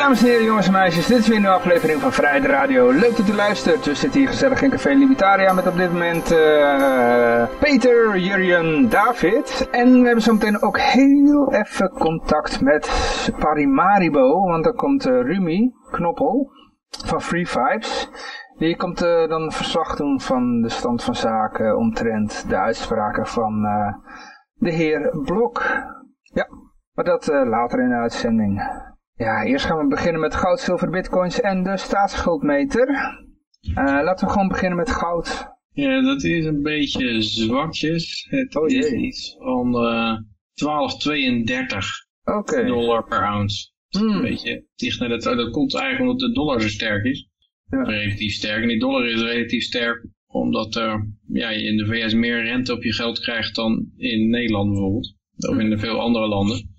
Dames en heren, jongens en meisjes, dit is weer een nieuwe aflevering van Vrijheid Radio. Leuk dat u luistert. We zitten hier gezellig in Café Libertaria met op dit moment eh, Peter, Jurjen, David. En we hebben zometeen ook heel even contact met Parimaribo, want dan komt uh, Rumi Knoppel van Free Vibes. Die komt uh, dan verslag doen van de stand van zaken omtrent de uitspraken van de heer Blok. Ja, maar dat later in de uitzending. Ja, eerst gaan we beginnen met goud, zilver, bitcoins en de staatsschuldmeter. Uh, laten we gewoon beginnen met goud. Ja, dat is een beetje zwakjes. Het oh, is iets van uh, 12,32 okay. dollar per ounce. Hmm. Een beetje dicht naar dat, dat komt eigenlijk omdat de dollar zo sterk is. Ja. Relatief sterk. En die dollar is relatief sterk omdat uh, ja, je in de VS meer rente op je geld krijgt dan in Nederland bijvoorbeeld. Of in veel andere landen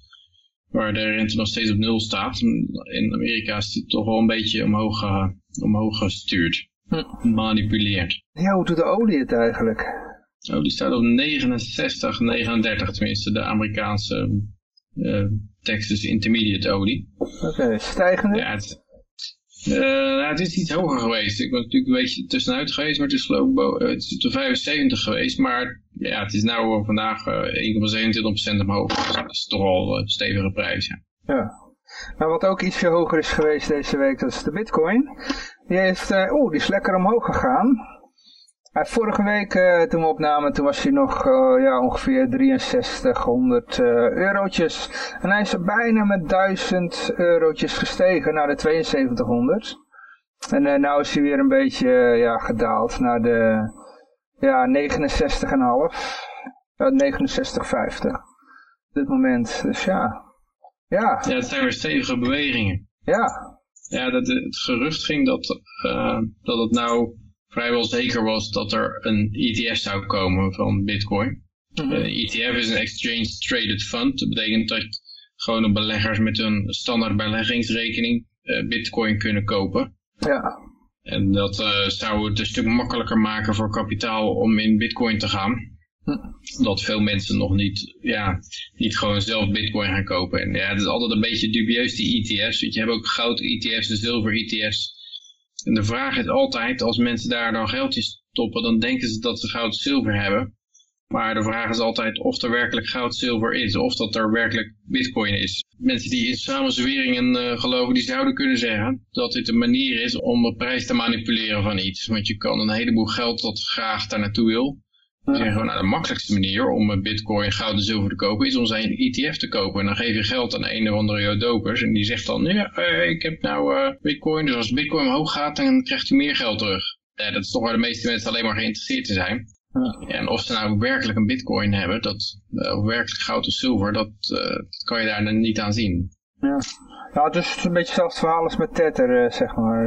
waar de rente nog steeds op nul staat. In Amerika is die toch wel een beetje omhoog, uh, omhoog gestuurd. Hm. Manipuleerd. Ja, hoe doet de olie het eigenlijk? Oh, die staat op 69, 39 tenminste, de Amerikaanse uh, Texas Intermediate olie. Oké, okay, stijgende? Ja, het, uh, het is iets hoger geweest. Ik was natuurlijk een beetje tussenuit geweest, maar het is geloof ik het is de 75 geweest. Maar ja, het is nou vandaag uh, 1,27% omhoog. Dus dat is toch al een stevige prijs, ja. Ja. Nou, wat ook ietsje hoger is geweest deze week, dat is de bitcoin. Die heeft, oeh, die is lekker omhoog gegaan. Vorige week uh, toen we opnamen, toen was hij nog uh, ja, ongeveer 6300 eurotjes. En hij is bijna met 1000 eurotjes gestegen naar de 7200. En uh, nou is hij weer een beetje ja, gedaald naar de ja, 69,5. Uh, 69,50 op dit moment. Dus ja. Ja. ja, het zijn weer stevige bewegingen. Ja. Ja, dat, het gerucht ging dat, dat het nou vrijwel zeker was dat er een ETF zou komen van Bitcoin. Mm -hmm. uh, ETF is een Exchange Traded Fund. Dat betekent dat gewone beleggers met een standaard beleggingsrekening uh, Bitcoin kunnen kopen. Ja. En dat uh, zou het een stuk makkelijker maken voor kapitaal om in Bitcoin te gaan. Hm. Dat veel mensen nog niet, ja, niet gewoon zelf Bitcoin gaan kopen. En ja, het is altijd een beetje dubieus, die ETF's. Want je hebt ook goud-ETF's en zilver-ETF's. En de vraag is altijd, als mensen daar dan geld in stoppen, dan denken ze dat ze goud zilver hebben. Maar de vraag is altijd of er werkelijk goud zilver is, of dat er werkelijk bitcoin is. Mensen die in samenzweringen uh, geloven, die zouden kunnen zeggen dat dit een manier is om de prijs te manipuleren van iets. Want je kan een heleboel geld dat graag daar naartoe wil, die zeggen gewoon, nou, de makkelijkste manier om bitcoin, goud en zilver te kopen is om zijn ETF te kopen. En dan geef je geld aan een of andere jodokers en die zegt dan, ja, uh, ik heb nou uh, bitcoin, dus als bitcoin omhoog gaat, dan krijgt hij meer geld terug. Ja, dat is toch waar de meeste mensen alleen maar geïnteresseerd te zijn. Ja. En of ze nou werkelijk een bitcoin hebben, dat, of werkelijk goud of zilver, dat, dat kan je daar dan niet aan zien. Ja, nou, het is een beetje hetzelfde verhaal als met Tether, zeg maar.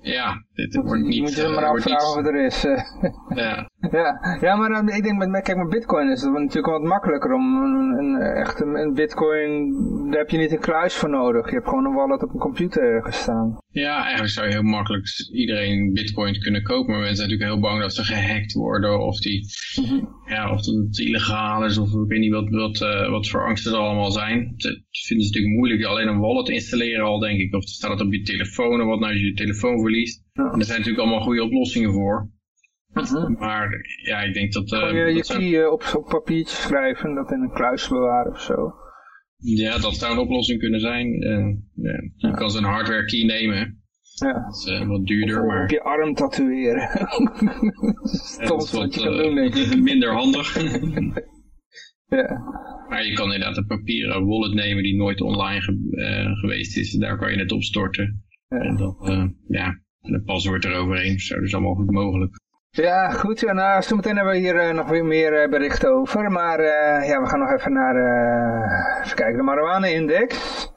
Ja, dit wordt niet... Moet je maar afvragen of er is. ja. Ja, ja maar uh, ik denk, met, kijk, met bitcoin is het natuurlijk wat makkelijker om een, een, echt een, een, bitcoin, daar heb je niet een kluis voor nodig. Je hebt gewoon een wallet op een computer gestaan. Ja, eigenlijk zou je heel makkelijk iedereen bitcoin kunnen kopen, maar mensen zijn natuurlijk heel bang dat ze gehackt worden of, die, mm -hmm. ja, of dat het illegaal is of ik weet niet wat, wat, uh, wat voor angsten er allemaal zijn. Dat vinden ze natuurlijk moeilijk, alleen een wallet installeren al denk ik, of staat het op je telefoon of wat nou als je je telefoon verliest. Ja. En er zijn natuurlijk allemaal goede oplossingen voor. Mhm. Maar ja, ik denk dat... Uh, je je dat key zijn... op, op papiertje schrijven en dat in een kluis bewaren of zo. Ja, dat zou een oplossing kunnen zijn. Ja. Je kan zo'n hardware key nemen. Ja. Dat is uh, wat duurder, of maar... op je arm tatoeëren. dat is wat doen, minder handig. ja. Maar je kan inderdaad een papieren wallet nemen die nooit online ge geweest is. Daar kan je het op storten. Ja. En dan, ja, en een paswoord eroverheen. Zo, dat is allemaal goed mogelijk. Ja, goed. Ja, nou, zometeen hebben we hier uh, nog weer meer uh, berichten over. Maar uh, ja, we gaan nog even naar, even kijken, de marijuana-index.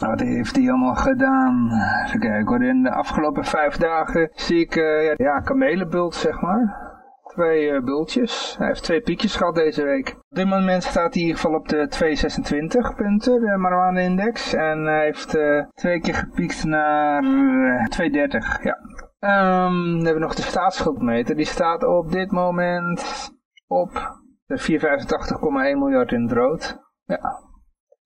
Nou, wat heeft die allemaal gedaan? Even kijken hoor, in de afgelopen vijf dagen zie ik, ja, kamelenbult zeg maar. Twee uh, bultjes. Hij heeft twee piekjes gehad deze week. Op dit moment staat hij in ieder geval op de 226 punten, de marijuana index. En hij heeft uh, twee keer gepiekt naar uh, 230, ja. Um, dan hebben we nog de staatsschuldmeter. Die staat op dit moment op 485,1 miljard in het rood. Ja.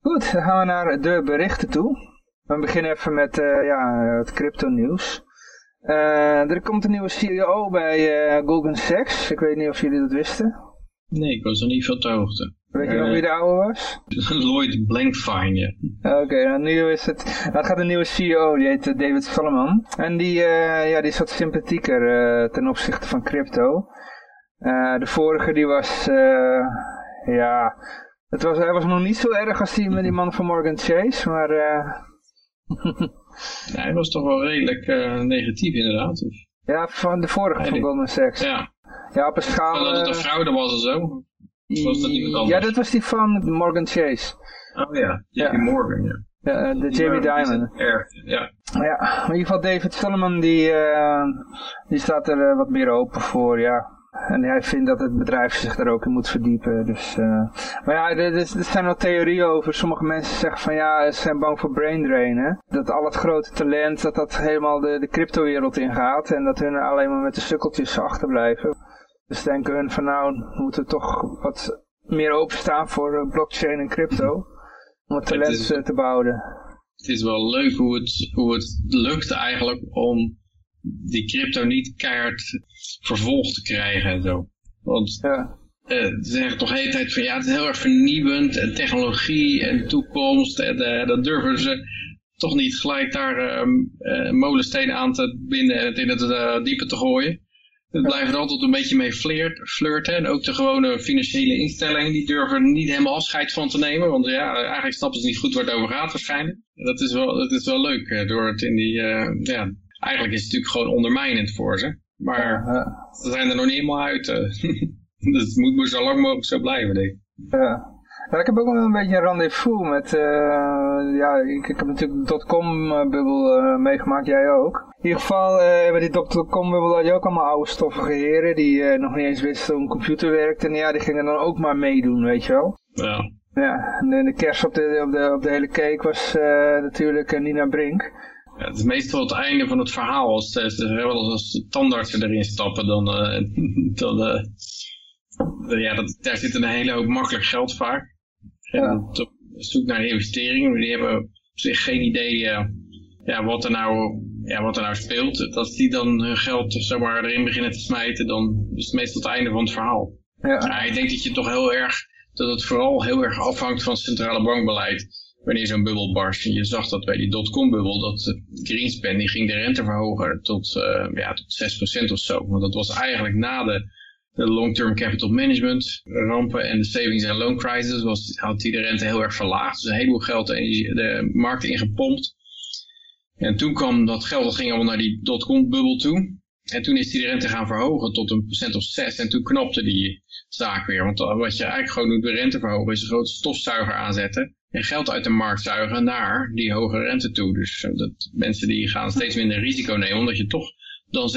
Goed, dan gaan we naar de berichten toe. We beginnen even met ja, het crypto nieuws. Uh, er komt een nieuwe CEO bij uh, Goldman Sachs. Ik weet niet of jullie dat wisten. Nee, ik was er niet veel te hoogte. Weet je nog wie de oude was? Lloyd Blankfein, ja. Oké, okay, nou, nu is het... Dat gaat een nieuwe CEO, die heet David Solomon. En die, uh, ja, die is wat sympathieker ten opzichte van crypto. de vorige die was... ja... Het was, hij was nog niet zo erg als die met die man van Morgan Chase, maar... ja, hij was toch wel redelijk uh, negatief inderdaad. Of? Ja, van de vorige van Goldman Sachs. Ja. Ja, op een schaal... dat het een fraude was of zo? Was dat iemand anders? Ja, dat was die van Morgan Chase. Oh ja, JP ja. Morgan, ja. Ja, de Jamie Dimon. Ja. Ja, in ieder geval David Solomon, die, uh, die staat er uh, wat meer open voor, ja. En hij vindt dat het bedrijf zich daar ook in moet verdiepen. Dus, uh, maar ja, er, er, zijn wel theorieën over. Sommige mensen zeggen van ja, ze zijn bang voor brain drain. Hè? Dat al het grote talent, dat dat helemaal de, de cryptowereld ingaat. En dat hun alleen maar met de sukkeltjes achterblijven. Dus denken hun van nou, we moeten toch wat meer openstaan voor blockchain en crypto. Om het talent is, te behouden. Het is wel leuk hoe het, hoe het lukt eigenlijk om die crypto niet keihard vervolgd te krijgen en zo. Want ja. uh, ze zeggen toch de hele tijd van ja, het is heel erg vernieuwend en technologie en toekomst en uh, dat durven ze toch niet gelijk daar uh, molenstenen aan te binden en het in het diepe te gooien. Het blijft er altijd een beetje mee flirt, flirten. En ook de gewone financiële instellingen, die durven niet helemaal afscheid van te nemen. Want ja, eigenlijk snappen ze niet goed waar het over gaat waarschijnlijk. Dat is wel, dat is wel leuk, door het in die, ja, eigenlijk is het natuurlijk gewoon ondermijnend voor ze. Maar ze zijn er nog niet helemaal uit. Uh. dus het moet maar zo lang mogelijk zo blijven, denk ik. Ja. Ja, ik heb ook wel een beetje een rendezvous met, uh, ja, ik, ik, heb natuurlijk de dotcom-bubbel uh, meegemaakt, jij ook. In ieder geval, uh, bij die dotcom-bubbel had je ook allemaal oude stoffige heren die nog niet eens wisten hoe een computer werkte. En ja, die gingen dan ook maar meedoen, weet je wel. Ja. Ja, en de, de kers op de, op, de, op de hele cake was natuurlijk Nina Brink. Ja, het is meestal het einde van het verhaal. Als, als, als tandartsen erin stappen, dan, dan uh, ja, dat, daar zit een hele hoop makkelijk geld vaak. Ja. zoek naar investeringen, maar die hebben op zich geen idee uh, ja, wat, er nou, ja, wat er nou speelt. Als die dan hun geld zomaar erin beginnen te smijten, dan is het meestal het einde van het verhaal. Ja. ja ik denk dat je toch heel erg, dat het vooral heel erg afhangt van het centrale bankbeleid wanneer zo'n bubbel barst. Je zag dat bij die dotcom-bubbel, dat Greenspan die ging de rente verhogen tot, uh, ja, tot 6% of zo. Want dat was eigenlijk na de, de long-term capital management rampen en de savings and loan crisis, was, had hij de rente heel erg verlaagd. Dus een heleboel geld in de markt ingepompt. En toen kwam dat geld, dat ging allemaal naar die dotcom-bubbel toe. En toen is hij de rente gaan verhogen tot een procent of 6. En toen knopte die zaak weer. Want wat je eigenlijk gewoon doet de rente verhogen, is een grote stofzuiger aanzetten en geld uit de markt zuigen naar die hoge rente toe. Dus eh, dat mensen die gaan steeds minder risico nemen, omdat je toch dan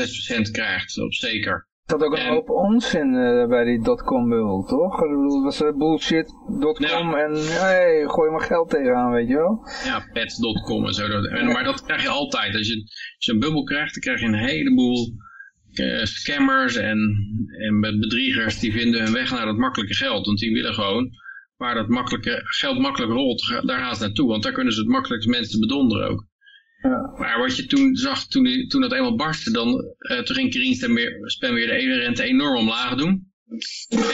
6% krijgt, op zeker. Dat ook een hoop onzin uh, bij die dotcom-bubbel, toch? Bedoel, was uh, bullshit, dotcom ja. en hey, gooi maar geld tegenaan, weet je wel? Ja, pets.com en zo. Maar dat krijg je altijd. Als je, als je een bubbel krijgt, dan krijg je een heleboel uh, scammers en, en bedriegers die vinden hun weg naar dat makkelijke geld. Want die willen gewoon waar dat makkelijke geld makkelijk rolt, daar gaan ze naartoe. Want daar kunnen ze het makkelijkst mensen bedonderen ook. Ja. Maar wat je toen zag, toen, die, toen dat eenmaal barstte, dan, uh, toen ging Greenspan weer, weer de ene rente enorm omlaag doen.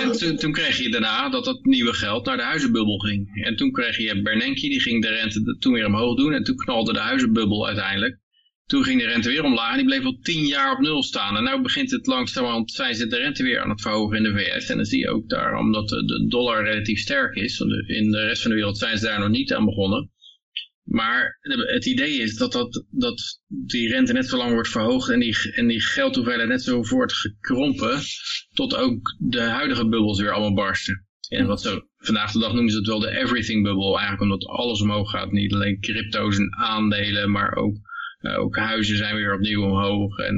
En toen, toen kreeg je daarna dat dat nieuwe geld naar de huizenbubbel ging. En toen kreeg je Bernanke, die ging de rente toen weer omhoog doen. En toen knalde de huizenbubbel uiteindelijk. Toen ging de rente weer omlaag en die bleef al tien jaar op nul staan. En nu begint het langzamerhand, zijn ze de rente weer aan het verhogen in de VS. En dan zie je ook daar, omdat de dollar relatief sterk is, in de rest van de wereld zijn ze daar nog niet aan begonnen. Maar het idee is dat, dat, dat die rente net zo lang wordt verhoogd en die, en die net zo wordt gekrompen, tot ook de huidige bubbels weer allemaal barsten. En wat zo, vandaag de dag noemen ze het wel de everything bubble, eigenlijk omdat alles omhoog gaat. Niet alleen crypto's en aandelen, maar ook ook huizen zijn weer opnieuw omhoog en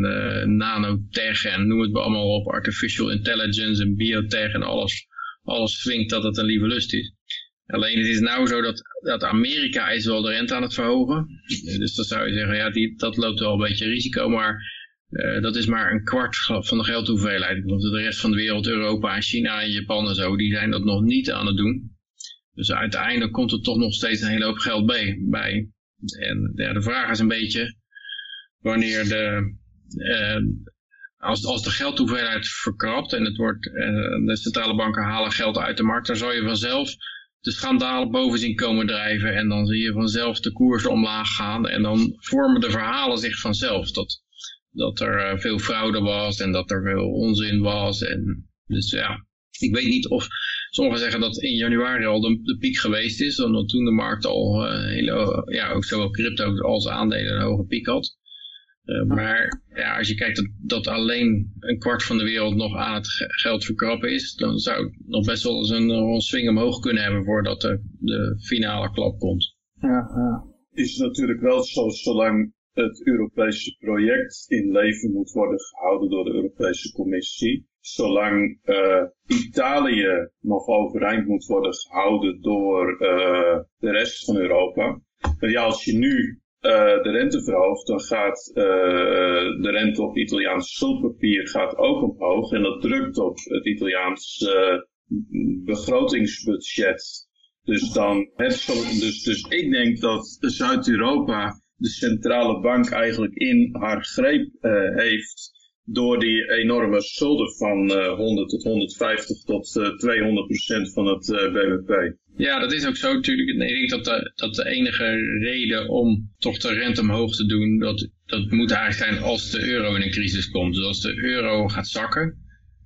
nanotech en noem het maar allemaal op, artificial intelligence en biotech en alles, alles swingt dat het een lieve lust is. Alleen het is nou zo dat, dat Amerika is wel de rente aan het verhogen. Dus dan zou je zeggen, ja, die, dat loopt wel een beetje risico, maar uh, dat is maar een kwart van de geldhoeveelheid. Dat de rest van de wereld, Europa en China en Japan en zo, die zijn dat nog niet aan het doen. Dus uiteindelijk komt er toch nog steeds een hele hoop geld bij. bij. En ja, de vraag is een beetje wanneer de, uh, als, als de geldhoeveelheid verkrapt en het wordt, uh, de centrale banken halen geld uit de markt, dan zal je vanzelf de schandalen boven zien komen drijven en dan zie je vanzelf de koers omlaag gaan en dan vormen de verhalen zich vanzelf. Dat, dat er eh, veel fraude was en dat er veel onzin was. En, dus ja, ik weet niet of sommigen zeggen dat in januari al de, de piek geweest is, omdat toen de markt al uh, hele, ja, ook zowel crypto als aandelen een hoge piek had. Uh, maar ja, als je kijkt dat, dat alleen een kwart van de wereld nog aan het geld verkrappen is, dan zou het nog best wel eens een, een swing omhoog kunnen hebben voordat de, de finale klap komt. Ja, ja. Is natuurlijk wel zo, zolang het Europese project in leven moet worden gehouden door de Europese Commissie. Zolang uh, Italië nog overeind moet worden gehouden door uh, de rest van Europa. ja, als je nu uh, de rente verhoogt, dan gaat de rente op Italiaans schuldpapier gaat ook omhoog. En dat drukt op het Italiaans begrotingsbudget. Dus, dan, dus, dus ik denk dat Zuid-Europa de centrale bank eigenlijk in haar greep uh, heeft door die enorme schulden van uh, eh, 100 tot 150 tot uh, eh, 200 procent van het bbp. Ja, dat is ook zo natuurlijk. Ik denk dat de, dat de enige reden om toch de rente omhoog te doen, dat, dat moet eigenlijk zijn als de euro in een crisis komt. Dus als de euro gaat zakken,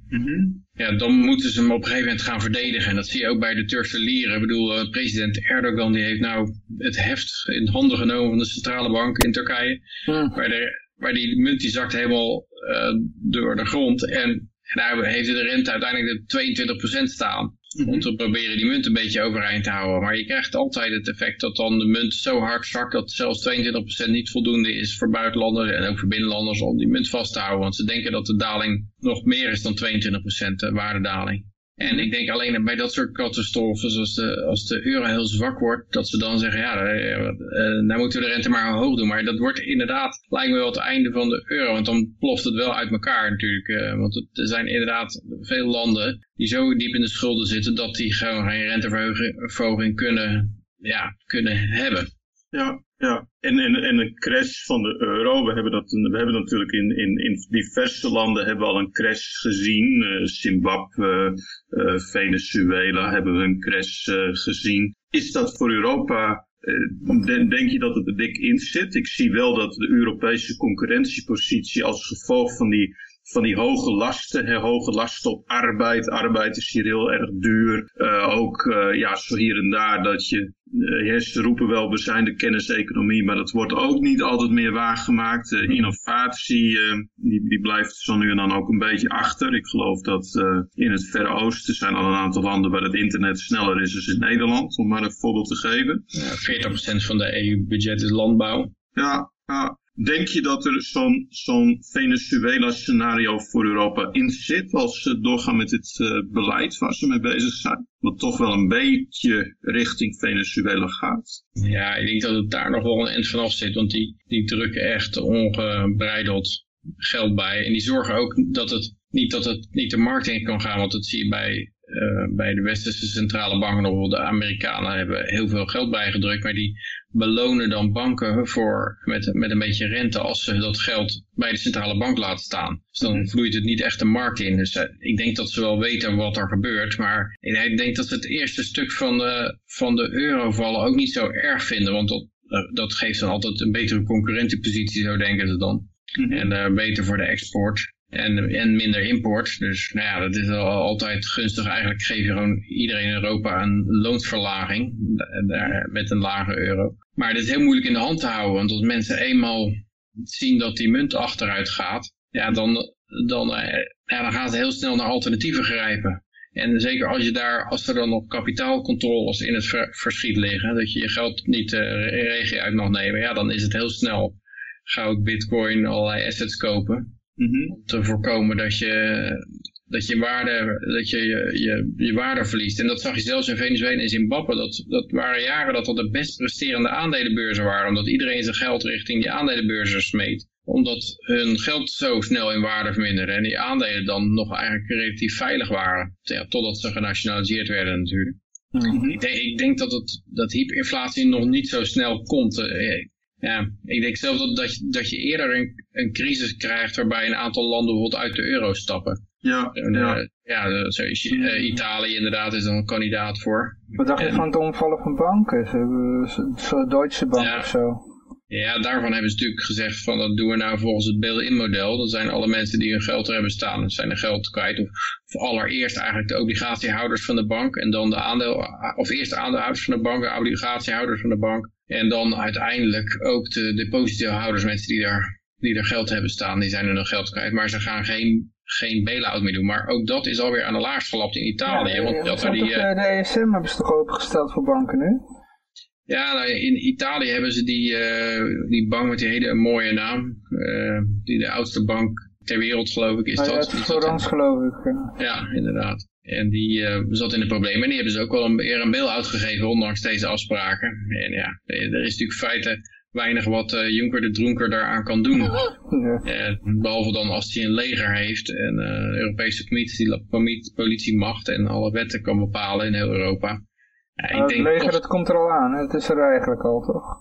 Mm Ja, dan moeten ze hem op een gegeven moment gaan verdedigen. En dat zie je ook bij de Turkse lieren. Ik bedoel, uh, president Erdogan die heeft nou het heft in handen genomen van de centrale bank in Turkije. Mm. Waar, de, waar die munt die zakt helemaal uh, door de grond. En, en daar heeft de rente uiteindelijk de 22% staan. Om te proberen die munt een beetje overeind te houden. Maar je krijgt altijd het effect dat dan de munt zo hard zakt dat zelfs 22% niet voldoende is voor buitenlanders en ook voor binnenlanders om die munt vast te houden. Want ze denken dat de daling nog meer is dan 22% waardedaling. En ik denk alleen bij dat soort catastrofen, zoals de, als de euro heel zwak wordt, dat ze dan zeggen, ja, uh, nou moeten we de rente maar hoog doen. Maar dat wordt inderdaad, lijkt me wel het einde van de euro, want dan ploft het wel uit elkaar natuurlijk. Uh, want er zijn inderdaad veel landen die zo diep in de schulden zitten, dat die gewoon geen renteverhoging kunnen, ja, kunnen hebben. Ja, ja, en, en, en een crash van de euro. We hebben, dat, we hebben natuurlijk in, in, in diverse landen hebben we al een crash gezien. Uh, Zimbabwe, uh, Venezuela hebben we een crash gezien. Is dat voor Europa, denk je dat het er dik in zit? Ik zie wel dat de Europese concurrentiepositie als gevolg van die van die hoge lasten, hè, hoge lasten op arbeid. Arbeid is hier heel erg duur. Uh, ook uh, ja, zo hier en daar dat je, uh, ze roepen wel, we zijn de kenniseconomie, maar dat wordt ook niet altijd meer waargemaakt. innovatie, die, die blijft zo nu en dan ook een beetje achter. Ik geloof dat in het Verre Oosten zijn al een aantal landen waar het internet sneller is dan in Nederland, om maar een voorbeeld te geven. Ja, 40% van de EU-budget is landbouw. Ja, ja, Denk je dat er zo'n zo'n Venezuela-scenario voor Europa in zit als ze doorgaan met het uh, beleid waar ze mee bezig zijn? Wat toch wel een beetje richting Venezuela gaat. Ja, ik denk dat het daar nog wel een eind vanaf zit, want die, die drukken echt ongebreideld geld bij. En die zorgen ook dat het niet, dat het niet de markt in kan gaan, want dat zie je bij bij de westerse centrale banken, bijvoorbeeld de Amerikanen, hebben heel veel geld bijgedrukt, maar die belonen dan banken voor, met, met een beetje rente als ze dat geld bij de centrale bank laten staan. Dus dan mhm. vloeit het niet echt de markt in. Dus uh, ik denk dat ze wel weten wat er gebeurt, maar ik denk dat ze het eerste stuk van de, van de eurovallen ook niet zo erg vinden, want dat, uh, dat geeft dan altijd een betere concurrentiepositie, zo denken ze dan. Mm -hmm. En beter voor de export en, en minder import. Dus nou ja, dat is al, altijd gunstig. Eigenlijk geef je gewoon iedereen in Europa een loonsverlaging daar, met een lage euro. Maar het is heel moeilijk in de hand te houden, want als mensen eenmaal zien dat die munt achteruit gaat, ja, dan, dan, eh, ja, dan gaan ze heel snel naar alternatieven grijpen. En zeker als, je daar, als er dan nog kapitaalcontroles in het verschiet liggen, dat je je geld niet uh, regie uit mag nemen, ja, dan is het heel snel goud, bitcoin, allerlei assets kopen. Mhm. Om te voorkomen dat je, dat je, waarde, dat je, je, je, je waarde verliest. En dat zag je zelfs in Venezuela en Zimbabwe. Dat, dat waren jaren dat dat de best presterende aandelenbeurzen waren. Omdat iedereen zijn geld richting die aandelenbeurzen smeet omdat hun geld zo snel in waarde verminderde en die aandelen dan nog eigenlijk relatief veilig waren. Ja, totdat ze genationaliseerd werden natuurlijk. Mhm. Ik, denk, ik denk dat, het, dat hyperinflatie nog niet zo snel komt. Ja, ik denk zelf dat, dat, je, dat je eerder een, een crisis krijgt waarbij een aantal landen bijvoorbeeld uit de euro stappen. Ja, En, ja. eh, ja, zo is, eh, Italië inderdaad is dan een kandidaat voor. Wat dacht je En- van het omvallen van banken? Zo- zo Deutsche Bank Ja. of zo. Ja, daarvan hebben ze natuurlijk gezegd van dat doen we nou volgens het bail-in model. Dat zijn alle mensen die hun geld er hebben staan, dat zijn hun geld kwijt. Of, of allereerst eigenlijk de obligatiehouders van de bank en dan de aandeel, of eerst de aandeelhouders van de bank, de obligatiehouders van de bank. En dan uiteindelijk ook de depositohouders, mensen die daar, die er geld hebben staan, die zijn hun geld kwijt. Maar ze gaan geen, geen bail-out meer doen. Maar ook dat is alweer aan de laars gelapt in Italië. Ja, want ja, dat er die, eh, eh, de ESM hebben ze toch opengesteld voor banken nu? Ja, nou, in Italië hebben ze die, eh, die bank met die hele mooie naam. eh, die de oudste bank ter wereld, geloof ik, is Ah, ja, dat. Florence geloof ik. ja. ja, inderdaad. En die eh, zat in de problemen. En die hebben ze ook wel een, weer een bail-out gegeven, ondanks deze afspraken. En ja, er is natuurlijk feiten weinig wat eh, Juncker de Dronker daaraan kan doen. Ja. Eh, behalve dan als hij een leger heeft en eh, Europese politie, politie- politiemacht en alle wetten kan bepalen in heel Europa. Ja, ik Maar het denk leger, dat komt er al aan. Het is er eigenlijk al, toch?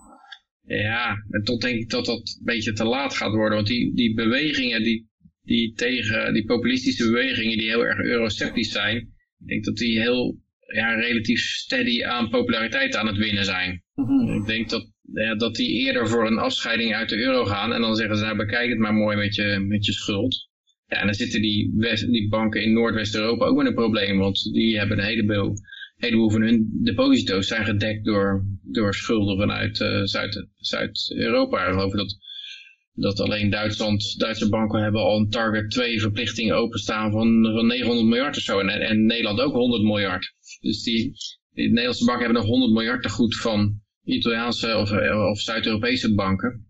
Ja, en toch denk ik dat dat een beetje te laat gaat worden. Want die, die bewegingen die, die tegen, die populistische bewegingen die heel erg eurosceptisch zijn, ik denk dat die heel ja, relatief steady aan populariteit aan het winnen zijn. Mhm. Ik denk dat, ja, dat die eerder voor een afscheiding uit de euro gaan en dan zeggen ze, nou bekijk het maar mooi met je, met je schuld. Ja, en dan zitten die, West, die banken in Noordwest-Europa ook met een probleem, want die hebben een heleboel, heleboel van hun deposito's zijn gedekt door, door schulden vanuit eh, Zuid- Zuid-Europa. Ik geloof dat, dat alleen Duitsland, Duitse banken hebben al een target 2 verplichting openstaan van, van 900 miljard of zo. En, en Nederland ook 100 miljard. Dus die, die Nederlandse banken hebben nog 100 miljard te goed van Italiaanse of, eh, of Zuid-Europese banken.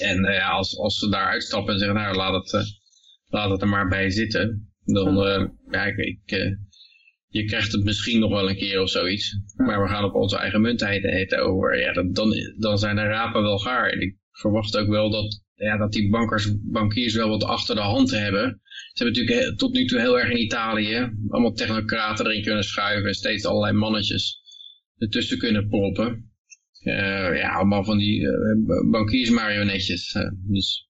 En eh, ja, als, als ze daar uitstappen en zeggen, nou laat het, laat het er maar bij zitten. Dan, ja, ik, ik, je krijgt het misschien nog wel een keer of zoiets. Maar we gaan op onze eigen munt heten over. Ja, dan, dan, dan zijn de rapen wel gaar. En ik verwacht ook wel dat, ja, dat die bankers, bankiers wel wat achter de hand hebben. Ze hebben natuurlijk tot nu toe heel erg in Italië allemaal technocraten erin kunnen schuiven. En steeds allerlei mannetjes ertussen kunnen proppen. Eh, ja, allemaal van die eh, bankiersmarionetjes. Eh, dus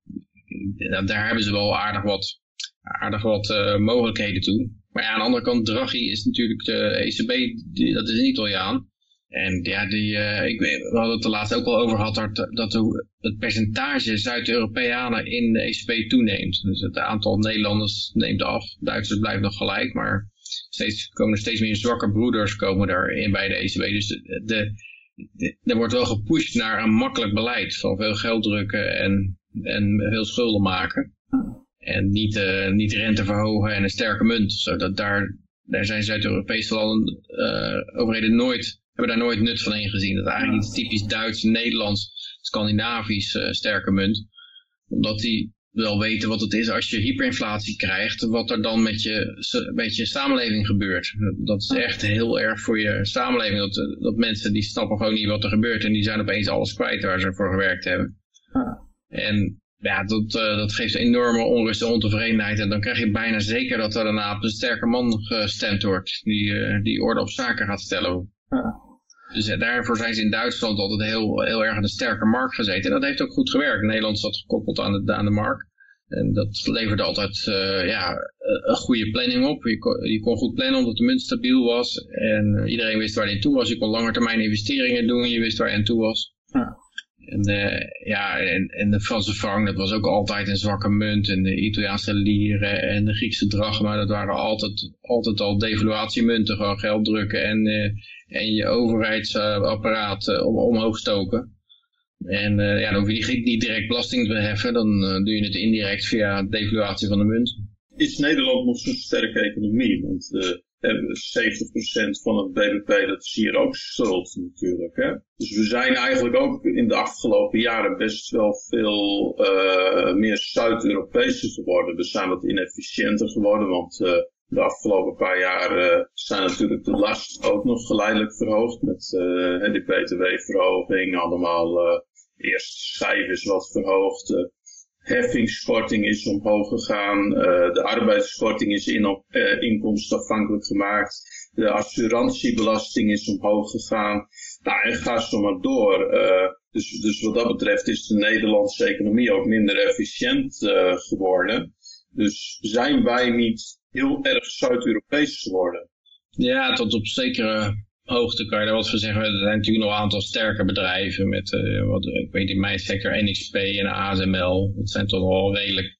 daar hebben ze wel aardig wat, aardig wat mogelijkheden toe. Maar ja, aan de andere kant, Draghi is natuurlijk de ECB, dat is een Italiaan. En ja, die, eh, ik, we hadden het er laatst ook al over gehad, dat, het percentage Zuid-Europeanen in de ECB toeneemt. Dus het aantal Nederlanders neemt af, Duitsers blijven nog gelijk, maar steeds, komen er steeds meer zwakke broeders komen daarin bij de ECB. Dus de- er wordt wel gepusht naar een makkelijk beleid van veel geld drukken en, en veel schulden maken. En niet, eh, niet rente verhogen en een sterke munt. Zodat daar, daar zijn Zuid-Europese landen, eh, overheden nooit, hebben daar nooit nut van ingezien. Dat is eigenlijk iets typisch Duits, Nederlands, Scandinavisch eh, sterke munt. Omdat die wel weten wat het is als je hyperinflatie krijgt, wat er dan met je, met je samenleving gebeurt. Dat is echt heel erg voor je samenleving. Dat, dat mensen die snappen gewoon niet wat er gebeurt en die zijn opeens alles kwijt waar ze voor gewerkt hebben. En ja, dat, eh, dat geeft enorme onrust en ontevredenheid. En dan krijg je bijna zeker dat er daarna op een sterke man gestemd wordt. Die, eh, die orde op zaken gaat stellen. Ja. Dus eh, daarvoor zijn ze in Duitsland altijd heel, heel erg aan de sterke markt gezeten. En dat heeft ook goed gewerkt. Nederland zat gekoppeld aan de, aan de markt. En dat leverde altijd ja, een goede planning op. Je kon, je kon goed plannen omdat de munt stabiel was. En iedereen wist waar hij toe was. Je kon langetermijn investeringen doen. Je wist waar je aan toe was. Ja. En, eh, ja, en, en de Franse frank, dat was ook altijd een zwakke munt. En de Italiaanse lieren en de Griekse drachma, dat waren altijd, altijd al devaluatiemunten. Gewoon geld drukken en, eh, en je overheidsapparaat eh, om, omhoog stoken. En ja, dan hoef je niet, niet direct belasting te heffen, dan doe je het indirect via devaluatie van de munt. Is Nederland nog zo'n sterke economie? Want En 70% van het BBP, dat is hier ook schuld natuurlijk. Hè? Dus we zijn eigenlijk ook in de afgelopen jaren best wel veel uh, meer Zuid-Europese geworden. We zijn wat inefficiënter geworden, want uh, de afgelopen paar jaar uh, zijn natuurlijk de last ook nog geleidelijk verhoogd. Met de btw-verhoging, allemaal eerst schijf is wat verhoogd heffingskorting is omhoog gegaan, uh, de arbeidskorting is in op, uh, inkomstafhankelijk gemaakt, de assurantiebelasting is omhoog gegaan. Nou, en ga zo maar door. Uh, dus, dus wat dat betreft is de Nederlandse economie ook minder efficiënt geworden. Dus zijn wij niet heel erg Zuid-Europees geworden? Ja, tot op zekere hoogte kan je daar wat van zeggen. Er zijn natuurlijk nog een aantal sterke bedrijven met, uh, wat, ik weet in mijn sector, NXP en ASML. Dat zijn toch wel redelijk,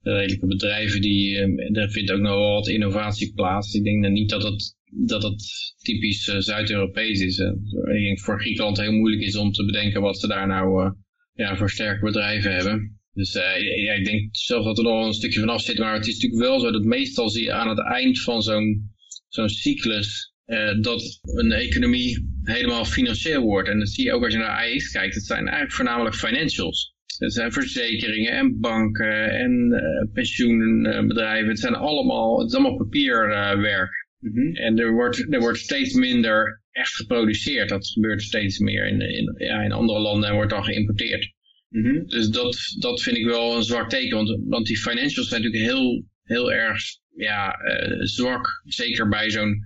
redelijke bedrijven die, uh, daar vindt ook nog wel wat innovatie plaats. Ik denk dan niet dat het, dat typisch uh, Zuid-Europees is. Ik denk voor Griekenland heel moeilijk is om te bedenken wat ze daar nou ja, voor sterke bedrijven hebben. Dus ja, ik denk zelf dat er nog een stukje vanaf zit. Maar het is natuurlijk wel zo dat meestal zie je aan het eind van zo'n zo'n cyclus uh, dat een economie helemaal financieel wordt. En dat zie je ook als je naar AX kijkt. Het zijn eigenlijk voornamelijk financials. Het zijn verzekeringen en banken en uh, pensioenbedrijven. Het zijn allemaal, het is allemaal papierwerk. Uh, mm -hmm. En er wordt, er wordt steeds minder echt geproduceerd. Dat gebeurt steeds meer in, in, ja, in andere landen en wordt dan geïmporteerd. Mm -hmm. Dus dat, dat vind ik wel een zwak teken. Want, want die financials zijn natuurlijk heel, heel erg ja, uh, zwak. Zeker bij zo'n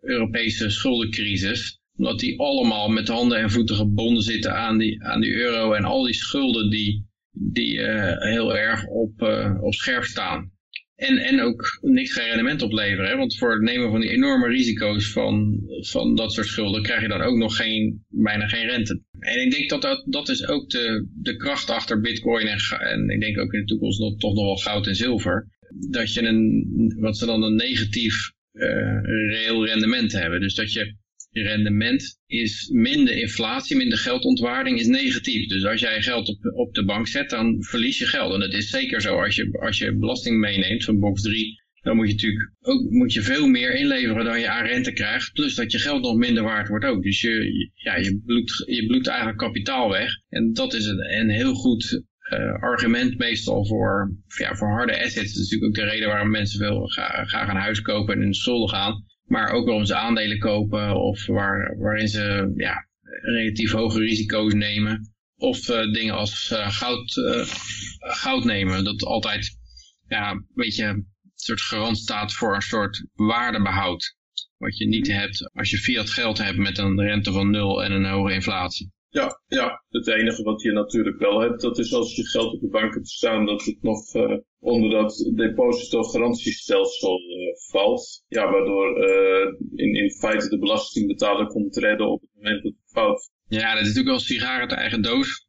Europese schuldencrisis. Omdat die allemaal met handen en voeten gebonden zitten aan die, aan die euro en al die schulden die, die uh, heel erg op, uh, op scherp staan. En, en ook niks geen rendement opleveren. Hè? Want voor het nemen van die enorme risico's van, van dat soort schulden krijg je dan ook nog geen, bijna geen rente. En ik denk dat dat, dat is ook de, de kracht achter bitcoin en, en ik denk ook in de toekomst nog, toch nog wel goud en zilver. Dat je een, wat ze dan een negatief uh, reëel rendement hebben. Dus dat je je rendement is minder inflatie, minder geldontwaarding is negatief. Dus als jij geld op, op de bank zet, dan verlies je geld. En dat is zeker zo als je, als je belasting meeneemt van box 3. Dan moet je natuurlijk ook moet je veel meer inleveren dan je aan rente krijgt. Plus dat je geld nog minder waard wordt ook. Dus je, ja, je, bloedt, je bloedt eigenlijk kapitaal weg. En dat is een, een heel goed uh, argument meestal voor, ja, voor harde assets. Dat is natuurlijk ook de reden waarom mensen veel graag, een huis kopen en in de schulden gaan. Maar ook waarom ze aandelen kopen of waar, waarin ze ja, relatief hoge risico's nemen. Of uh, dingen als uh, goud, goud nemen. Dat altijd ja, een beetje een soort garant staat voor een soort waardebehoud. Wat je niet hebt als je fiat geld hebt met een rente van nul en een hoge inflatie. Ja, ja, het enige wat je natuurlijk wel hebt, dat is als je geld op de bank hebt staan, dat het nog uh, onder dat depositogarantiestelsel uh, valt. Ja, waardoor uh, in, in feite de belastingbetaler komt redden op het moment dat het fout. Ja, dat is natuurlijk wel sigaren te eigen doos.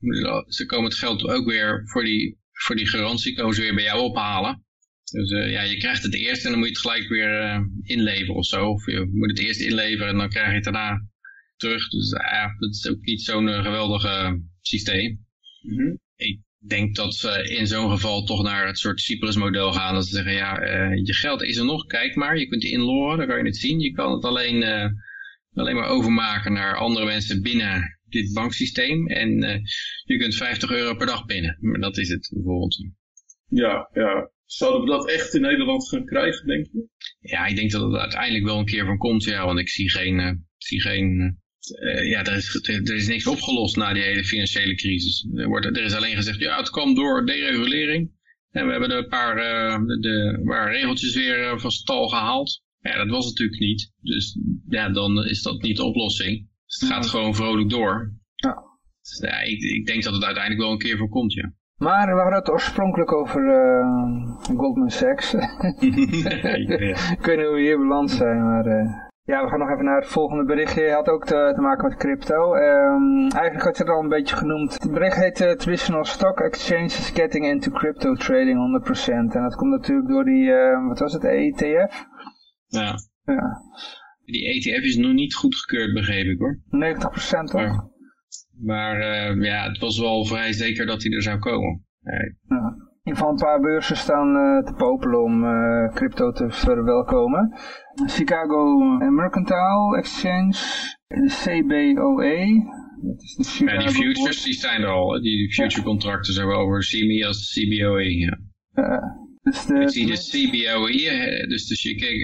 Ze komen het geld ook weer voor die, voor die garantie komen ze weer bij jou ophalen. Dus ja, je krijgt het eerst en dan moet je het gelijk weer inleveren of zo. Of je moet het eerst inleveren en dan krijg je het daarna terug. Dus ja, dat is ook niet zo'n uh, geweldige systeem. Mm -hmm. Ik denk dat ze in zo'n geval toch naar het soort Cyprus-model gaan. Dat ze zeggen, ja, uh, je geld is er nog, kijk maar. Je kunt inloggen, dan kan je het zien. Je kan het alleen, uh, alleen maar overmaken naar andere mensen binnen dit banksysteem. En je kunt 50 euro per dag pinnen. Maar dat is het bijvoorbeeld. Ja, ja. Zouden we dat echt in Nederland gaan krijgen, denk je? Ja, ik denk dat het uiteindelijk wel een keer van komt, ja. Want ik zie geen, zie geen uh, ja, er is, er is niks opgelost na die hele financiële crisis. Er, wordt, er is alleen gezegd, ja, het kwam door deregulering. En we hebben een paar, uh, de, de, paar regeltjes weer uh, van stal gehaald. Ja, dat was natuurlijk niet. Dus ja, dan is dat niet de oplossing. Dus het gaat gewoon vrolijk door. Ja. Dus, ja ik, ik, denk dat het uiteindelijk wel een keer voorkomt, ja. Maar we hadden het oorspronkelijk over Goldman Sachs. ja, hoe we hier beland zijn, maar... Ja, we gaan nog even naar het volgende berichtje. Je had ook te, te maken met crypto. Um, eigenlijk had je het al een beetje genoemd. Het bericht heet uh, Traditional Stock Exchanges Getting into Crypto Trading 100%. En dat komt natuurlijk door die, uh, wat was het, ETF? Ja. ja. Die ETF is nog niet goedgekeurd, begreep ik hoor. 90% toch? Maar, maar uh, ja, het was wel vrij zeker dat hij er zou komen. Ja. Ieder geval een paar beurzen staan te popelen om crypto te verwelkomen. Chicago Mercantile Exchange, de CBOE, ja, die futures die zijn er al. Die future contracten hebben over CME als CBOE. Ja. dus de, Ik zie de CBOE, dus de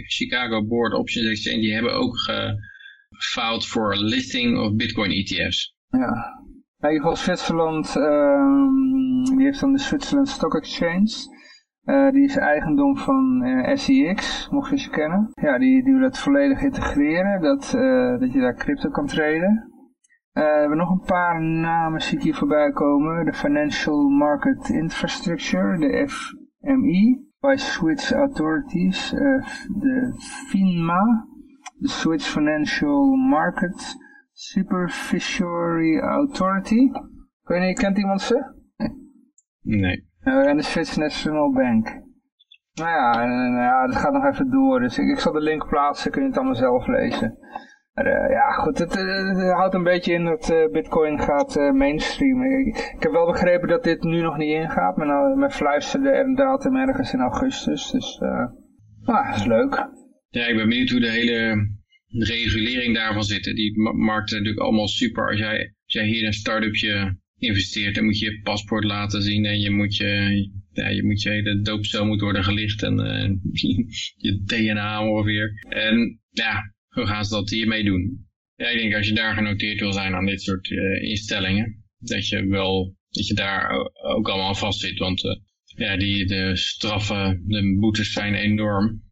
Chicago Board Options Exchange, die hebben ook gefiled voor listing of Bitcoin ETF's. Ja, in ieder geval Zwitserland, um, die heeft dan de Switzerland Stock Exchange. Uh, die is eigendom van uh, SEX, mocht je ze kennen. Ja, die, die wil het volledig integreren, dat, uh, dat je daar crypto kan traden. Uh, we hebben nog een paar namen zie ik hier voorbij komen. De Financial Market Infrastructure, de FMI, by Swiss Authorities, de FINMA, de Swiss Financial Market Supervisory Authority. Ik weet niet, kent iemand ze? Nee. En de Swiss National Bank. Nou ja, en, ja, dat gaat nog even door, dus ik, ik zal de link plaatsen, kun je het allemaal zelf lezen. Maar, ja, goed, het, houdt een beetje in dat uh, bitcoin gaat uh, mainstreamen. Ik, ik, heb wel begrepen dat dit nu nog niet ingaat, maar nou, men fluisterde er een datum ergens in augustus. Dus, nou, dat is leuk. Ja, ik ben benieuwd hoe de hele regulering daarvan zit. Die markt natuurlijk allemaal super. Als jij, als jij hier een start-upje investeert, dan moet je je paspoort laten zien en je moet je, ja, je, moet je hele doopcel moet worden gelicht en je DNA ongeveer. En ja, hoe gaan ze dat hiermee doen? Ja, ik denk als je daar genoteerd wil zijn aan dit soort uh, instellingen, dat je wel, dat je daar ook allemaal vast zit. Want uh, ja, die, de straffen, de boetes zijn enorm.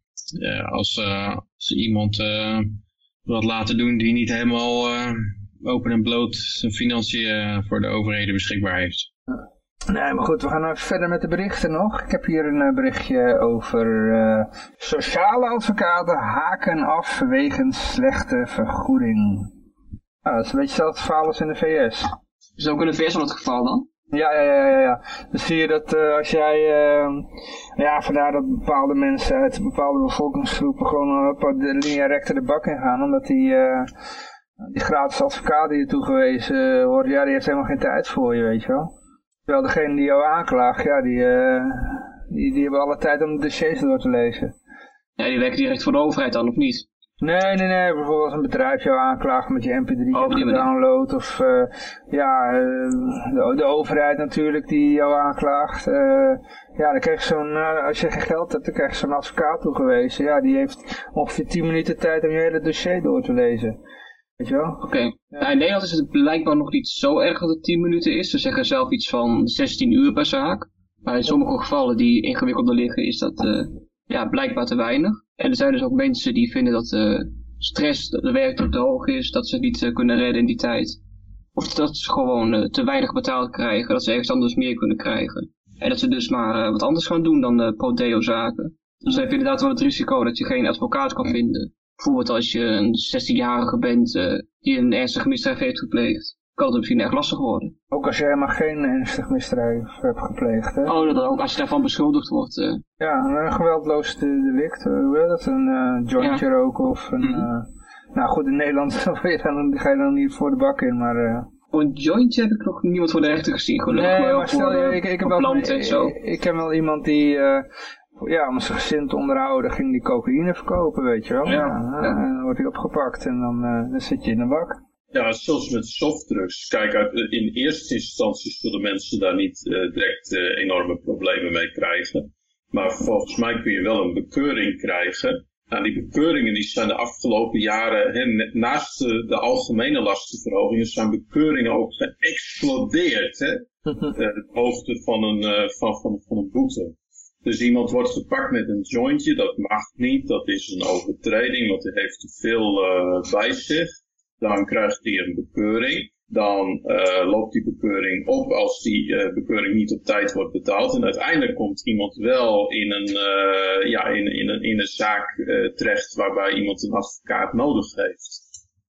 Als, als iemand wat laten doen die niet helemaal open en bloot zijn financiën voor de overheden beschikbaar heeft. Nee, maar goed, we gaan even verder met de berichten nog. Ik heb hier een uh, berichtje over uh, sociale advocaten haken af wegens slechte vergoeding. Ah, dat is een beetje hetzelfde verhaal als in de VS. Is dat ook in de VS al het geval dan? Ja, ja, ja, ja. ja. Dan zie je dat uh, als jij, ja, vandaar dat bepaalde mensen uit bepaalde bevolkingsgroepen gewoon op de linea recta de bak in gaan, omdat die, die gratis advocaat die je toegewezen wordt, ja, die heeft helemaal geen tijd voor je, weet je wel. Terwijl degene die jou aanklaagt, ja, die, uh, die, die hebben alle tijd om de dossiers door te lezen. Ja, die werken direct voor de overheid dan, of niet? Nee, nee, nee. Bijvoorbeeld als een bedrijf jou aanklaagt met je mp3 oh, download. Of uh, ja, uh, de, de, overheid natuurlijk die jou aanklaagt. Uh, ja, dan krijg je zo'n, als je geen geld hebt, dan krijg je zo'n advocaat toegewezen. Ja, die heeft ongeveer 10 minuten tijd om je hele dossier door te lezen. Weet je wel? Oké. Ja. in Nederland is het blijkbaar nog niet zo erg dat het 10 minuten is. Ze zeggen zelf iets van 16 uur per zaak. Maar in sommige gevallen die ingewikkelder liggen is dat uh, ja, blijkbaar te weinig. En er zijn dus ook mensen die vinden dat uh, stress, de werkdruk te hoog is, dat ze niet uh, kunnen redden in die tijd. Of dat ze gewoon te weinig betaald krijgen, dat ze ergens anders meer kunnen krijgen. En dat ze dus maar wat anders gaan doen dan pro-deo zaken. Dus dan heb je inderdaad wel het risico dat je geen advocaat kan vinden bijvoorbeeld als je een 16-jarige bent uh, die een ernstig misdrijf heeft gepleegd, kan het misschien echt lastig worden. Ook als je helemaal geen ernstig misdrijf hebt gepleegd, hè? Oh, dat ook als je daarvan beschuldigd wordt. Uh... Ja, een geweldloos delict, uh, hoe heet dat? Een uh, jointje ja. roken of een... Mm nou goed, in Nederland ga je, dan, niet voor de bak in, maar... Voor een jointje heb ik nog niemand voor de rechter gezien. Gelukkig nee, maar stel je, ik, ik, heb wel, ik, ik, heb wel iemand die ja, om zijn gezin te onderhouden ging die cocaïne verkopen, weet je wel. Ja. ja. Dan wordt hij opgepakt en dan, uh, dan zit je in de bak. Ja, zoals met softdrugs. Kijk, in eerste instantie zullen mensen daar niet uh, direct uh, enorme problemen mee krijgen. Maar volgens mij kun je wel een bekeuring krijgen. Nou, die bekeuringen die zijn de afgelopen jaren, hè, naast de, de, algemene lastenverhogingen, zijn bekeuringen ook geëxplodeerd. Hè? de hoogte van een, van, van, van een boete. Dus iemand wordt gepakt met een jointje, dat mag niet, dat is een overtreding, want hij heeft te veel uh, bij zich. Dan krijgt hij een bekeuring. Dan uh, loopt die bekeuring op als die uh, bekeuring niet op tijd wordt betaald. En uiteindelijk komt iemand wel in een, ja, in, in, een, in een zaak terecht waarbij iemand een advocaat nodig heeft.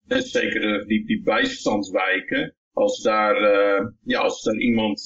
En zeker die, die bijstandswijken, als daar, ja, als daar iemand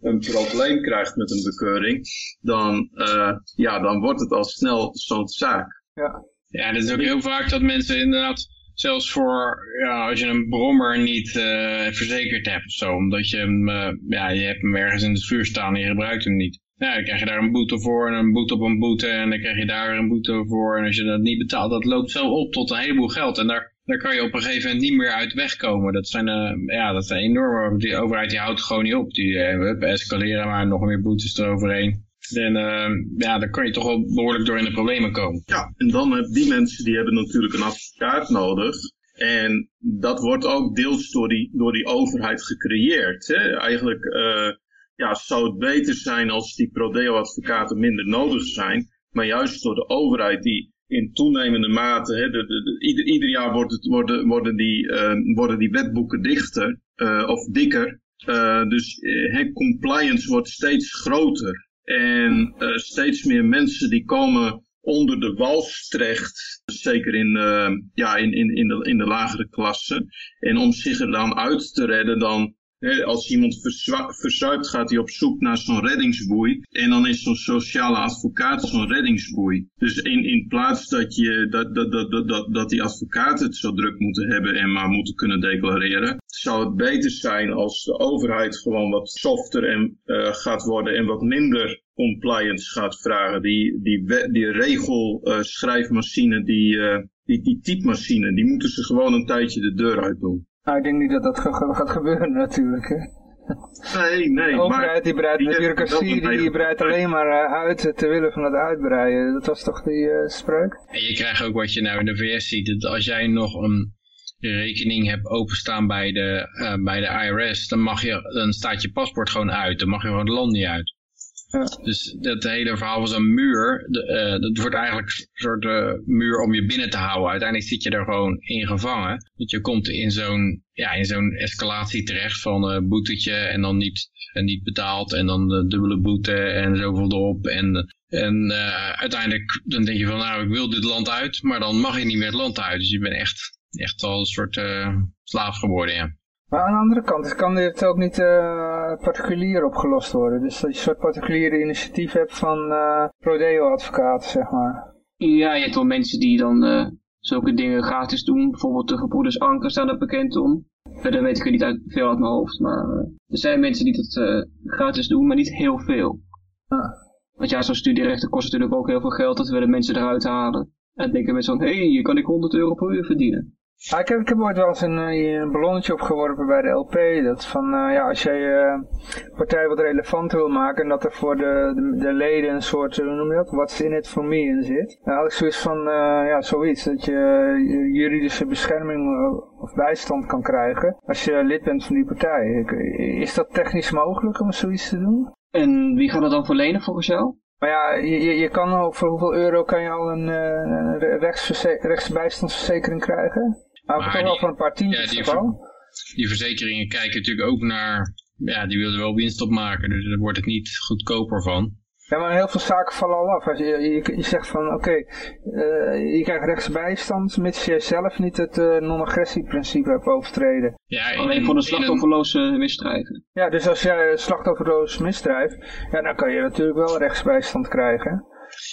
een probleem krijgt met een bekeuring, dan, uh, ja, dan wordt het al snel zo'n zaak. Ja. ja, dat is ook heel vaak dat mensen inderdaad, zelfs voor, ja, als je een brommer niet uh, verzekerd hebt of zo, omdat je hem, uh, ja, je hebt hem ergens in de vuur staan en je gebruikt hem niet. ja, dan krijg je daar een boete voor en een boete op een boete en dan krijg je daar een boete voor. En als je dat niet betaalt, dat loopt zo op tot een heleboel geld. En daar, daar kan je op een gegeven moment niet meer uit wegkomen. Dat zijn, uh, ja, dat zijn enorme, die overheid die houdt gewoon niet op. Die uh, escaleren maar nog meer boetes eroverheen. En uh, ja, dan kan je toch wel behoorlijk door in de problemen komen. Ja, en dan hebben die mensen die hebben natuurlijk een advocaat nodig. En dat wordt ook deels door die, door die overheid gecreëerd. Hè? Eigenlijk ja, zou het beter zijn als die prodeo-advocaten minder nodig zijn. Maar juist door de overheid die in toenemende mate, hè, de, de, ieder, jaar wordt het, worden, worden, die, uh, worden die wetboeken dichter uh, of dikker. dus compliance wordt steeds groter. En steeds meer mensen die komen onder de wals terecht, zeker in, ja, in, in, in, de, in de lagere klassen. En om zich er dan uit te redden, dan als iemand verzuipt, gaat hij op zoek naar zo'n reddingsboei. En dan is zo'n sociale advocaat zo'n reddingsboei. Dus in, in plaats dat, je, dat, dat, dat, dat, dat die advocaten het zo druk moeten hebben en maar moeten kunnen declareren, zou het beter zijn als de overheid gewoon wat softer en, uh, gaat worden en wat minder compliance gaat vragen. Die, die, die regelschrijfmachine, uh, die, uh, die, die typemachine, die moeten ze gewoon een tijdje de deur uit doen. Nou, ik denk niet dat dat gaat gebeuren natuurlijk. Hè. Nee, nee. De overheid die breidt, bureaucratie die breidt alleen maar uh, uit ter wille van het uitbreiden. Dat was toch die uh, spreuk? En je krijgt ook wat je nou in de VS ziet. Dat als jij nog een rekening hebt openstaan bij de, uh, bij de IRS, dan, mag je, dan staat je paspoort gewoon uit. Dan mag je gewoon het land niet uit. Dus dat hele verhaal van zo'n muur, de, uh, dat wordt eigenlijk een soort uh, muur om je binnen te houden. Uiteindelijk zit je er gewoon in gevangen. Dat je komt in zo'n ja, in zo'n escalatie terecht van uh, boetetje en dan niet, en niet betaald en dan de dubbele boete en zoveel erop. En, en uiteindelijk dan denk je van nou ik wil dit land uit, maar dan mag je niet meer het land uit. Dus je bent echt, echt al een soort slaaf geworden, ja. Maar aan de andere kant kan dit ook niet uh, particulier opgelost worden. Dus dat je een soort particuliere initiatief hebt van uh, prodeo-advocaten, zeg maar. Ja, je hebt wel mensen die dan uh, zulke dingen gratis doen. Bijvoorbeeld de gebroeders Anker staan er bekend om. Verder weet ik er niet uit, veel uit mijn hoofd. Maar er zijn mensen die dat gratis doen, maar niet heel veel. Ah. Want ja, zo'n studierechten kost natuurlijk ook heel veel geld. Dat willen mensen eruit halen. En denken mensen van, hé, hey, hier kan ik 100 euro per uur verdienen. Ah, ik, heb, ik heb ooit wel eens een, eh, een ballonnetje opgeworpen bij de LP. Dat van, uh, ja, als jij je uh, partij wat relevant wil maken en dat er voor de, de, de, leden een soort, hoe noem je dat, what's in it for me in zit. Dan had ik zoiets van, ja, zoiets, dat je juridische bescherming of bijstand kan krijgen als je lid bent van die partij. Is dat technisch mogelijk om zoiets te doen? En wie gaat dat dan verlenen volgens jou? Maar ja, je, je kan ook voor hoeveel euro kan je al een, een rechtsbijstandsverzekering krijgen? Nou, maar toch wel van een paar tientjes ja, die, die verzekeringen kijken natuurlijk ook naar, ja, die willen wel winst opmaken, dus daar wordt het niet goedkoper van. Ja, maar heel veel zaken vallen al af. Als je, je, je zegt van, oké, okay, uh, je krijgt rechtsbijstand, mits je zelf niet het uh, non-agressieprincipe hebt overtreden. Ja, Alleen voor de slachtofferloze misdrijven. Ja, dus als jij slachtofferloos misdrijf, ja, dan kan je natuurlijk wel rechtsbijstand krijgen.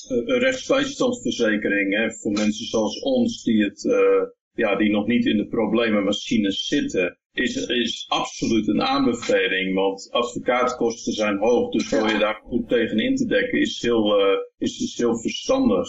Een rechtsbijstandsverzekering, hè, voor mensen zoals ons die het... Uh ja, die nog niet in de problemenmachines zitten, is, is absoluut een aanbeveling. Want advocaatkosten zijn hoog, dus door je daar goed tegen in te dekken is heel, uh, is, is heel verstandig.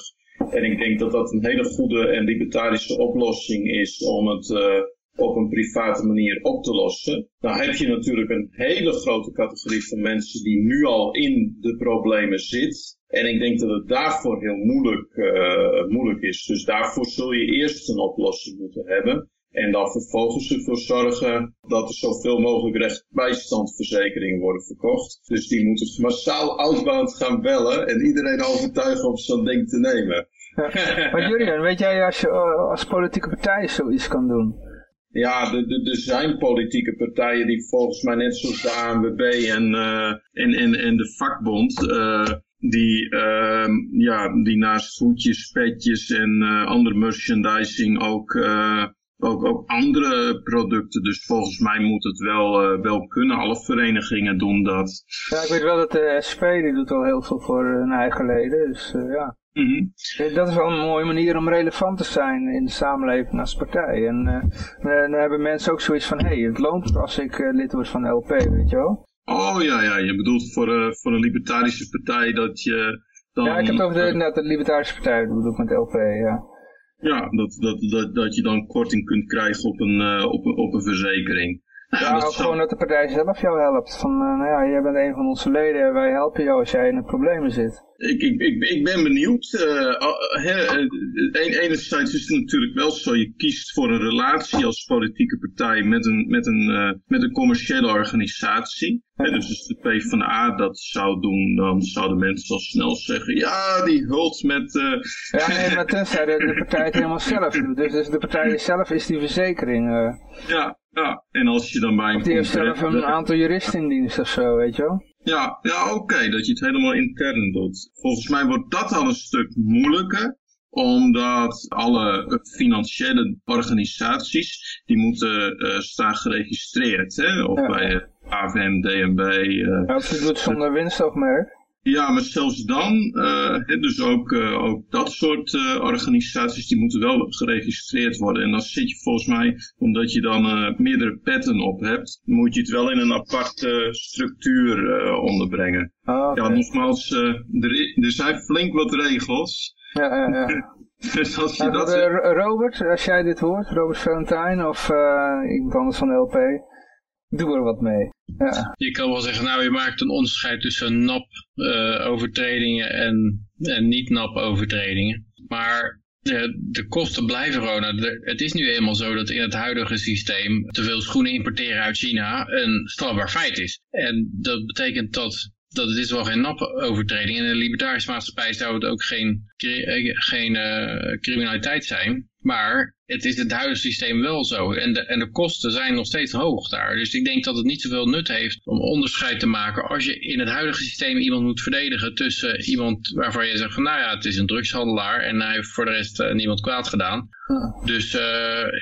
En ik denk dat dat een hele goede en libertarische oplossing is om het uh, op een private manier op te lossen. Nou heb je natuurlijk een hele grote categorie van mensen die nu al in de problemen zit. En ik denk dat het daarvoor heel moeilijk, uh, moeilijk is. Dus daarvoor zul je eerst een oplossing moeten hebben. En dan vervolgens ervoor zorgen dat er zoveel mogelijk rechtsbijstandverzekeringen worden verkocht. Dus die moeten massaal outbound gaan bellen en iedereen overtuigen om zo'n ding te nemen. Ja. Maar Julian, weet jij als je als politieke partij zoiets kan doen? Ja, er zijn politieke partijen die volgens mij net zoals de ANWB en, uh, en, en, en de vakbond... Uh, die, uh, ja, die naast voetjes, petjes en uh, andere merchandising ook, uh, ook, ook andere producten. Dus volgens mij moet het wel, uh, wel kunnen. Alle verenigingen doen dat. Ja, ik weet wel dat de SP die doet al heel veel voor hun eigen leden. Dus ja. Mm -hmm. Dat is wel een mooie manier om relevant te zijn in de samenleving als partij. En dan hebben mensen ook zoiets van, hé, hey, het loont als ik lid word van de LP, weet je wel. Oh ja, ja, je bedoelt voor, uh, voor een libertarische partij dat je dan... Ja, ik heb het over de, de libertarische partij, dat bedoel ik met LP, ja. Ja, dat, dat, dat, dat je dan korting kunt krijgen op een, uh, op, een, op een verzekering. Ja, ook gewoon dat de partij zelf jou helpt. Van, uh, nou ja, jij bent een van onze leden en wij helpen jou als jij in de problemen zit. Ik, ik, ik, ik ben benieuwd. Uh, enerzijds is het natuurlijk wel zo, je kiest voor een relatie als politieke partij met een, met een, met een commerciële organisatie. Ja. dus als de PvdA dat zou doen, dan zouden mensen al snel zeggen, ja, die hult met... Ja, nee, maar tenzij de, de partij het helemaal zelf doet. Dus, dus de partij zelf is die verzekering. Ja, ja, en als je dan bij een... Die heeft zelf een aantal juristen in dienst of zo, weet je wel. Ja, ja oké, dat je het helemaal intern doet. Volgens mij wordt dat al een stuk moeilijker omdat alle financiële organisaties, die moeten uh, staan geregistreerd, hè? of ja. bij AVM, DNB. Uh, ja, ze doet zonder winstoogmerk. Ja, maar zelfs dan, uh, dus ook, uh, ook dat soort uh, organisaties, die moeten wel geregistreerd worden. En dan zit je volgens mij, omdat je dan meerdere petten op hebt, moet je het wel in een aparte structuur onderbrengen. Oh, okay. Ja, nogmaals, er, er zijn flink wat regels. Ja, ja, ja. dus als je nou, dat... Robert, als jij dit hoort, Robert Valentine of iemand anders van de LP, doe er wat mee. Ja. Je kan wel zeggen, nou je maakt een onderscheid tussen nap uh, overtredingen en, en niet nap overtredingen. Maar de, de kosten blijven gewoon. Het is nu eenmaal zo dat in het huidige systeem te veel schoenen importeren uit China een strafbaar feit is. En dat betekent dat dat het is wel geen NAP-overtreding. In een libertarische maatschappij zou het ook geen, geen uh, criminaliteit zijn. Maar het is het huidige systeem wel zo. En de, en de kosten zijn nog steeds hoog daar. Dus ik denk dat het niet zoveel nut heeft om onderscheid te maken. Als je in het huidige systeem iemand moet verdedigen tussen iemand waarvan je zegt van nou ja, het is een drugshandelaar en hij heeft voor de rest uh, niemand kwaad gedaan. Dus uh,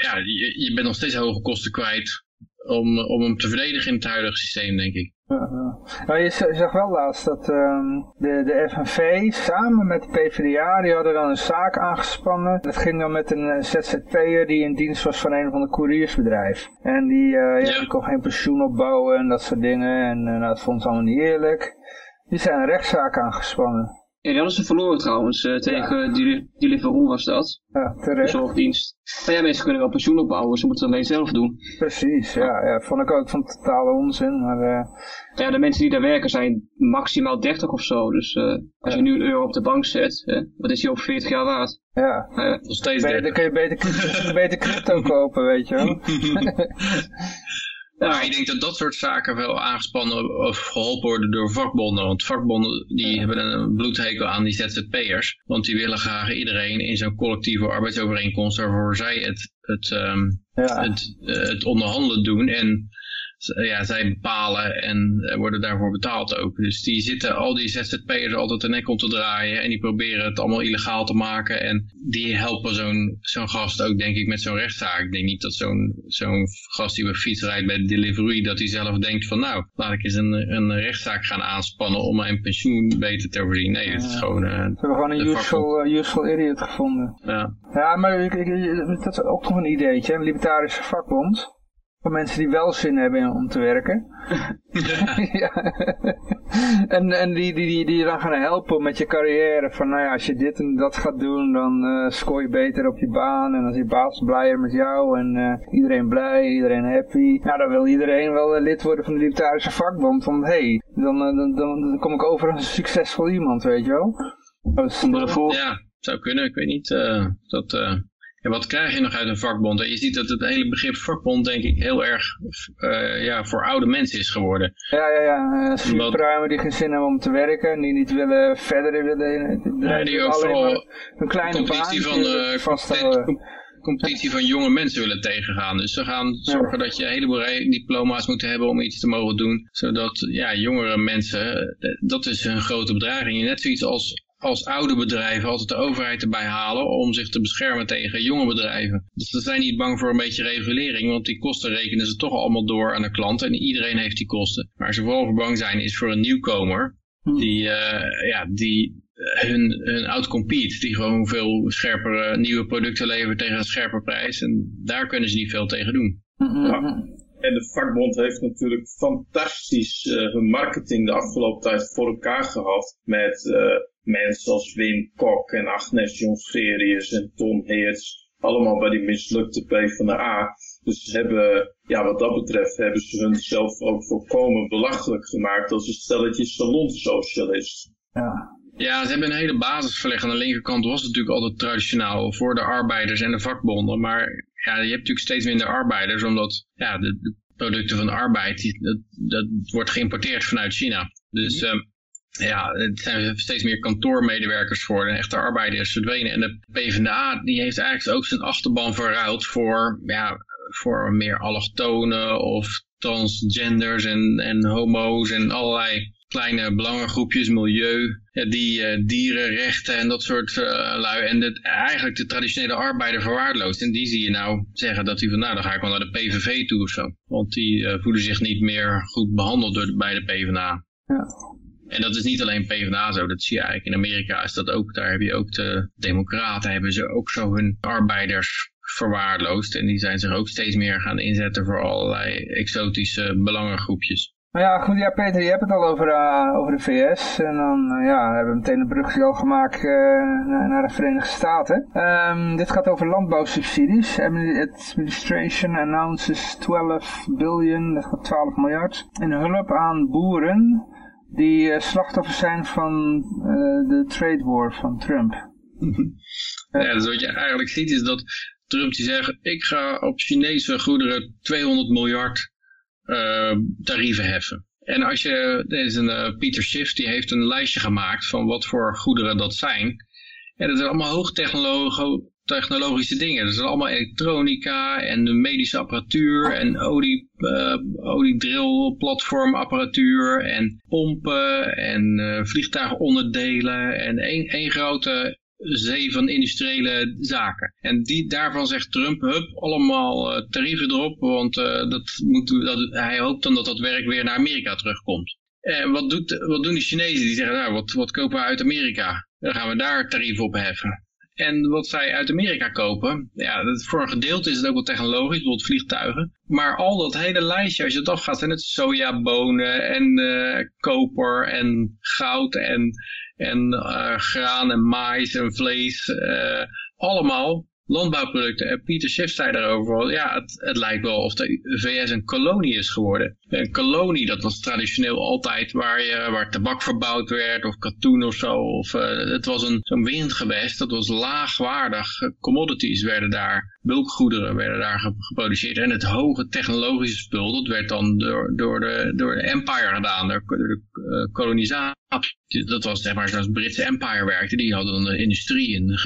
ja, je, je bent nog steeds hoge kosten kwijt om, om hem te verdedigen in het huidige systeem, denk ik. Ja, ja. Nou, je zag wel laatst dat um, de, de FNV samen met de PvdA, die hadden dan een zaak aangespannen. Dat ging dan met een ZZP'er die in dienst was van een van de couriersbedrijf. En die, uh, ja, ja. die kon geen pensioen opbouwen en dat soort dingen. En uh, dat vond ze allemaal niet eerlijk. Die zijn een rechtszaak aangespannen. Ja, die hadden ze verloren trouwens, uh, tegen ja. Deliveroo was dat. Ja, terecht. De zorgdienst. Maar ja, mensen kunnen wel pensioen opbouwen, ze moeten het alleen zelf doen. Precies, ja, ja vond ik ook van totale onzin, maar... Uh... Ja, de mensen die daar werken zijn maximaal 30 of zo, dus uh, als ja. je nu een euro op de bank zet, wat is die over 40 jaar waard? Ja, nog steeds dan kun je beter, beter crypto kopen, weet je wel. Maar ik denk dat dat soort zaken wel aangespannen of geholpen worden door vakbonden. Want vakbonden die hebben een bloedhekel aan die ZZP'ers. Want die willen graag iedereen in zo'n collectieve arbeidsovereenkomst waarvoor zij het, het, um, ja. het, uh, het onderhandelen doen. En ja, zij bepalen en worden daarvoor betaald ook. Dus die zitten al die ZZP'ers altijd de nek om te draaien en die proberen het allemaal illegaal te maken. En die helpen zo'n zo'n gast ook denk ik met zo'n rechtszaak. Ik denk niet dat zo'n zo'n gast die op fiets rijdt bij de delivery, dat hij zelf denkt van nou, laat ik eens een, een rechtszaak gaan aanspannen om mijn pensioen beter te voorzien. Nee, het is gewoon... Uh, Ze hebben gewoon een useful, uh, useful idiot gevonden. Ja, ja maar ik, ik, dat is ook nog een ideetje, een libertarische vakbond. Voor mensen die wel zin hebben om te werken. ja. en en die, die, die, dan gaan helpen met je carrière. Van nou ja, als je dit en dat gaat doen, dan uh, scoor je beter op je baan. En dan is je baas blijer met jou. En uh, iedereen blij, iedereen happy. Nou, dan wil iedereen wel lid worden van de libertarische vakbond. Want hé, hey, dan, dan, dan, dan, kom ik over als een succesvol iemand, weet je wel. Dus, ja, zou kunnen. Ik weet niet. Uh, dat... En wat krijg je nog uit een vakbond? En je ziet dat het hele begrip vakbond denk ik heel erg uh, ja, voor oude mensen is geworden. Ja, ja, ja. Superruimen die geen zin hebben om te werken en die niet willen verder willen. Ja, die ook vooral een kleine competitie van, uh, vaststellen. competitie van jonge mensen willen tegengaan. Dus ze gaan zorgen ja. dat je een heleboel diploma's moet hebben om iets te mogen doen. Zodat ja, jongere mensen, dat is een grote bedreiging. Net zoiets als als oude bedrijven altijd de overheid erbij halen om zich te beschermen tegen jonge bedrijven. Dus ze zijn niet bang voor een beetje regulering, want die kosten rekenen ze toch allemaal door aan de klant en iedereen heeft die kosten. Waar ze vooral voor bang zijn is voor een nieuwkomer die, uh, ja, die hun, hun outcompete, die gewoon veel scherpere nieuwe producten levert tegen een scherper prijs en daar kunnen ze niet veel tegen doen. Ja. en de vakbond heeft natuurlijk fantastisch uh, hun marketing de afgelopen tijd voor elkaar gehad. Met uh, mensen als Wim Kok en Agnes Jongerius en Ton Heerts. Allemaal bij die mislukte PvdA. Dus ze hebben, ja, wat dat betreft hebben ze hunzelf ook volkomen belachelijk gemaakt als een stelletje salonsocialist. Ja. Ja, ze hebben een hele basis verlegd. Aan de linkerkant was het natuurlijk altijd traditioneel voor de arbeiders en de vakbonden. Maar ja, je hebt natuurlijk steeds minder arbeiders, omdat ja, de, producten van arbeid, dat, dat wordt geïmporteerd vanuit China. Dus uh, ja, het zijn steeds meer kantoormedewerkers voor. En echte arbeiders verdwenen. En de PvdA die heeft eigenlijk ook zijn achterban verruild voor, ja, voor meer allochtonen of transgenders en, en homo's en allerlei kleine belangengroepjes, milieu, die uh, dierenrechten en dat soort uh, lui. En eigenlijk de traditionele arbeider verwaarloost. En die zie je nou zeggen dat hij van nou dan ga ik wel naar de PVV toe of zo. Want die uh, voelen zich niet meer goed behandeld door, bij de PvdA. Ja. En dat is niet alleen PvdA zo, dat zie je eigenlijk in Amerika is dat ook, daar heb je ook de democraten, hebben ze ook zo hun arbeiders verwaarloosd. En die zijn zich ook steeds meer gaan inzetten voor allerlei exotische belangengroepjes. Nou ja, goed, ja Peter, je hebt het al over, uh, over de VS. En dan uh, ja, hebben we meteen een brugje al gemaakt uh, naar, de Verenigde Staten. Um, dit gaat over landbouwsubsidies. Administration announces 12 billion, dat gaat 12 miljard, in hulp aan boeren die slachtoffers zijn van de trade war van Trump. ja, dus wat je eigenlijk ziet is dat Trump die zegt, ik ga op Chinese goederen 200 miljard uh, tarieven heffen. En als je, er is Pieter Schiff, die heeft een lijstje gemaakt van wat voor goederen dat zijn. En dat zijn allemaal hoogtechnologische dingen. Dat zijn allemaal elektronica en medische apparatuur en olie, uh, en pompen en uh, vliegtuigonderdelen en één grote zee van industriële zaken. En die, daarvan zegt Trump, hup, allemaal uh, tarieven erop, want dat moet, dat, hij hoopt dan dat dat werk weer naar Amerika terugkomt. En wat, doet, wat doen de Chinezen? Die zeggen, nou, wat, wat kopen we uit Amerika? Dan gaan we daar tarieven op heffen. En wat zij uit Amerika kopen, ja, dat, voor een gedeelte is het ook wel technologisch, bijvoorbeeld vliegtuigen. Maar al dat hele lijstje, als je het afgaat, zijn het sojabonen en uh, koper en goud en en uh, graan en mais en vlees. Uh, allemaal landbouwproducten. En Pieter Schiff zei daarover, ja, het, het, lijkt wel of de VS een kolonie is geworden. Een kolonie, dat was traditioneel altijd waar, je, waar tabak verbouwd werd, of katoen of zo. Of, uh, het was een zo'n windgewest, dat was laagwaardig. Commodities werden daar, bulkgoederen werden daar geproduceerd. En het hoge technologische spul, dat werd dan door, door, de, door de empire gedaan, door, de uh, kolonisatie. Dat was zeg maar zoals het Britse empire werkte. Die hadden dan de industrie in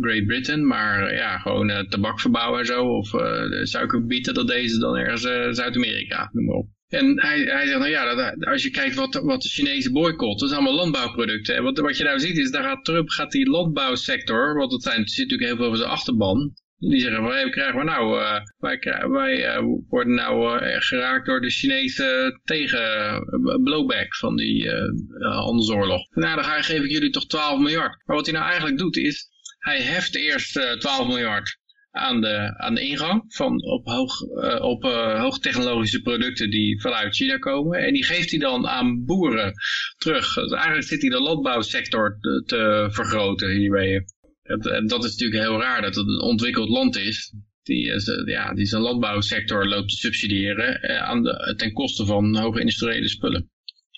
Great Britain, maar ja, gewoon uh, tabak verbouwen en zo, of uh, suikerbieten, dat deden ze dan ergens Zuid-Amerika, noem maar op. En hij, hij zegt, nou ja, dat, als je kijkt wat, wat de Chinese boycott, dat zijn allemaal landbouwproducten. En wat, wat je nou ziet is, daar gaat Trump gaat die landbouwsector, want dat zijn, zit natuurlijk heel veel over zijn achterban, die zeggen, wat krijgen we nou? Uh, wij wij uh, worden nou uh, geraakt door de Chinese tegen blowback van die handelsoorlog. Nou, dan geef ik jullie toch 12 miljard. Maar wat hij nou eigenlijk doet is, hij heft eerst 12 miljard aan de, aan de ingang van op, hoog, op uh, hoogtechnologische producten die vanuit China komen. En die geeft hij dan aan boeren terug. Dus eigenlijk zit hij de landbouwsector te vergroten hiermee. En dat is natuurlijk heel raar dat het een ontwikkeld land is. Die, uh, ja, die zijn landbouwsector loopt te subsidiëren aan de, ten koste van hoge industriële spullen.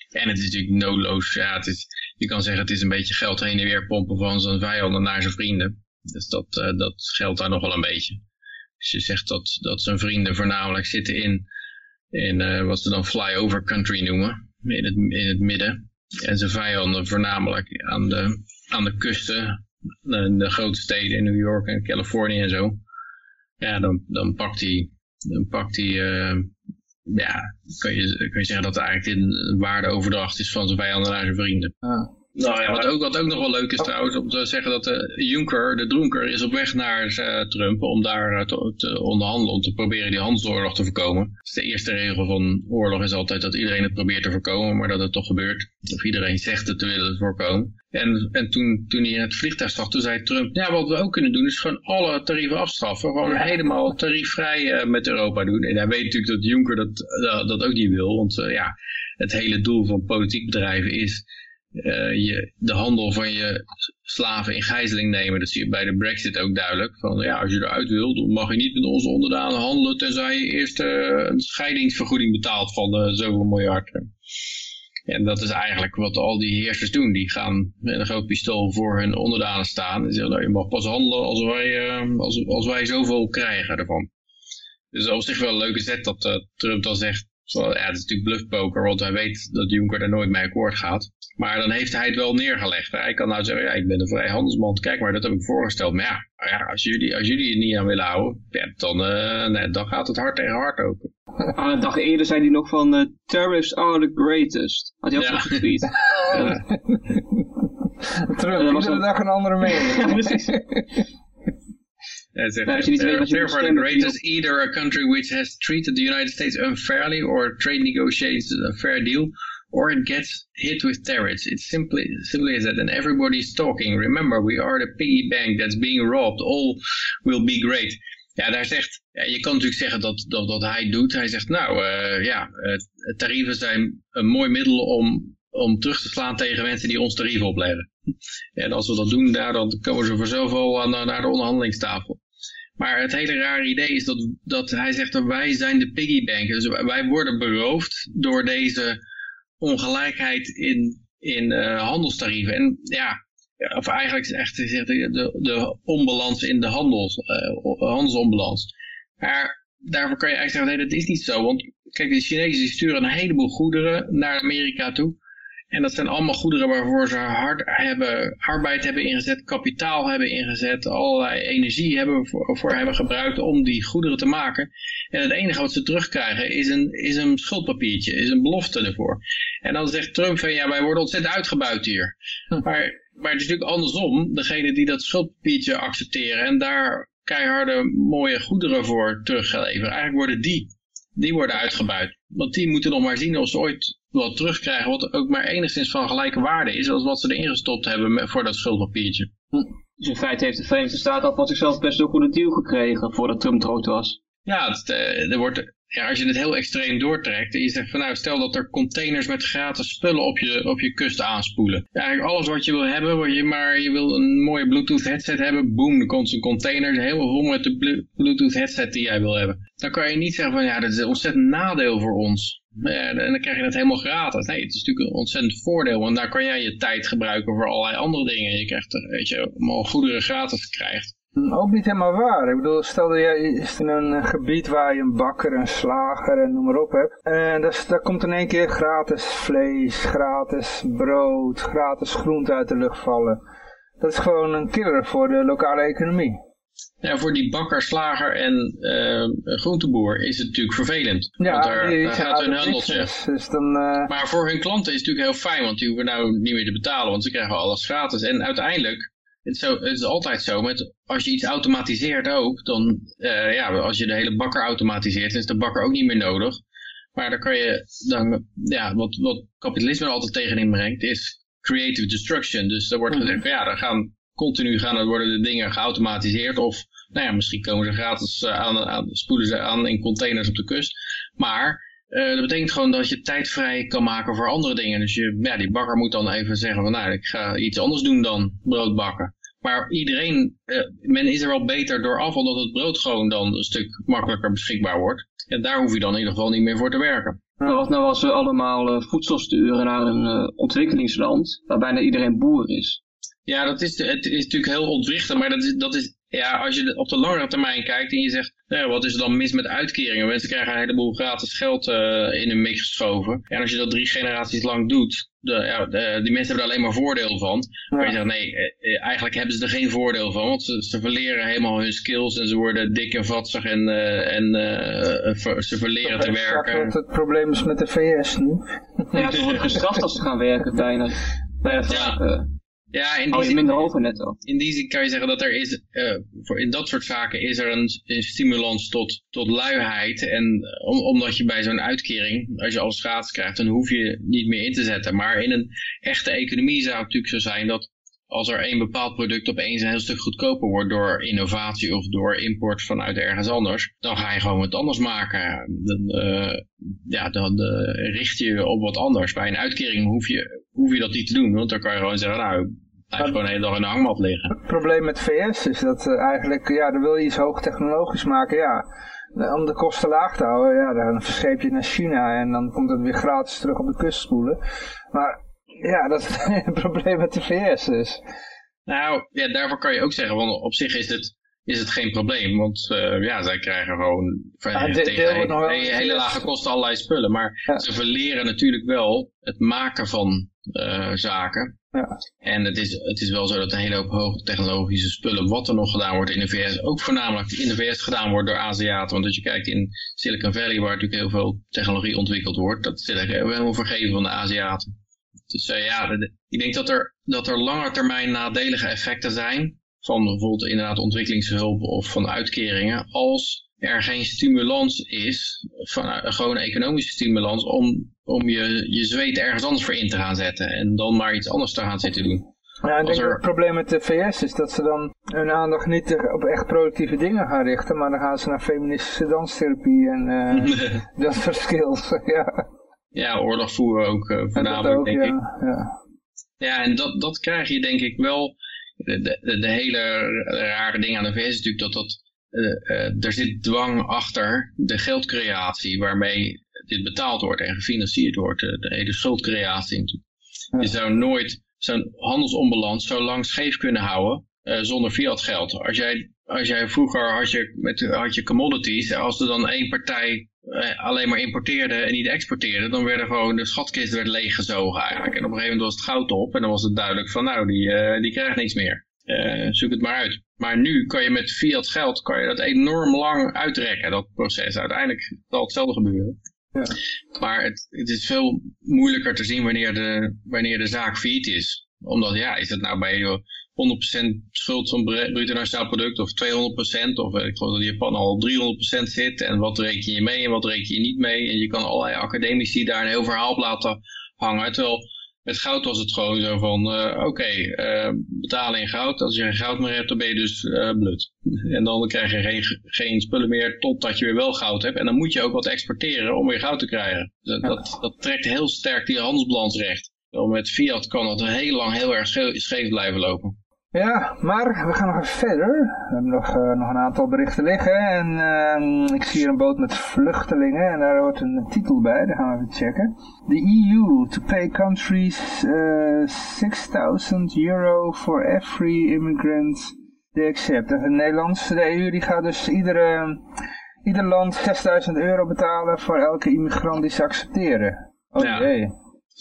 En het is natuurlijk noodloos. Ja, het is, je kan zeggen het is een beetje geld heen en weer pompen van zijn vijanden naar zijn vrienden. Dus dat, dat geldt daar nog wel een beetje. Dus je zegt dat, dat zijn vrienden voornamelijk zitten in, in wat ze dan flyover country noemen, in het, in het midden. En zijn vijanden voornamelijk aan de, aan de kusten, de, grote steden in New York en Californië en zo. Ja, dan, dan pakt hij, dan pakt hij uh, ja, kan je, kan je zeggen dat eigenlijk een waardeoverdracht is van zijn vijanden naar zijn vrienden. Nou ja, wat ook, wat ook nog wel leuk is trouwens, om te zeggen dat de Juncker, de dronker, is op weg naar uh, Trump om daar te, te, onderhandelen, om te proberen die handelsoorlog te voorkomen. Dus de eerste regel van oorlog is altijd dat iedereen het probeert te voorkomen, maar dat het toch gebeurt. Of iedereen zegt het te willen voorkomen. En, en toen, toen hij in het vliegtuig zag, toen zei Trump, ja, wat we ook kunnen doen is gewoon alle tarieven afstraffen. Gewoon helemaal tariefvrij uh, met Europa doen. En hij weet natuurlijk dat Juncker dat, dat, dat ook niet wil, want ja, het hele doel van politiek bedrijven is uh, je, de handel van je slaven in gijzeling nemen. Dat zie je bij de brexit ook duidelijk. Van, ja, als je eruit wil, dan mag je niet met onze onderdanen handelen... tenzij je eerst uh, een scheidingsvergoeding betaalt van uh, zoveel miljard. En dat is eigenlijk wat al die heersers doen. Die gaan met een groot pistool voor hun onderdanen staan. En zeggen, nou, je mag pas handelen als wij, als, als wij zoveel krijgen ervan. Dus op zich wel een leuke zet dat Trump dan zegt... ja, het is natuurlijk bluffpoker, want hij weet dat Juncker er nooit mee akkoord gaat. Maar dan heeft hij het wel neergelegd. Hij kan nou zeggen, ja, ik ben een vrij handelsman. Kijk maar, dat heb ik voorgesteld. Maar ja, ja als, jullie, als jullie het niet aan willen houden, ja, dan, uh, nee, dan gaat het hard tegen hard open. Ah, een dag eerder zei hij nog van, uh, tariffs are the greatest. Had hij ook ja. getweet. ja. Terug, iedere dag een andere mening. zegt, nou, therefore the greatest either a country which has treated the United States unfairly or trade negotiates a fair deal or it gets hit with tariffs. It's simply simply as that. And everybody's talking. Remember, we are the piggy bank that's being robbed. All will be great. Ja, daar zegt, ja, je kan natuurlijk zeggen dat, dat, dat hij doet. Hij zegt, nou uh, ja, uh, tarieven zijn een mooi middel om, om terug te slaan tegen mensen die ons tarieven opleggen. En als we dat doen, daar, dan komen ze voor zoveel aan, naar de onderhandelingstafel. Maar het hele rare idee is dat, dat hij zegt dat wij zijn de piggy bank. Dus wij worden beroofd door deze ongelijkheid in, in uh, handelstarieven. En ja, of eigenlijk is echt de, de, de onbalans in de handels, uh, handelsonbalans. Maar daarvoor kan je eigenlijk zeggen, nee, dat is niet zo. Want kijk, de Chinezen sturen een heleboel goederen naar Amerika toe. En dat zijn allemaal goederen waarvoor ze hard hebben, arbeid hebben ingezet, kapitaal hebben ingezet, allerlei energie hebben voor, voor, hebben gebruikt om die goederen te maken. En het enige wat ze terugkrijgen is een, is een schuldpapiertje, is een belofte ervoor. En dan zegt Trump van ja, wij worden ontzettend uitgebuit hier. Hm. Maar, maar het is natuurlijk andersom, degene die dat schuldpapiertje accepteren en daar keiharde mooie goederen voor teruggeleverd. Eigenlijk worden die, die worden uitgebuit. Want die moeten nog maar zien of ze ooit wat terugkrijgen wat ook maar enigszins van gelijke waarde is als wat ze erin gestopt hebben voor dat schuldpapiertje. Hm. Dus in feite heeft de Verenigde Staten al van zichzelf best een goede deal gekregen voordat Trump rood was. Ja, het, uh, er wordt, ja, als je het heel extreem doortrekt en je zegt van nou stel dat er containers met gratis spullen op je, op je kust aanspoelen. Ja, eigenlijk alles wat je wil hebben, wat je maar je wil een mooie bluetooth headset hebben, boom, dan komt een container heel vol met de bluetooth headset die jij wil hebben. Dan kan je niet zeggen van ja, dat is een ontzettend nadeel voor ons. Ja, en dan krijg je dat helemaal gratis. Nee, het is natuurlijk een ontzettend voordeel, want daar kan jij je tijd gebruiken voor allerlei andere dingen. Je krijgt er, weet je, allemaal goederen gratis krijgt. Ook niet helemaal waar. Ik bedoel, stel dat je is in een gebied waar je een bakker, een slager en noem maar op hebt. En dus, daar komt in één keer gratis vlees, gratis brood, gratis groente uit de lucht vallen. Dat is gewoon een killer voor de lokale economie. Ja, voor die bakker, slager en uh, groenteboer is het natuurlijk vervelend. Ja, want daar, daar gaat hun handeltje. Dus dan, uh... Maar voor hun klanten is het natuurlijk heel fijn, want die hoeven nou niet meer te betalen, want ze krijgen alles gratis. En uiteindelijk, het is, zo, het is altijd zo, met, als je iets automatiseert ook, dan, uh, ja, als je de hele bakker automatiseert, dan is de bakker ook niet meer nodig. Maar dan kan je, dan, ja, wat, wat kapitalisme altijd tegenin brengt, is creative destruction. Dus er wordt mhm. gezegd, ja, dan gaan continu gaan er worden de dingen geautomatiseerd of nou ja, misschien komen ze gratis uh, aan, aan, spoelen ze aan in containers op de kust. Maar uh, dat betekent gewoon dat je tijd vrij kan maken voor andere dingen. Dus je, ja, die bakker moet dan even zeggen van nou, ik ga iets anders doen dan brood bakken. Maar iedereen, uh, men is er wel beter door af, omdat het brood gewoon dan een stuk makkelijker beschikbaar wordt. En daar hoef je dan in ieder geval niet meer voor te werken. Nou, nou als we allemaal voedsel sturen naar een ontwikkelingsland, waar bijna iedereen boer is. Ja, dat is, het is natuurlijk heel ontwrichten, maar dat is, dat is ja, als je op de langere termijn kijkt en je zegt, nou, wat is er dan mis met uitkeringen? Mensen krijgen een heleboel gratis geld uh, in een mix geschoven. En als je dat drie generaties lang doet, de, ja, de, die mensen hebben er alleen maar voordeel van. Ja. Maar je zegt, nee, eh, eh, eigenlijk hebben ze er geen voordeel van. Want ze, ze verleren helemaal hun skills en ze worden dik en vatsig en, uh, en uh, ze verleren te werken. Wat het probleem is met de VS nu. Ja, ze worden gestraft als ze gaan werken bijna. Nou ja, uh, ja, in hou die, zin, minder in die zin kan je zeggen dat er is, uh, voor in dat soort zaken is er een, een stimulans tot, tot luiheid. En om, omdat je bij zo'n uitkering, als je alles gratis krijgt, dan hoef je niet meer in te zetten. Maar in een echte economie zou het natuurlijk zo zijn dat als er één bepaald product opeens een heel stuk goedkoper wordt door innovatie of door import vanuit ergens anders, dan ga je gewoon wat anders maken. Dan, uh, ja, dan uh, richt je op wat anders. Bij een uitkering hoef je, hoef je dat niet te doen, want dan kan je gewoon zeggen, nou, blijf gewoon de hele dag in de hangmat liggen. Het probleem met VS is dat uh, eigenlijk, ja, dan wil je iets hoogtechnologisch maken, ja. Om de kosten laag te houden, ja, dan verscheep je het naar China en dan komt het weer gratis terug op de kust spoelen. Maar ja, dat is het probleem met de VS dus. Nou, ja, daarvoor kan je ook zeggen, want op zich is het, is het geen probleem. Want uh, ja, zij krijgen gewoon ja, tegen hele, hele lage kosten allerlei spullen. Maar ja. ze verleren natuurlijk wel het maken van uh, zaken. Ja. En het is, het is wel zo dat een hele hoop hoogtechnologische spullen, wat er nog gedaan wordt in de VS, ook voornamelijk in de VS gedaan wordt door Aziaten. Want als je kijkt in Silicon Valley, waar natuurlijk heel veel technologie ontwikkeld wordt, dat is helemaal vergeven van de Aziaten. Dus uh, ja, ik denk dat er, dat er lange termijn nadelige effecten zijn van bijvoorbeeld inderdaad ontwikkelingshulp of van uitkeringen, als er geen stimulans is, van, uh, gewoon economische stimulans, om, om je, je zweet ergens anders voor in te gaan zetten en dan maar iets anders te gaan zitten doen. Ja, ik denk er... het probleem met de VS is dat ze dan hun aandacht niet op echt productieve dingen gaan richten, maar dan gaan ze naar feministische danstherapie en uh, dat soort skills. ja. Ja, oorlog voeren ook uh, voornamelijk, ook, denk ja, ik. Ja. ja, en dat, dat krijg je denk ik wel. De, de, de hele rare ding aan de VS is natuurlijk dat dat... Uh, uh, er zit dwang achter de geldcreatie waarmee dit betaald wordt en gefinancierd wordt. De, de hele schuldcreatie. Je zou nooit zo'n handelsonbalans zo lang scheef kunnen houden zonder fiat geld. Als jij, als jij vroeger had je, met, had je commodities, als er dan één partij alleen maar importeerde en niet exporteerde, dan werden gewoon de schatkist werd leeggezogen eigenlijk. En op een gegeven moment was het goud op en dan was het duidelijk van nou, die, uh, die krijgt niks meer. Uh, zoek het maar uit. Maar nu kan je met fiat geld kan je dat enorm lang uitrekken, dat proces. Uiteindelijk zal hetzelfde gebeuren. Ja. Maar het, het is veel moeilijker te zien wanneer de, wanneer de zaak failliet is. Omdat ja, is het nou bij 100% schuld van bruto nationaal product of 200% of ik geloof dat Japan al 300% zit en wat reken je mee en wat reken je niet mee. En je kan allerlei academici daar een heel verhaal op laten hangen. Terwijl met goud was het gewoon zo van uh, oké okay, uh, betalen in goud. Als je geen goud meer hebt dan ben je dus uh, blut. En dan krijg je geen, geen spullen meer totdat je weer wel goud hebt. En dan moet je ook wat exporteren om weer goud te krijgen. Dat, dat, dat trekt heel sterk die handelsbalans recht. Met fiat kan dat heel lang heel erg scheef blijven lopen. Ja, maar we gaan nog even verder. We hebben nog, uh, nog een aantal berichten liggen. En uh, ik zie hier een boot met vluchtelingen. En daar hoort een titel bij. Daar gaan we even checken. The EU to pay countries uh, 6000 euro for every immigrant they accept. Dat is in het Nederlands. De EU die gaat dus iedere, ieder land 6000 euro betalen voor elke immigrant die ze accepteren. Oh ja. jee. Een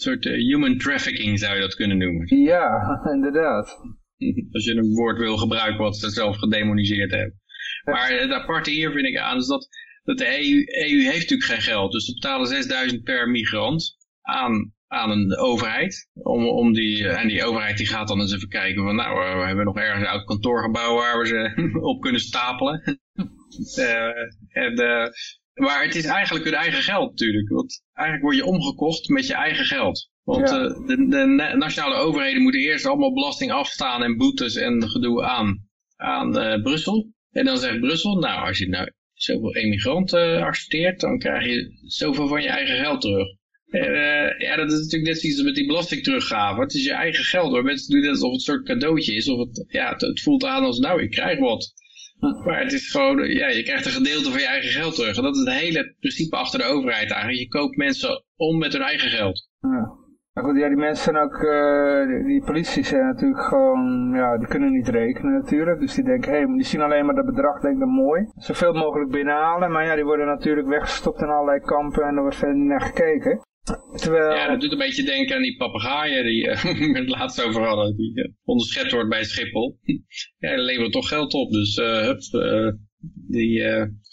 soort human trafficking zou je dat kunnen noemen. Ja, inderdaad. Als je een woord wil gebruiken wat ze zelf gedemoniseerd hebben. Maar het aparte hier vind ik aan is dat, dat de EU, EU heeft natuurlijk geen geld. Dus ze betalen 6000 per migrant aan, aan een overheid. Om, om die, en die overheid die gaat dan eens even kijken van nou, we hebben nog ergens een oud kantoorgebouw waar we ze op kunnen stapelen. uh, en, uh, maar het is eigenlijk hun eigen geld natuurlijk. Want eigenlijk word je omgekocht met je eigen geld. Want ja. uh, de, de, nationale overheden moeten eerst allemaal belasting afstaan en boetes en gedoe aan, aan uh, Brussel. En dan zegt Brussel, nou als je nou zoveel emigranten uh, accepteert, dan krijg je zoveel van je eigen geld terug. ja, dat is natuurlijk net zoiets met die belasting teruggave. Het is je eigen geld, maar mensen doen het alsof het een soort cadeautje is. Of het, ja, het, het voelt aan als, nou, ik krijg wat. Maar het is gewoon, ja, je krijgt een gedeelte van je eigen geld terug. En dat is het hele principe achter de overheid eigenlijk. Je koopt mensen om met hun eigen geld. Ja. Ja, die mensen ook, uh, die, die, politie zijn natuurlijk gewoon, ja, die kunnen niet rekenen natuurlijk. Dus die denken, hé, hey, die zien alleen maar dat bedrag, denken mooi. Zoveel mogelijk binnenhalen, maar ja, die worden natuurlijk weggestopt in allerlei kampen en er wordt verder niet naar gekeken. Terwijl... Ja, dat doet een beetje denken aan die papegaaien die uh, het laatst over hadden, die uh, onderschept wordt bij Schiphol. ja, die leveren toch geld op, dus die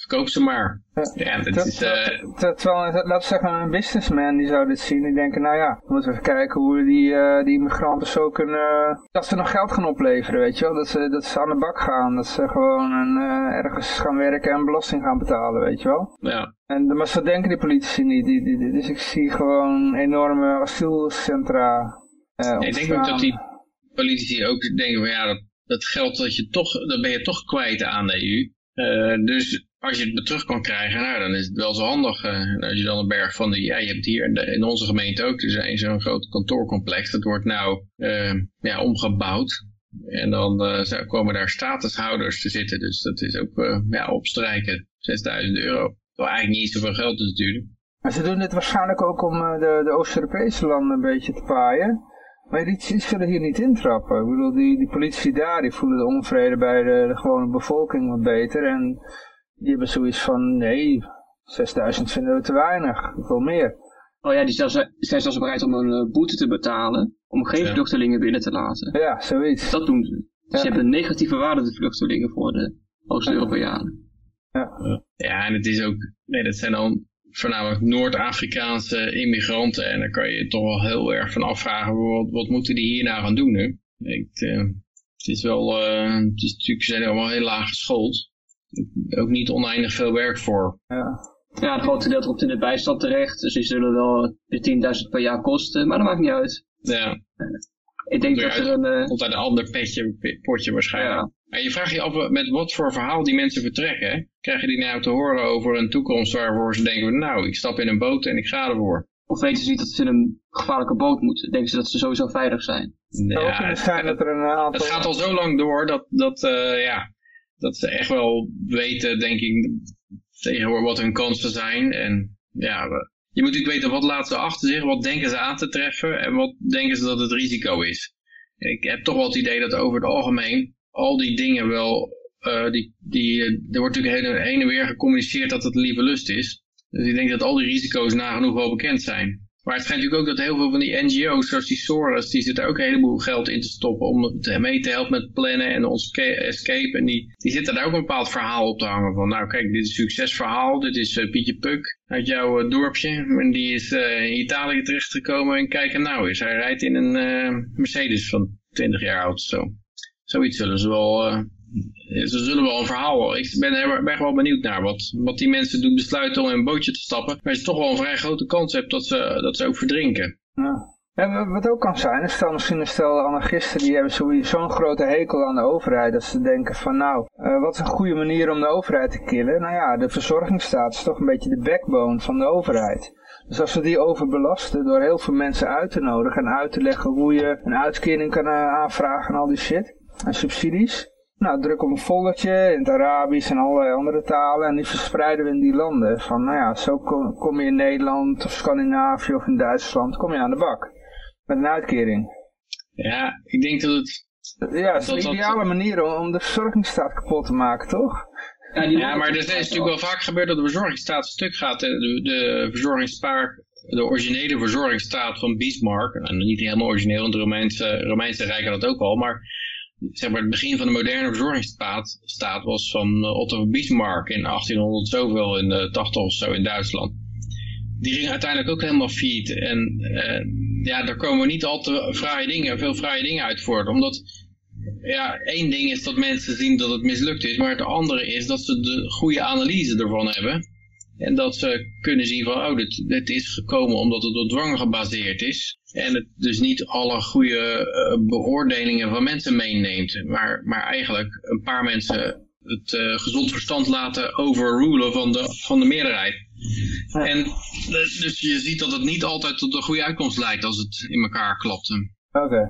uh, verkoopt ze maar. Ja, dat, is... Uh... Terwijl, laten we zeggen, een businessman die zou dit zien. Die denken, nou ja, we moeten even kijken hoe die, uh, die immigranten zo kunnen... Dat ze nog geld gaan opleveren, weet je wel. Dat ze, dat ze aan de bak gaan. Dat ze gewoon een, ergens gaan werken en belasting gaan betalen, weet je wel. Ja. En, maar zo denken die politici niet. Die, die, dus ik zie gewoon enorme asielcentra Ik denk ook dat die politici ook denken van ja, dat, dat geld dat je toch, dat ben je toch kwijt aan de EU. Uh, dus als je het terug kan krijgen, nou, dan is het wel zo handig. Uh, als je dan een berg van, de, ja, je hebt hier in, onze gemeente ook, is zo'n groot kantoorcomplex, dat wordt nou uh, ja, omgebouwd. En dan komen daar statushouders te zitten, dus dat is ook ja, opstrijken, 6000 euro. Wel eigenlijk niet zoveel geld is natuurlijk. Maar ze doen dit waarschijnlijk ook om de, de Oost-Europese landen een beetje te paaien. Maar die zullen hier niet intrappen. Ik bedoel, die, die politie daar, die voelen de onvrede bij de, de gewone bevolking wat beter. En die hebben zoiets van, nee, 6000 vinden we te weinig, wil meer. Oh ja, die zijn zelfs bereid om een uh, boete te betalen om geen ja. vluchtelingen binnen te laten. Ja, zoiets. Dat doen ze. Dus ja. hebben negatieve waarde, de vluchtelingen, voor de Oost-Europeanen. Ja. ja, en het is ook, nee, dat zijn dan voornamelijk Noord-Afrikaanse immigranten. En dan kan je toch wel heel erg van afvragen, wat, wat moeten die hier nou gaan doen nu? Ik, uh, het is wel, uh, het is natuurlijk, ze zijn allemaal heel laag geschoold. Ook niet oneindig veel werk voor. Ja. Ja, een groot deel komt in de bijstand terecht. Dus die zullen wel de 10.000 per jaar kosten. Maar dat maakt niet uit. Ja. Ik denk dat er een... Uh... Komt uit een ander petje, potje waarschijnlijk. Ja. Maar je vraagt je af met wat voor verhaal die mensen vertrekken. Krijgen die nou te horen over een toekomst waarvoor ze denken, nou, ik stap in een boot en ik ga ervoor. Of weten ze niet dat ze in een gevaarlijke boot moeten? Denken ze dat ze sowieso veilig zijn? Ja, het, het, het, gaat al zo lang door dat, dat, uh, ja, dat ze echt wel weten, denk ik, tegenwoordig wat hun kansen zijn. En ja, je moet natuurlijk weten wat laten ze achter zich, wat denken ze aan te treffen en wat denken ze dat het risico is. Ik heb toch wel het idee dat over het algemeen al die dingen wel, uh, die, die, eh, er wordt natuurlijk heen en weer gecommuniceerd dat het lieve lust is. Dus ik denk dat al die risico's nagenoeg wel bekend zijn. Maar het schijnt natuurlijk ook dat heel veel van die NGO's, zoals die Soros, die zitten ook een heleboel geld in te stoppen om mee te helpen met plannen en ons escape. En die, die zitten daar ook een bepaald verhaal op te hangen van, nou kijk, dit is een succesverhaal, dit is uh, Pietje Puk uit jouw uh, dorpje. En die is uh, in Italië terechtgekomen en kijk hem nou eens, hij rijdt in een Mercedes van 20 jaar oud zo. Zoiets zullen ze wel, ze zullen wel een verhaal. Ik ben, ben wel benieuwd naar wat, wat die mensen doen besluiten om in een bootje te stappen. Maar je toch wel een vrij grote kans hebt dat ze, dat ze ook verdrinken. Ja. En wat ook kan zijn, stel misschien een stel anarchisten die hebben zo'n grote hekel aan de overheid dat ze denken van nou, uh, wat is een goede manier om de overheid te killen? Nou ja, de verzorgingsstaat is toch een beetje de backbone van de overheid. Dus als we die overbelasten door heel veel mensen uit te nodigen en uit te leggen hoe je een uitkering kan aanvragen en al die shit, en subsidies. Nou, druk op een foldertje in het Arabisch en allerlei andere talen en die verspreiden we in die landen. Van, nou ja, zo kom, kom je in Nederland of Scandinavië of in Duitsland, kom je aan de bak. Met een uitkering. Ja, ik denk dat het... Ja, het is een ideale manier om, om de verzorgingsstaat kapot te maken, toch? Ja, ja maar er is natuurlijk wel vaak gebeurd dat de verzorgingsstaat stuk gaat. De, de verzorgingsstaat de originele verzorgingsstaat van Bismarck, en niet helemaal origineel, want de Romeinse, Romeinse Rijk had dat ook al, maar zeg maar, het begin van de moderne verzorgingsstaat staat was van eh, Otto Bismarck in 1800 zoveel, in de 80 of zo in Duitsland. Die ging uiteindelijk ook helemaal failliet. En uh, ja, daar komen niet al te dingen, veel fraaie dingen uit voort. Omdat, ja, één ding is dat mensen zien dat het mislukt is. Maar het andere is dat ze de goede analyse ervan hebben. En dat ze kunnen zien van, oh, dit, dit is gekomen omdat het op dwang gebaseerd is. En het dus niet alle goede uh, beoordelingen van mensen meeneemt. Maar, maar eigenlijk een paar mensen het uh, gezond verstand laten overrulen van de, van de meerderheid. En dus je ziet dat het niet altijd tot een goede uitkomst lijkt als het in elkaar klapt. Oké.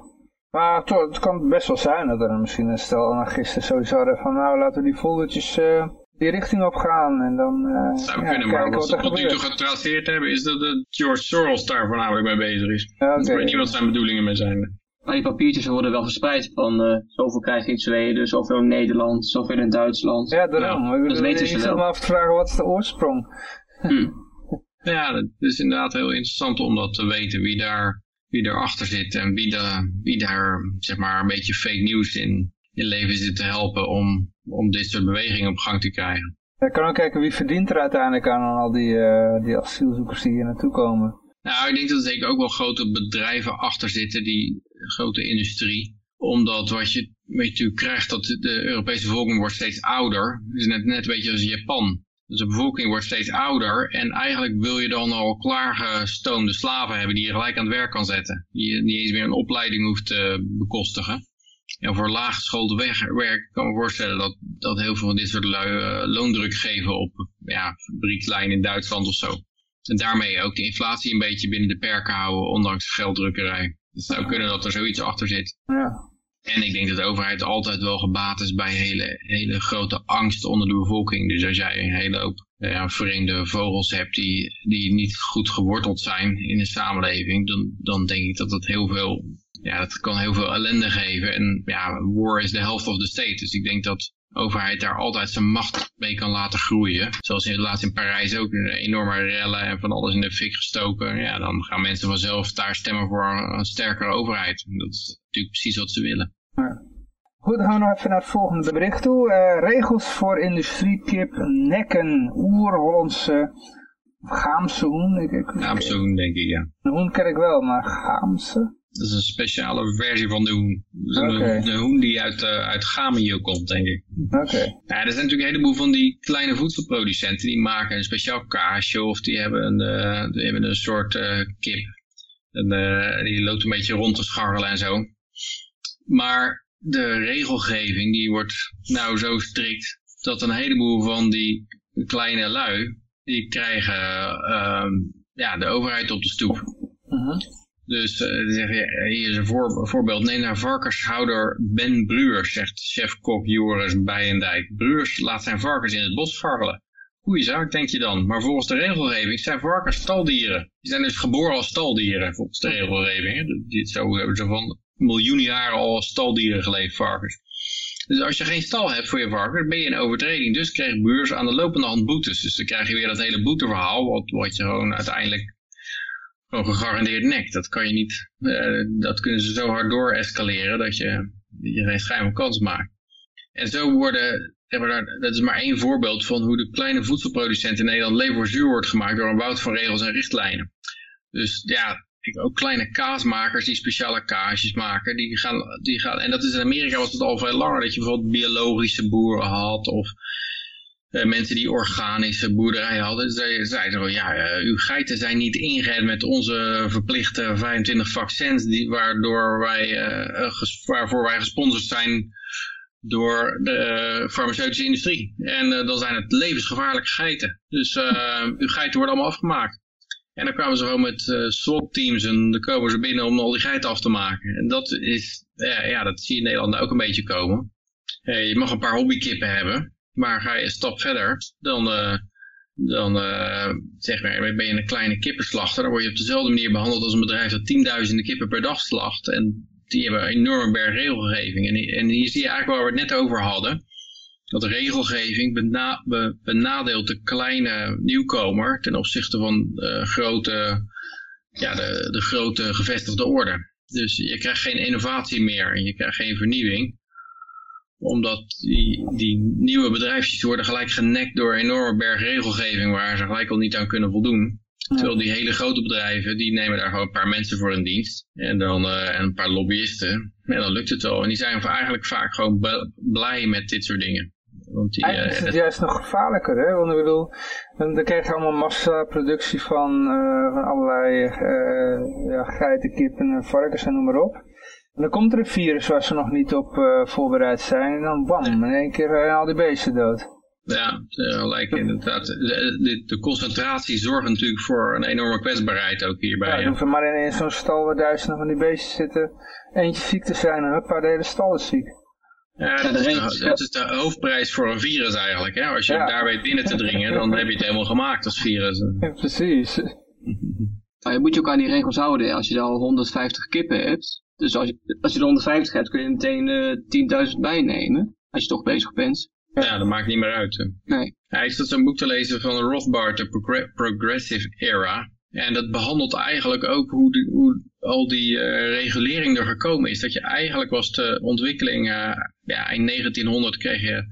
Maar toch, het kan best wel zijn dat er misschien een stel anarchisten sowieso hadden van nou laten we die foldertjes uh, die richting op gaan en dan uh, Zou ja, kunnen, maar wat, wat, nu toch getraceerd hebben is dat de George Soros daar voornamelijk mee bezig is. Okay. Ik weet niet wat zijn bedoelingen mee zijn. Maar die papiertjes worden wel verspreid van uh, zoveel krijg je in Zweden, zoveel in Nederland, zoveel in Duitsland. Ja, daarom. Ja, dat weten ze wel. Ik me af te vragen, wat is de oorsprong? Hmm. Ja, het is inderdaad heel interessant om dat te weten, wie daar wie erachter zit en wie, de, wie daar zeg maar een beetje fake news in in leven zit te helpen om, om dit soort bewegingen op gang te krijgen. Je kan ook kijken wie verdient er uiteindelijk aan al die, uh, die asielzoekers die hier naartoe komen. Nou, ik denk dat er zeker ook wel grote bedrijven achter zitten, die grote industrie. Omdat wat je, wat je natuurlijk krijgt, dat de Europese bevolking wordt steeds ouder. Het is net, net een beetje als Japan. Dus de bevolking wordt steeds ouder en eigenlijk wil je dan al klaargestoomde slaven hebben die je gelijk aan het werk kan zetten. Die je niet eens meer een opleiding hoeft te bekostigen. En voor laaggeschoolde werk kan ik me voorstellen dat, dat heel veel van dit soort lui uh, loondruk geven op ja, fabriekslijn in Duitsland of zo. En daarmee ook de inflatie een beetje binnen de perken houden, ondanks gelddrukkerij. Het zou kunnen dat er zoiets achter zit. Ja. En ik denk dat de overheid altijd wel gebaat is bij hele, hele grote angst onder de bevolking. Dus als jij een hele hoop ja, vreemde vogels hebt die, die niet goed geworteld zijn in de samenleving, dan, dan denk ik dat dat heel veel, ja, dat kan heel veel ellende geven. En ja, war is de helft of the state. Dus ik denk dat de overheid daar altijd zijn macht mee kan laten groeien. Zoals in, laatst in Parijs ook een enorme rellen en van alles in de fik gestoken. Ja, dan gaan mensen vanzelf daar stemmen voor een, een sterkere overheid. Dat is natuurlijk precies wat ze willen. Goed, dan gaan we nog even naar het volgende bericht toe. Uh, regels voor industriekip nekken oer-Hollandse Gaamse hoen. Ik, ik, Gaamse hoen, denk ik, ja. De hoen ken ik wel, maar Gaamse? Dat is een speciale versie van de hoen. Okay. De hoen die uit, uh, uit Gamio komt, denk ik. Oké. Okay. Ja, er zijn natuurlijk een heleboel van die kleine voedselproducenten. Die maken een speciaal kaasje of die hebben een, uh, die hebben een soort uh, kip. En, die loopt een beetje rond te scharrelen en zo. Maar de regelgeving die wordt nou zo strikt dat een heleboel van die kleine lui, die krijgen uh, ja, de overheid op de stoep. Uh -huh. Dus uh, zeg je, hier is een voor, voorbeeld. Neem naar varkenshouder Ben Bruurs, zegt chef-kok Joris Bijendijk. Bruurs laat zijn varkens in het bos varkelen. Goeie zaak, denk je dan. Maar volgens de regelgeving zijn varkens staldieren. Die zijn dus geboren als staldieren, volgens de regelgeving. Dit zo hebben ze van miljoenen jaren al als staldieren geleefd, varkens. Dus als je geen stal hebt voor je varkens, ben je in overtreding. Dus krijgt buurs aan de lopende hand boetes. Dus dan krijg je weer dat hele boeteverhaal, wat, wat je gewoon uiteindelijk gewoon gegarandeerd nekt. Dat kan je niet, uh, dat kunnen ze zo hard door escaleren dat je, je geen schijn kans maakt. En zo worden, dat is maar één voorbeeld van hoe de kleine voedselproducent in Nederland leven voor zuur wordt gemaakt door een woud van regels en richtlijnen. Dus ja, ook kleine kaasmakers die speciale kaasjes maken, die gaan, die gaan, en dat is in Amerika was het al veel langer, dat je bijvoorbeeld biologische boeren had, of uh, mensen die organische boerderij hadden, ze zeiden van ja, uh, uw geiten zijn niet ingeënt met onze verplichte 25 vaccins, die, waardoor wij, uh, waarvoor wij gesponsord zijn door de farmaceutische industrie. En dan zijn het levensgevaarlijke geiten. Dus uw geiten worden allemaal afgemaakt. En dan kwamen ze gewoon met uh, en dan komen ze binnen om al die geiten af te maken. En dat is, ja, ja dat zie je in Nederland ook een beetje komen. Je mag een paar hobbykippen hebben, maar ga je een stap verder, dan, uh, dan zeg maar, ben je een kleine kippenslachter. Dan word je op dezelfde manier behandeld als een bedrijf dat tienduizenden kippen per dag slacht. En die hebben een enorme berg regelgeving. En, en hier zie je eigenlijk waar we het net over hadden dat regelgeving bena be benadeelt de kleine nieuwkomer ten opzichte van grote, ja, de, de grote gevestigde orde. Dus je krijgt geen innovatie meer en je krijgt geen vernieuwing. Omdat die, die nieuwe bedrijfjes worden gelijk genekt door een enorme berg regelgeving waar ze gelijk al niet aan kunnen voldoen. Terwijl die hele grote bedrijven, die nemen daar gewoon een paar mensen voor in dienst. En dan uh, en een paar lobbyisten. En dan lukt het wel. En die zijn eigenlijk vaak gewoon blij met dit soort dingen. Want die, Eigenlijk is het juist nog gevaarlijker, hè? Want ik bedoel, dan, dan krijg je allemaal massaproductie van, uh, van allerlei uh, ja, geiten, kippen en varkens en noem maar op. En dan komt er een virus waar ze nog niet op uh, voorbereid zijn en dan bam, in één keer al die beesten dood. Ja, gelijk inderdaad. De, de, de, concentratie zorgt natuurlijk voor een enorme kwetsbaarheid ook hierbij. Ja, je hoeft maar in, in zo'n stal waar duizenden van die beesten zitten, eentje ziek te zijn en huppa, de hele stal is ziek. Ja, dat, is de, dat, is de, hoofdprijs voor een virus eigenlijk. Hè? Als je ja. daar weet binnen te dringen, dan heb je het helemaal gemaakt als virus. Ja, precies. Maar je moet je ook aan die regels houden. Als je al 150 kippen hebt, dus als je, als je er 150 hebt, kun je meteen uh, 10.000 bijnemen. Als je toch bezig bent. Ja, dat maakt niet meer uit. Hè. Nee. Hij is dat zo'n boek te lezen van Rothbard, de Progressive Era. En dat behandelt eigenlijk ook hoe, de, hoe al die regulering er gekomen is. Dat je eigenlijk was de ontwikkeling, ja, in 1900 kreeg je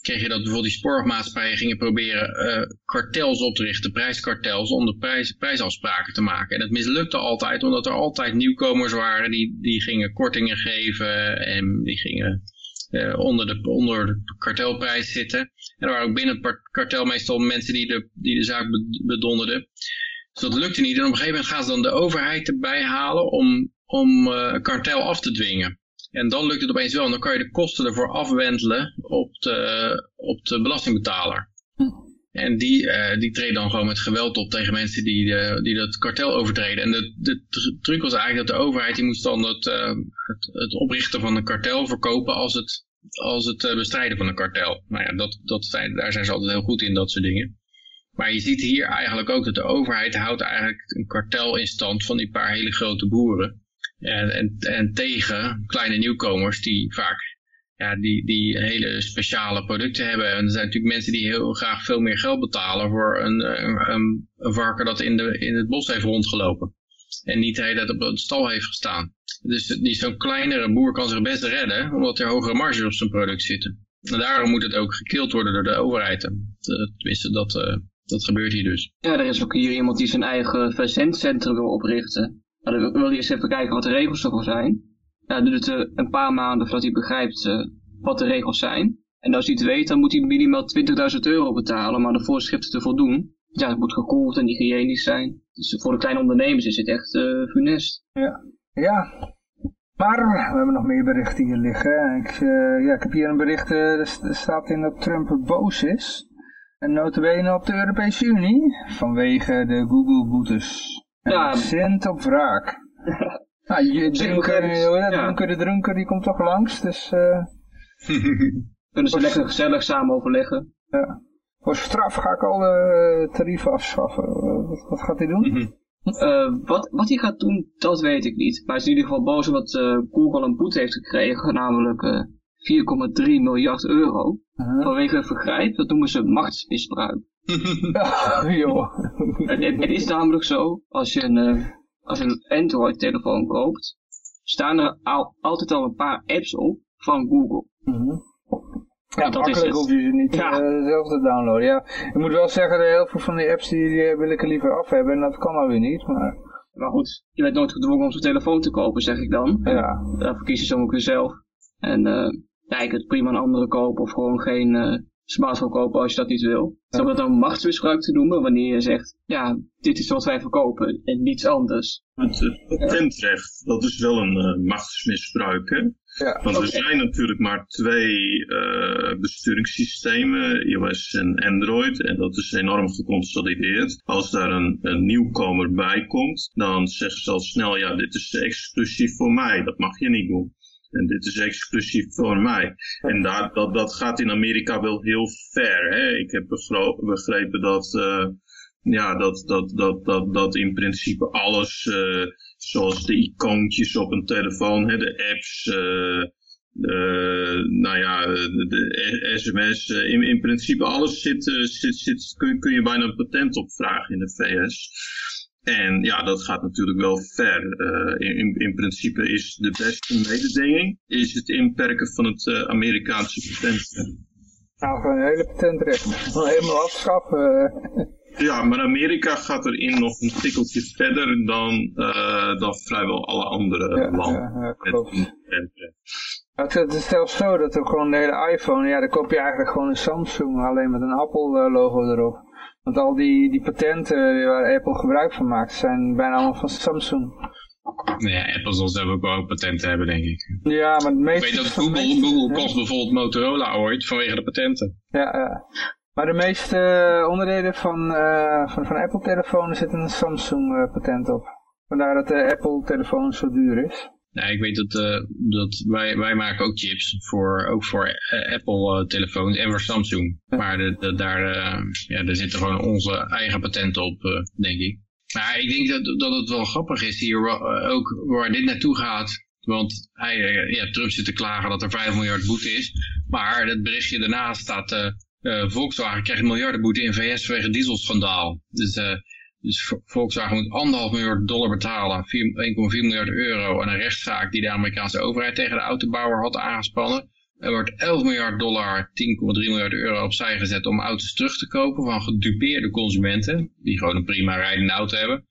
kreeg je dat bijvoorbeeld die spoormaatschappijen gingen proberen uh, kartels op te richten, prijskartels, om de prijs, prijsafspraken te maken. En dat mislukte altijd, omdat er altijd nieuwkomers waren die, die gingen kortingen geven en die gingen uh, onder, de, onder de kartelprijs zitten. En er waren ook binnen het kartel meestal mensen die de, die de zaak bedonderden. Dus dat lukte niet. En op een gegeven moment gaan ze dan de overheid erbij halen om, om uh, een kartel af te dwingen. En dan lukt het opeens wel. En dan kan je de kosten ervoor afwendelen op de, op de belastingbetaler. Hm. En die, uh, die treedt dan gewoon met geweld op tegen mensen die, uh, die dat kartel overtreden. En de, de, truc was eigenlijk dat de overheid die moest dan het, uh, het, het, oprichten van een kartel verkopen als het, als het bestrijden van een kartel. Nou ja, dat, dat zijn, daar zijn ze altijd heel goed in, dat soort dingen. Maar je ziet hier eigenlijk ook dat de overheid houdt eigenlijk een kartel in stand van die paar hele grote boeren. En, en, en tegen kleine nieuwkomers die vaak ja, die, die hele speciale producten hebben. En er zijn natuurlijk mensen die heel graag veel meer geld betalen voor een, een, een varken dat in, de, in het bos heeft rondgelopen. En niet hele tijd op het stal heeft gestaan. Dus die zo'n kleinere boer kan zich best redden, omdat er hogere marges op zijn product zitten. En daarom moet het ook gekild worden door de overheid. Tenminste, dat, uh, dat gebeurt hier dus. Ja, er is ook hier iemand die zijn eigen verzendcentrum wil oprichten. Nou, dan wil eens even kijken wat de regels ervoor zijn. Ja, duurt het uh, een paar maanden voordat hij begrijpt uh, wat de regels zijn. En als hij het weet, dan moet hij minimaal 20.000 euro betalen om aan de voorschriften te voldoen. Ja, het moet gekoeld en hygiënisch zijn. Dus voor de kleine ondernemers is het echt uh, funest. Ja. ja, maar we hebben nog meer berichten hier liggen. Ik, ja, ik heb hier een bericht, er staat in dat Trump boos is. En notabene op de Europese Unie vanwege de Google-boetes. Ja. Cent op wraak. nou, je ja. dronker, de dronker, die komt toch langs, dus... Uh... Kunnen ze lekker gezellig samen overleggen. Ja. Voor straf ga ik alle uh, tarieven afschaffen. Uh, wat, wat, gaat hij doen? Mm wat, wat hij gaat doen, dat weet ik niet. Maar hij is in ieder geval boos omdat Google een boete heeft gekregen, namelijk 4,3 miljard euro. -huh. Vanwege vergrijp, dat noemen ze machtsmisbruik. Joh. Het, is namelijk zo, als je een, uh, als een Android-telefoon koopt, staan er al, altijd al een paar apps op van Google. Mm -hmm. Ja, dat makkelijk hoef je ze niet ja. uh, zelf te downloaden. Ja, ik moet wel zeggen, heel veel van die apps die, die wil ik er liever af hebben en dat kan dan weer niet. Maar... maar goed, je bent nooit gedwongen om zo'n telefoon te kopen, zeg ik dan. Ja. Daarvoor kies je zo ook weer zelf. En uh, ja, je kunt prima een andere kopen of gewoon geen, uh, smartphone kopen als je dat niet wil. Zou dat dan machtsmisbruik te noemen wanneer je zegt, ja, dit is wat wij verkopen en niets anders? Het, patentrecht, dat is wel een uh, machtsmisbruik, hè? Ja, Want er zijn natuurlijk maar twee uh, besturingssystemen, iOS en Android, en dat is enorm geconsolideerd. Als daar een, een nieuwkomer bij komt, dan zeggen ze al snel, ja, dit is exclusief voor mij, dat mag je niet doen. En dit is exclusief voor mij. En daar, dat, dat gaat in Amerika wel heel ver. Hè? Ik heb begrepen dat, uh, ja, dat, dat, dat, dat, dat in principe alles, uh, zoals de icoontjes op een telefoon, hè, de apps, uh, nou ja, de, de sms, in, in principe alles zit, zit, zit, kun, kun je bijna een patent opvragen in de VS. En ja, dat gaat natuurlijk wel ver. Uh, in, in, principe is de beste mededinging is het inperken van het uh, Amerikaanse patentrecht. Nou, gewoon een hele patentrecht. Helemaal afschaffen. Ja, maar Amerika gaat erin nog een tikkeltje verder dan, uh, dan vrijwel alle andere ja, landen. Ja, ja, klopt. Het is zelfs zo dat er gewoon de hele iPhone, ja, dan koop je eigenlijk gewoon een Samsung alleen met een Apple logo erop. Want al die, die patenten waar Apple gebruik van maakt, zijn bijna allemaal van Samsung. Ja, Apple zal zelf ook wel patenten hebben, denk ik. Ja, maar het meeste... Ik weet dat Google, Google kocht bijvoorbeeld Motorola ooit vanwege de patenten. Ja, ja. Maar de meeste eh, onderdelen van, uh, van, van Apple-telefoons zitten een Samsung-patent op. Vandaar dat de Apple-telefoon zo duur is. Ja, ik weet dat, uh, dat wij, wij maken ook chips, voor, ook voor uh, Apple telefoons en voor Samsung. Maar de, de, daar, ja, daar zitten gewoon onze eigen patenten op, denk ik. Maar ik denk dat, dat het wel grappig is hier, ook waar dit naartoe gaat. Want hij, ja, Trump zit te klagen dat er 5 miljard boete is. Maar het berichtje daarna staat, Volkswagen krijgt een miljardenboete in VS vanwege dieselschandaal. Dus Dus Volkswagen moet anderhalf miljard dollar betalen, 1,4 miljard euro aan een rechtszaak die de Amerikaanse overheid tegen de autobouwer had aangespannen. Er wordt 11 miljard dollar, 10,3 miljard euro opzij gezet om auto's terug te kopen van gedupeerde consumenten, die gewoon een prima rijdende auto hebben.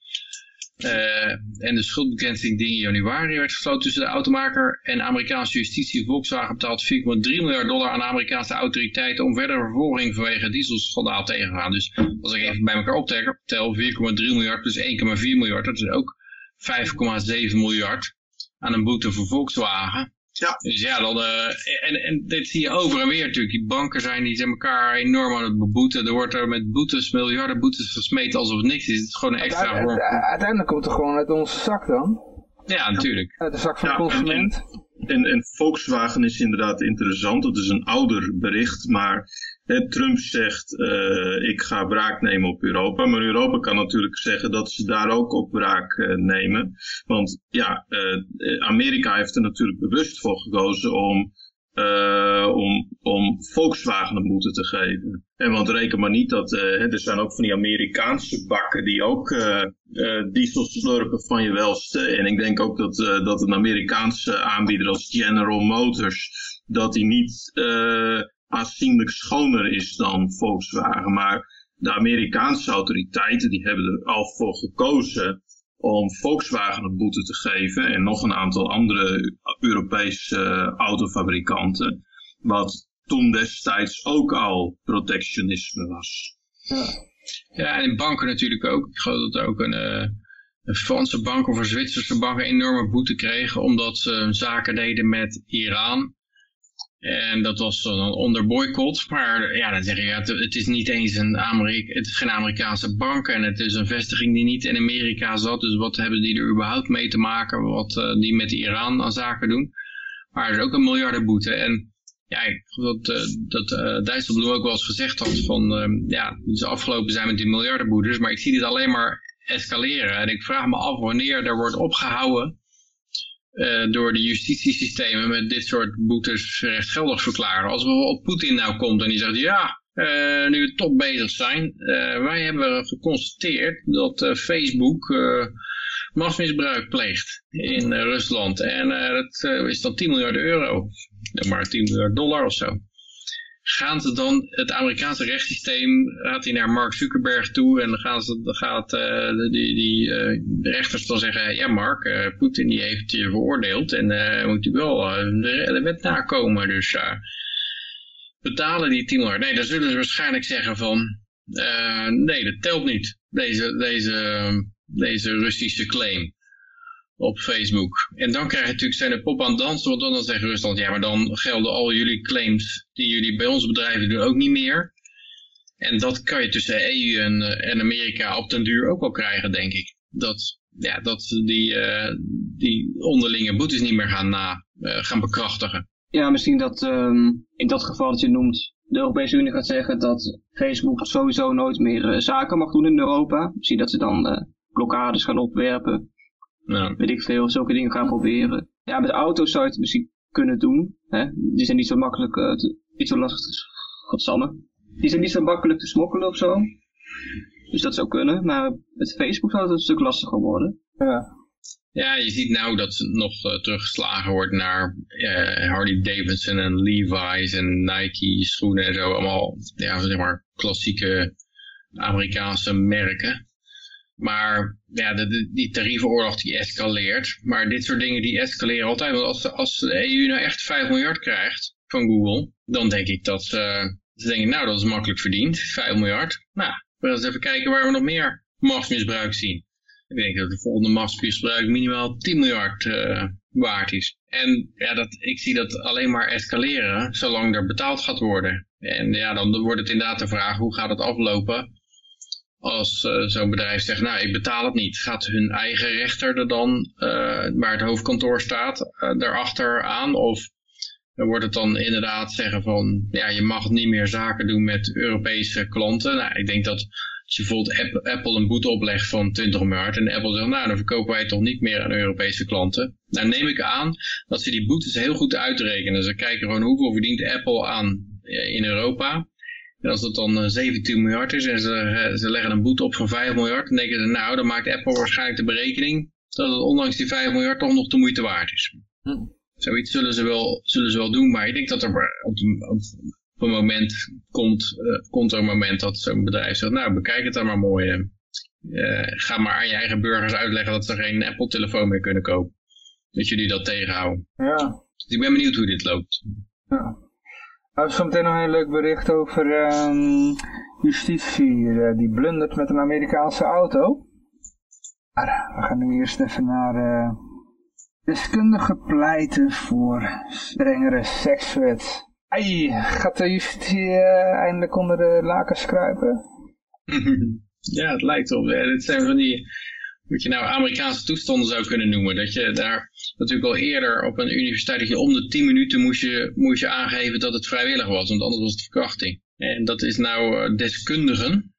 Uh, en de schuldbegrenzing die in januari werd gesloten tussen de automaker en Amerikaanse justitie. Volkswagen betaalt 4,3 miljard dollar aan de Amerikaanse autoriteiten om verdere vervolging vanwege dieselschandaal tegen te gaan. Dus als ik even bij elkaar optel, tel 4,3 miljard plus 1,4 miljard, dat is ook 5,7 miljard aan een boete voor Volkswagen. Ja. Dus ja, dan, uh, en, en dit zie je over en weer natuurlijk. Die banken zijn die zijn elkaar enorm aan het beboeten. Er wordt er met boetes, miljarden boetes gesmeten alsof het niks is. Het is gewoon een extra vorm. Uiteindelijk komt het gewoon uit onze zak dan. Ja, natuurlijk. Uit de zak van de consument. En, en, Volkswagen is inderdaad interessant. Het is een ouder bericht, maar Trump zegt, uh, ik ga wraak nemen op Europa. Maar Europa kan natuurlijk zeggen dat ze daar ook op wraak uh, nemen. Want ja, Amerika heeft er natuurlijk bewust voor gekozen om, om, om Volkswagen een boete te geven. En want reken maar niet dat, er zijn ook van die Amerikaanse bakken die ook diesel slurpen van je welste. En ik denk ook dat, dat een Amerikaanse aanbieder als General Motors, dat die niet aanzienlijk schoner is dan Volkswagen. Maar de Amerikaanse autoriteiten die hebben er al voor gekozen om Volkswagen een boete te geven en nog een aantal andere Europese autofabrikanten. Wat toen destijds ook al protectionisme was. Ja, en banken natuurlijk ook. Ik geloof dat ook een, uh, een Franse bank of een Zwitserse bank een enorme boete kregen omdat ze zaken deden met Iran. En dat was dan onder boycott. Maar ja, dan zeg je, ja, het, is niet eens een Amerika, het is geen Amerikaanse bank en het is een vestiging die niet in Amerika zat. Dus wat hebben die er überhaupt mee te maken, wat uh, die met Iran aan zaken doen. Maar er is ook een miljardenboete. En ja, ik geloof dat, uh, dat uh, Dijsselbloem ook wel eens gezegd had van, uh, ja, dus afgelopen zijn met die miljardenboetes. Maar ik zie dit alleen maar escaleren. En ik vraag me af wanneer er wordt opgehouden uh, door de justitiesystemen met dit soort boetes rechtgeldig verklaren. Als bijvoorbeeld Poetin nou komt en die zegt, ja, uh, nu we toch bezig zijn, uh, wij hebben geconstateerd dat Facebook machtsmisbruik pleegt in Rusland. En dat is dan 10 miljard euro, maar 10 miljard dollar of zo gaan ze dan, het Amerikaanse rechtssysteem, gaat hij naar Mark Zuckerberg toe en dan gaan ze, gaat uh, die, die uh, de rechters dan zeggen, ja Mark, uh, Poetin die heeft je veroordeeld en moet u wel de, de, wet nakomen, dus betalen die 10 miljard. Nee, dan zullen ze waarschijnlijk zeggen van, nee, dat telt niet, deze, deze, deze Russische claim op Facebook. En dan krijg je natuurlijk zijn de pop aan dansen, want dan zegt Rusland, ja, maar dan gelden al jullie claims die jullie bij onze bedrijven doen ook niet meer. En dat kan je tussen EU en, eh, en Amerika op den duur ook wel krijgen, denk ik. Dat, ja, dat die, uh, die onderlinge boetes niet meer gaan, na, uh, gaan bekrachtigen. Ja, misschien dat um, in dat geval dat je noemt, de Europese Unie gaat zeggen dat Facebook sowieso nooit meer zaken mag doen in Europa. Misschien dat ze dan blokkades gaan opwerpen ja. Weet ik veel, zulke dingen gaan proberen. Ja, met auto's zou je het misschien kunnen doen. Hè? Die zijn niet zo makkelijk, uh, te, niet zo lastig te... Godsamme. Die zijn niet zo makkelijk te smokkelen of zo. Dus dat zou kunnen. Maar met Facebook zou het een stuk lastiger worden. Ja. Ja, je ziet nou dat ze nog uh, teruggeslagen wordt naar uh, Harley Davidson en Levi's en Nike schoenen en zo. Allemaal, ja, zeg maar, klassieke Amerikaanse merken. Maar ja, de, die tariefenoorlog die escaleert. Maar dit soort dingen die escaleren altijd. Want als, als de EU nou echt 5 miljard krijgt van Google, dan denk ik dat ze, ze denken, nou dat is makkelijk verdiend, 5 miljard. Nou, we gaan eens even kijken waar we nog meer machtsmisbruik zien. Ik denk dat de volgende machtsmisbruik minimaal 10 miljard uh, waard is. En ja, dat, ik zie dat alleen maar escaleren, zolang er betaald gaat worden. En ja, dan wordt het inderdaad de vraag, hoe gaat het aflopen als uh, zo'n bedrijf zegt, nou ik betaal het niet, gaat hun eigen rechter er dan, uh, waar het hoofdkantoor staat, uh, daarachter aan? Of wordt het dan inderdaad zeggen van, ja je mag niet meer zaken doen met Europese klanten? Nou, ik denk dat als je bijvoorbeeld Apple een boete oplegt van 20 miljard en Apple zegt, nou dan verkopen wij toch niet meer aan Europese klanten. Nou neem ik aan dat ze die boetes heel goed uitrekenen. Ze kijken gewoon hoeveel verdient Apple aan in Europa En als dat dan 17 miljard is en ze, ze leggen een boete op van 5 miljard, dan denken ze, nou, dan maakt Apple waarschijnlijk de berekening dat het ondanks die 5 miljard toch nog de moeite waard is. Hm. Zoiets zullen ze, wel, zullen ze wel doen, maar ik denk dat er op, op, op een moment komt, uh, komt er een moment dat zo'n bedrijf zegt, nou bekijk het dan maar mooi. Uh, ga maar aan je eigen burgers uitleggen dat ze geen Apple telefoon meer kunnen kopen. Dat jullie dat tegenhouden. Ja. Dus ik ben benieuwd hoe dit loopt. Ja. Nou, zometeen nog een heel leuk bericht over um, justitie. Uh, die blundert met een Amerikaanse auto. We gaan nu eerst even naar uh, deskundigen pleiten voor strengere sekswet. Ai, gaat de justitie uh, eindelijk onder de lakens kruipen? ja, het lijkt op. Dit zijn van die, wat je nou Amerikaanse toestanden zou kunnen noemen. Dat je daar natuurlijk al eerder op een universiteit, dat je om de 10 minuten moest je, moest je aangeven dat het vrijwillig was. Want anders was het verkrachting. En dat is nou deskundigen.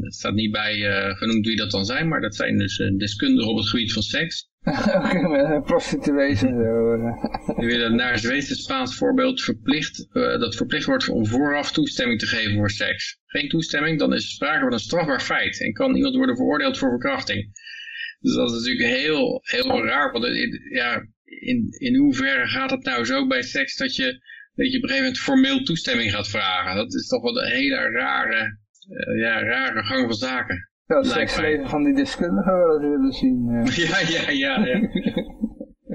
Het staat niet bij uh, genoemd wie dat dan zijn, maar dat zijn dus uh, deskundigen op het gebied van seks. Oké, prostituees en zo. Die willen naar het Zweedse Spaans voorbeeld verplicht, uh, dat verplicht wordt om vooraf toestemming te geven voor seks. Geen toestemming, dan is er sprake van een strafbaar feit en kan iemand worden veroordeeld voor verkrachting. Dus dat is natuurlijk heel, heel raar, want in, ja, in, in hoeverre gaat het nou zo bij seks dat je, dat je op een gegeven moment formeel toestemming gaat vragen? Dat is toch wel een hele rare uh, ja, rare gang van zaken. Ja, het seksleven van die deskundigen wel eens willen zien. Uh. ja, ja, ja. ja.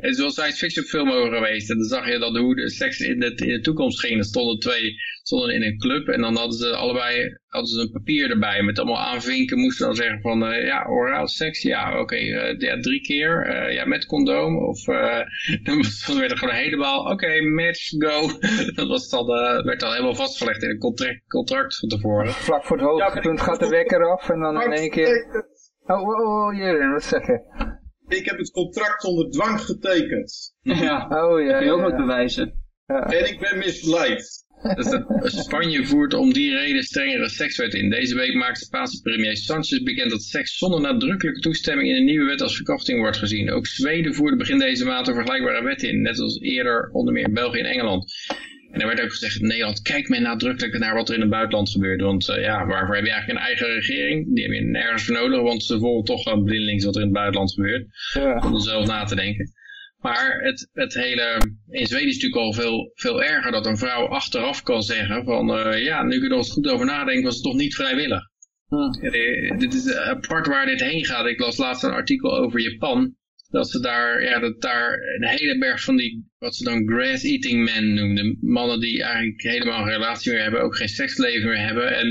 Het is wel science fiction film over geweest. En dan zag je dan hoe de seks in de, in de toekomst ging. Er stonden twee stonden in een club en dan hadden ze allebei hadden ze een papier erbij met allemaal aanvinken. Moesten dan zeggen van uh, ja, oraal seks, ja, oké, okay, uh, ja, drie keer, uh, ja, met condoom. Of dan, dan werd er gewoon helemaal, oké, okay, match, go. dat was dan, werd dan helemaal vastgelegd in een contract, contract van tevoren. Vlak voor het hoogtepunt ja, gaat de wekker af en dan in één keer... Oh, oh, oh, Jeroen, wat zeg je? Ik heb het contract onder dwang getekend. Ja, oh, ja, kun je ook wat bewijzen. Ja. En ik ben misleid. Dus Spanje voert om die reden strengere sekswet in. Deze week maakt de Spaanse premier Sanchez bekend dat seks zonder nadrukkelijke toestemming in een nieuwe wet als verkrachting wordt gezien. Ook Zweden voerde begin deze maand een vergelijkbare wet in, net als eerder onder meer België en Engeland. En er werd ook gezegd in Nederland, kijk men nadrukkelijk naar wat er in het buitenland gebeurt. Want uh, ja, waarvoor heb je eigenlijk een eigen regering? Die heb je nergens voor nodig, want ze volgen toch gewoon blindelings wat er in het buitenland gebeurt. Ja. Om er zelf na te denken. Maar het, het hele, in Zweden is het natuurlijk al veel, veel erger dat een vrouw achteraf kan zeggen van, uh, ja, nu ik er goed over nadenken, was het toch niet vrijwillig. Ja, dit is apart waar dit heen gaat. Ik las laatst een artikel over Japan. Dat ze daar, ja, dat daar een hele berg van die, wat ze dan grass-eating men noemden. Mannen die eigenlijk helemaal geen relatie meer hebben, ook geen seksleven meer hebben. En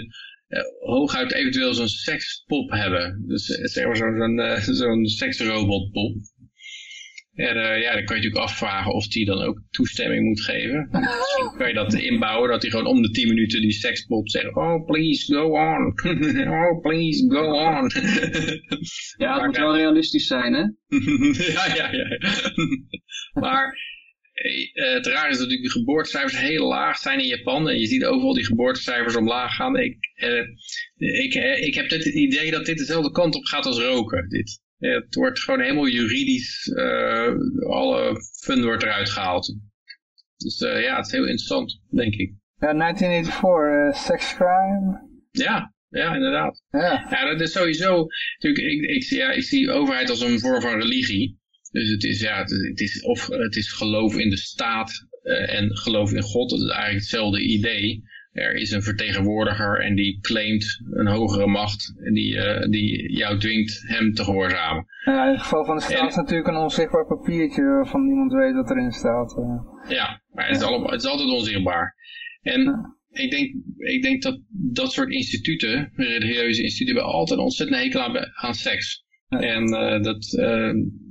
uh, hooguit eventueel zo'n sekspop hebben. Dus zeg maar zo'n uh, zo'n seksrobotpop. Ja, de, ja, dan kan je natuurlijk afvragen of die dan ook toestemming moet geven. Misschien kan je dat inbouwen, dat hij gewoon om de 10 minuten die sekspop zegt, oh please go on, oh please go on. ja, het moet wel realistisch zijn, hè? ja, ja, ja. maar eh, het raar is natuurlijk de geboortecijfers heel laag zijn in Japan. En je ziet overal die geboortecijfers omlaag gaan. Ik, eh, ik, eh, ik heb het idee dat dit dezelfde kant op gaat als roken. Dit. Het wordt gewoon helemaal juridisch, uh, alle fun wordt eruit gehaald. Dus uh, ja, het is heel interessant, denk ik. Ja, 1984, uh, sex crime. Ja, ja, inderdaad. Ja. ja, dat is sowieso, natuurlijk, ik, ik, ja, ik zie overheid als een vorm van religie. Dus het is, ja, het is, of het is geloof in de staat uh, en geloof in God, dat is eigenlijk hetzelfde idee er is een vertegenwoordiger en die claimt een hogere macht en die, uh, die jou dwingt hem te gehoorzamen. Ja, in het geval van de staat is natuurlijk een onzichtbaar papiertje waarvan niemand weet wat erin staat. Uh. Ja, maar het is, allemaal, het is altijd onzichtbaar. En ja. ik, denk, ik denk dat dat soort instituten, religieuze instituten, hebben altijd ontzettend hekel aan, aan seks. Ja. En uh, dat,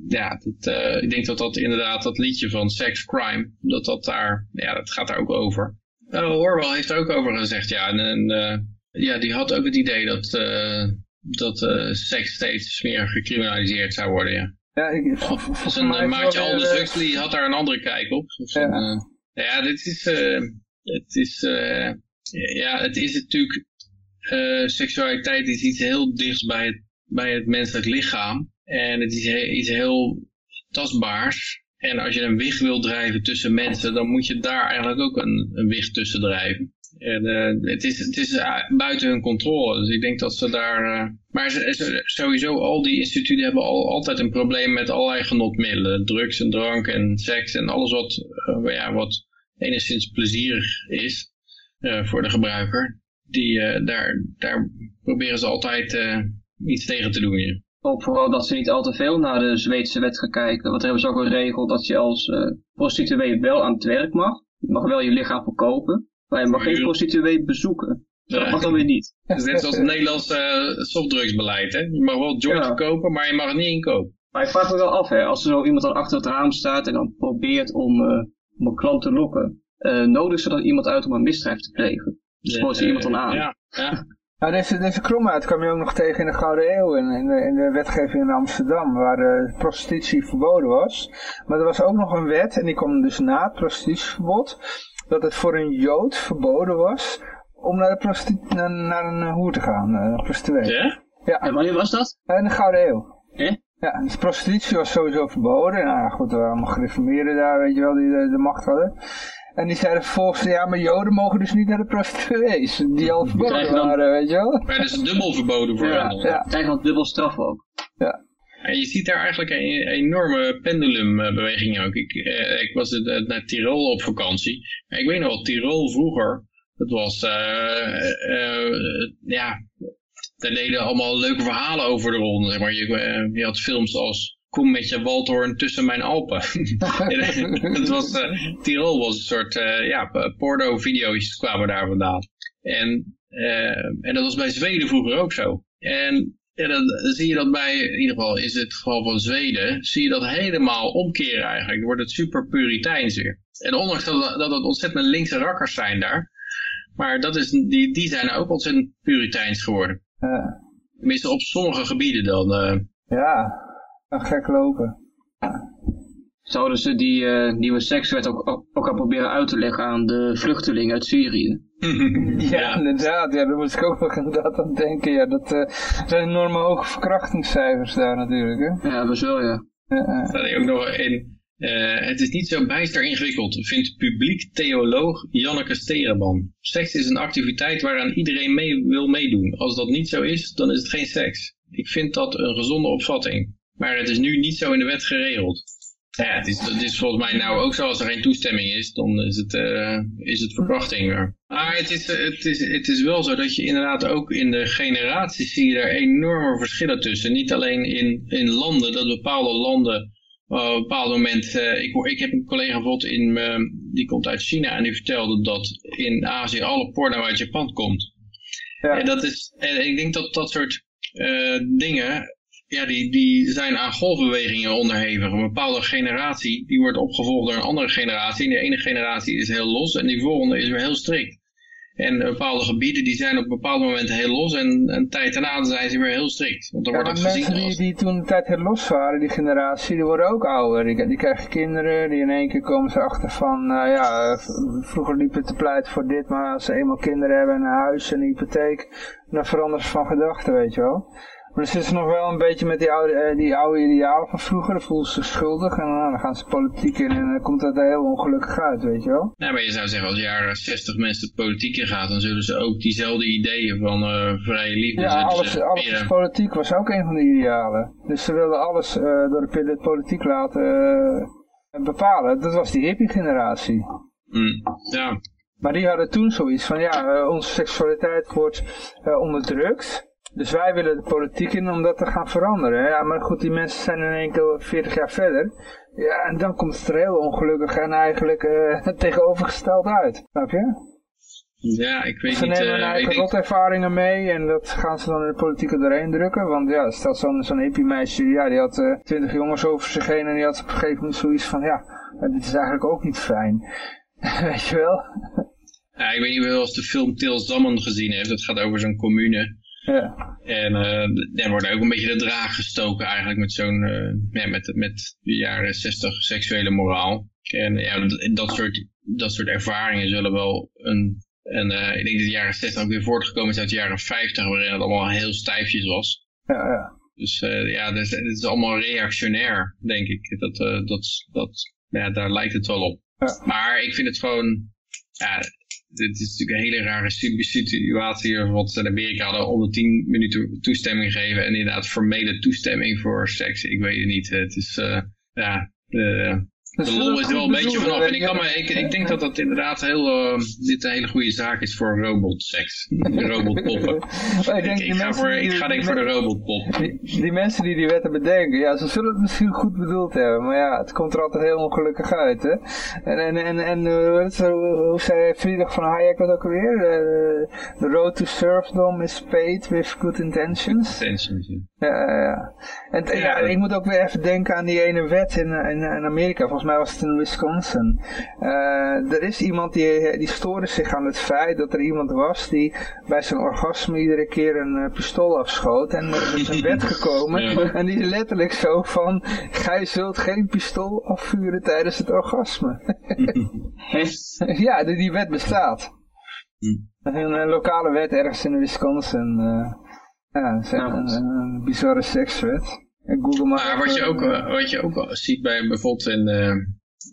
ja, dat, ik denk dat dat inderdaad dat liedje van Sex Crime, dat dat daar, ja, dat gaat daar ook over. Orwell heeft er ook over gezegd, ja. En, en uh, ja, die had ook het idee dat, uh, dat seks steeds meer gecriminaliseerd zou worden, ja. Ja, ik, een maatje Aldous Huxley had daar een andere kijk op. Ja. Een, ja, dit is, het is, ja, het is natuurlijk, seksualiteit is iets heel dichts bij het, bij het menselijk lichaam. En het is iets heel tastbaars. En als je een wicht wil drijven tussen mensen, dan moet je daar eigenlijk ook een, wicht tussen drijven. En uh, het is, het is uh, buiten hun controle. Dus ik denk dat ze daar... Uh, maar sowieso, al die instituten hebben al, altijd een probleem met allerlei genotmiddelen. Drugs en drank en seks en alles wat, ja, wat enigszins plezierig is voor de gebruiker. Die, daar, daar proberen ze altijd iets tegen te doen. Ja. Ook vooral dat ze niet al te veel naar de Zweedse wet gaan kijken. Want er hebben ze ook een regel dat je als prostituee wel aan het werk mag. Je mag wel je lichaam verkopen. Maar je mag geen prostituee bezoeken. Dat mag dan weer niet. Is net zoals het Nederlandse uh, softdrugsbeleid. Hè? Je mag wel joint ja. kopen, maar je mag het niet inkopen. Maar ik vraag me wel af, hè, als er zo iemand dan achter het raam staat en dan probeert om, uh, om een klant te lokken. Uh, nodig ze dan iemand uit om een misdrijf te plegen? Dus spoort ze iemand dan aan? Ja, ja. Nou, deze, deze kromheid kwam je ook nog tegen in de Gouden Eeuw in, in, de, in de wetgeving in Amsterdam, waar de prostitutie verboden was. Maar er was ook nog een wet, en die kwam dus na het prostitutieverbod, dat het voor een Jood verboden was om naar, de naar, naar een hoer te gaan, een prostituee. Ja? Ja. En wanneer was dat? In de Gouden Eeuw. Eh? Ja, dus prostitutie was sowieso verboden. Nou goed, er waren allemaal gereformeerden daar, weet je wel, die de, de macht hadden. En die zeiden vervolgens, ja, maar joden mogen dus niet naar de prostituees. Die al verboden waren, weet je wel. Maar dat is dubbel verboden voor ja, hen. Ja, krijgen dan dubbel straf ook. Ja. En je ziet daar eigenlijk een enorme pendulumbeweging ook. Ik, eh, ik was naar Tirol op vakantie. Ik weet nog wel, Tirol vroeger, dat was, uh, uh, ja, daar deden allemaal leuke verhalen over de ronde. Zeg maar. je, je had films als Kom met je waldhoorn tussen mijn Alpen. het was, Tirol was een soort, ja, porno-video's kwamen daar vandaan. En, en dat was bij Zweden vroeger ook zo. En ja, dan, zie je dat bij, in ieder geval is het geval van Zweden, zie je dat helemaal omkeren eigenlijk. Dan wordt het super puriteins weer. En ondanks dat, dat het ontzettend linkse rakkers zijn daar, maar dat is, die, die zijn ook ontzettend puriteins geworden. Ja. Tenminste op sommige gebieden dan. Ja, gek lopen. Zouden ze die uh, nieuwe sekswet ook, ook, ook al proberen uit te leggen aan de vluchtelingen uit Syrië? ja, inderdaad. Ja, daar moet ik ook nog inderdaad aan denken. Ja, dat uh, zijn enorme hoge verkrachtingscijfers daar natuurlijk. Hè? Ja, dat wel, ja. ja. Staat ook nog in. Uh, het is niet zo bijster ingewikkeld, vindt publiek theoloog Janneke Sterenman. Seks is een activiteit waaraan iedereen mee wil meedoen. Als dat niet zo is, dan is het geen seks. Ik vind dat een gezonde opvatting. Maar het is nu niet zo in de wet geregeld. Ja, het is, het is volgens mij nou ook zo, als er geen toestemming is, dan is het, uh, is het verkrachting. Maar het is, het, is, het is wel zo dat je inderdaad ook in de generaties zie je daar enorme verschillen tussen. Niet alleen in, in landen, dat bepaalde landen op een bepaald moment, uh, ik, ik heb een collega bijvoorbeeld in, uh, die komt uit China en die vertelde dat in Azië alle porno uit Japan komt. Ja. En, dat is, en ik denk dat dat soort dingen ja, die, die zijn aan golfbewegingen onderhevig. Een bepaalde generatie die wordt opgevolgd door een andere generatie. En de ene generatie is heel los en die volgende is weer heel strikt. En bepaalde gebieden die zijn op bepaalde momenten heel los en een tijd daarna zijn ze weer heel strikt. Want ja, wordt de mensen die, die toen een tijd heel los waren, die generatie, die worden ook ouder. Die, die krijgen kinderen, die in één keer komen ze achter van, uh, ja, vroeger liepen te pleiten voor dit, maar als ze eenmaal kinderen hebben en een huis en een hypotheek, dan veranderen ze van gedachten, weet je wel. Maar ze nog wel een beetje met die oude, uh, die oude idealen van vroeger. Dan voelen ze schuldig en dan gaan ze politiek in en dan komt dat heel ongelukkig uit, weet je wel. Ja, maar je zou zeggen als jaren 60 mensen de politiek in gaat, dan zullen ze ook diezelfde ideeën van uh, vrije liefde Ja, alles, alles is politiek was ook een van de idealen. Dus ze wilden alles door de politiek laten bepalen. Dat was die hippie-generatie. Mm, ja. Maar die hadden toen zoiets van, ja, onze seksualiteit wordt onderdrukt. Dus wij willen de politiek in om dat te gaan veranderen. Ja, maar goed, die mensen zijn in één keer 40 jaar verder. Ja, en dan komt het er heel ongelukkig en eigenlijk uh, tegenovergesteld uit. Snap je? Ja, ik weet ze niet. Ze nemen hun eigen denk... rotervaringen mee en dat gaan ze dan in de politiek doorheen drukken. Want ja, stel zo'n zo'n hippie meisje, ja, die had uh, twintig jongens over zich heen en die had op een gegeven moment zoiets van, ja, dit is eigenlijk ook niet fijn. weet je wel? Ja, ik weet niet of je de film Til Zaman gezien heeft. Dat gaat over zo'n commune. Ja. En uh, er wordt ook een beetje de draag gestoken eigenlijk met zo'n, uh, ja, met, met de jaren 60 seksuele moraal. En ja, dat soort, dat soort ervaringen zullen wel een, en uh, ik denk dat de jaren 60 ook weer voortgekomen is uit de jaren 50, waarin het allemaal heel stijfjes was. Ja, ja. Dus ja, het is, allemaal reactionair, denk ik. Dat, dat, dat, ja, daar lijkt het wel op. Ja. Maar ik vind het gewoon, ja, dit is natuurlijk een hele rare situatie. Wat ze in Amerika hadden om de 10 minuten toestemming geven. En inderdaad formele toestemming voor seks. Ik weet het niet. Het is, uh, ja, de lol is er wel een beetje vanaf. En ik, kan me, ik, ik denk dat dat inderdaad heel, uh, dit een hele goede zaak is voor robotseks. Robotpoppen. ik, denk, ik, ga, voor, ik ga denk voor de robotpop. Die, die, mensen die die wetten bedenken, ja, ze zullen het misschien goed bedoeld hebben. Maar ja, het komt er altijd heel ongelukkig uit, hè. En, en, en, en uh, hoe zei Friedrich van Hayek wat ook alweer? Uh, the road to serfdom is paid with good intentions. Intentions, ja. Ja, ja. En ja, ik moet ook weer even denken aan die ene wet in, in, in Amerika. Volgens mij was het in Wisconsin. Uh, er is iemand die, die stoorde zich aan het feit dat er iemand was die bij zijn orgasme iedere keer een uh, pistool afschoot. En er is een wet gekomen. En die is letterlijk zo van, gij zult geen pistool afvuren tijdens het orgasme. ja, die, die wet bestaat. Is een, een, lokale wet ergens in Wisconsin. Uh, ja, een bizarre sekswet. Google maar, wat, je ook, wat je ook ziet bij bijvoorbeeld in, uh,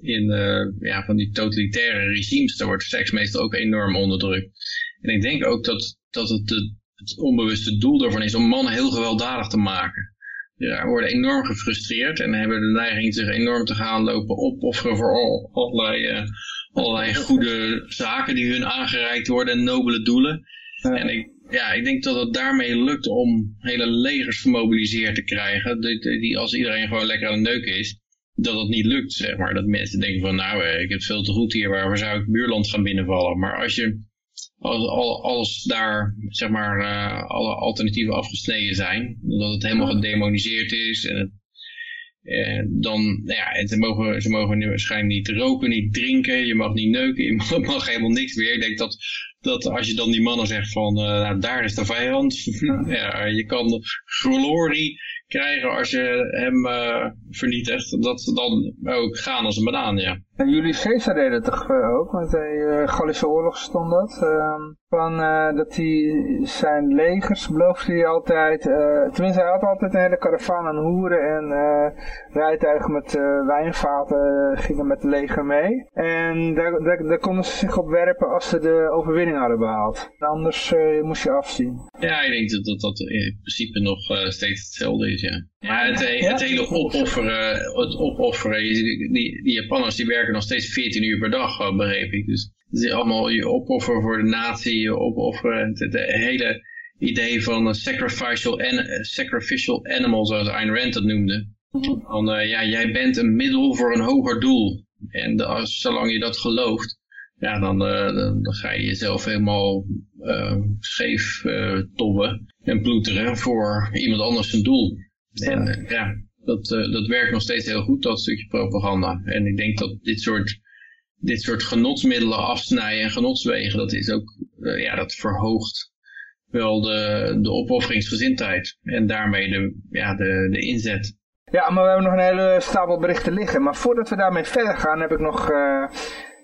in uh, ja, van die totalitaire regimes, daar wordt seks meestal ook enorm onderdrukt. En ik denk ook dat, dat het de, het onbewuste doel daarvan is om mannen heel gewelddadig te maken. Ja, worden enorm gefrustreerd en hebben de neiging zich enorm te gaan lopen opofferen voor al, allerlei, uh, allerlei goede zaken die hun aangereikt worden en nobele doelen. En ik, ja, ik denk dat het daarmee lukt om hele legers gemobiliseerd te krijgen. Die, die als iedereen gewoon lekker aan het neuken is, dat het niet lukt, zeg maar. Dat mensen denken van, nou, ik heb het veel te goed hier, waar zou ik buurland gaan binnenvallen? Maar als je, als, als daar, zeg maar, uh, alle alternatieven afgesneden zijn, dat het helemaal gedemoniseerd is en het en dan, nou ja, ze mogen, ze mogen waarschijnlijk niet roken, niet drinken, je mag niet neuken, je mag, mag helemaal niks meer. Ik denk dat dat als je dan die mannen zegt van, uh, nou, daar is de vijand, ja, je kan glorie krijgen als je hem uh, vernietigt, dat ze dan ook gaan als een banaan, ja. En jullie Caesar deden het toch uh, ook, want de Gallische oorlog stond dat. Ehm, van, dat hij zijn legers beloofde hij altijd, tenminste hij had altijd een hele karavaan aan hoeren en rijtuigen met wijnvaten gingen met het leger mee. En daar, daar, daar, konden ze zich op werpen als ze de overwinning hadden behaald. Anders moest je afzien. Ja, ik denk dat dat, dat in principe nog steeds hetzelfde is, ja. Ja, het, het hele opofferen, het opofferen, die, die Japanners die werken nog steeds 14 uur per dag, begreep ik. Dus het is allemaal je opofferen voor de natie, je opofferen, het, het hele idee van sacrificial, an, sacrificial animal, zoals Ayn Rand dat noemde. Van, uh, ja, jij bent een middel voor een hoger doel. En als, zolang je dat gelooft, ja, dan, uh, dan, dan, ga je jezelf helemaal uh, scheef tobben en ploeteren voor iemand anders zijn doel. En uh, ja, dat, uh, dat werkt nog steeds heel goed, dat stukje propaganda. En ik denk dat dit soort, dit soort genotsmiddelen afsnijden en genotswegen, dat is ook, uh, ja, dat verhoogt wel de, de opofferingsgezindheid. En daarmee de, ja, de, de inzet. Ja, maar we hebben nog een hele stapel berichten liggen. Maar voordat we daarmee verder gaan, heb ik nog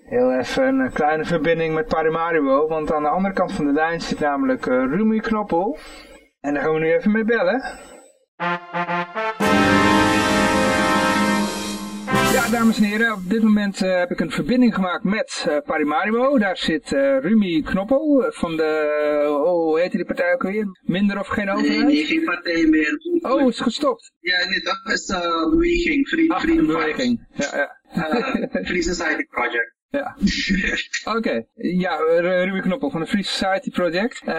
heel even een kleine verbinding met Paramaribo. Want aan de andere kant van de lijn zit namelijk Rumi Knoppel. En daar gaan we nu even mee bellen. Ja, dames en heren, op dit moment uh, heb ik een verbinding gemaakt met uh, Parimaribo. Daar zit uh, Rumi Knoppel van de, oh, hoe heet die partij ook weer? Minder of geen overheid? Nee, nee geen partij meer. Oh, is gestopt? Ja, nee, dat is beweging, Free, Ach, beweging, ja, ja. Free Society Project. Ja. Oké. Ja, Ruby Knoppel van de Free Society Project. Uh,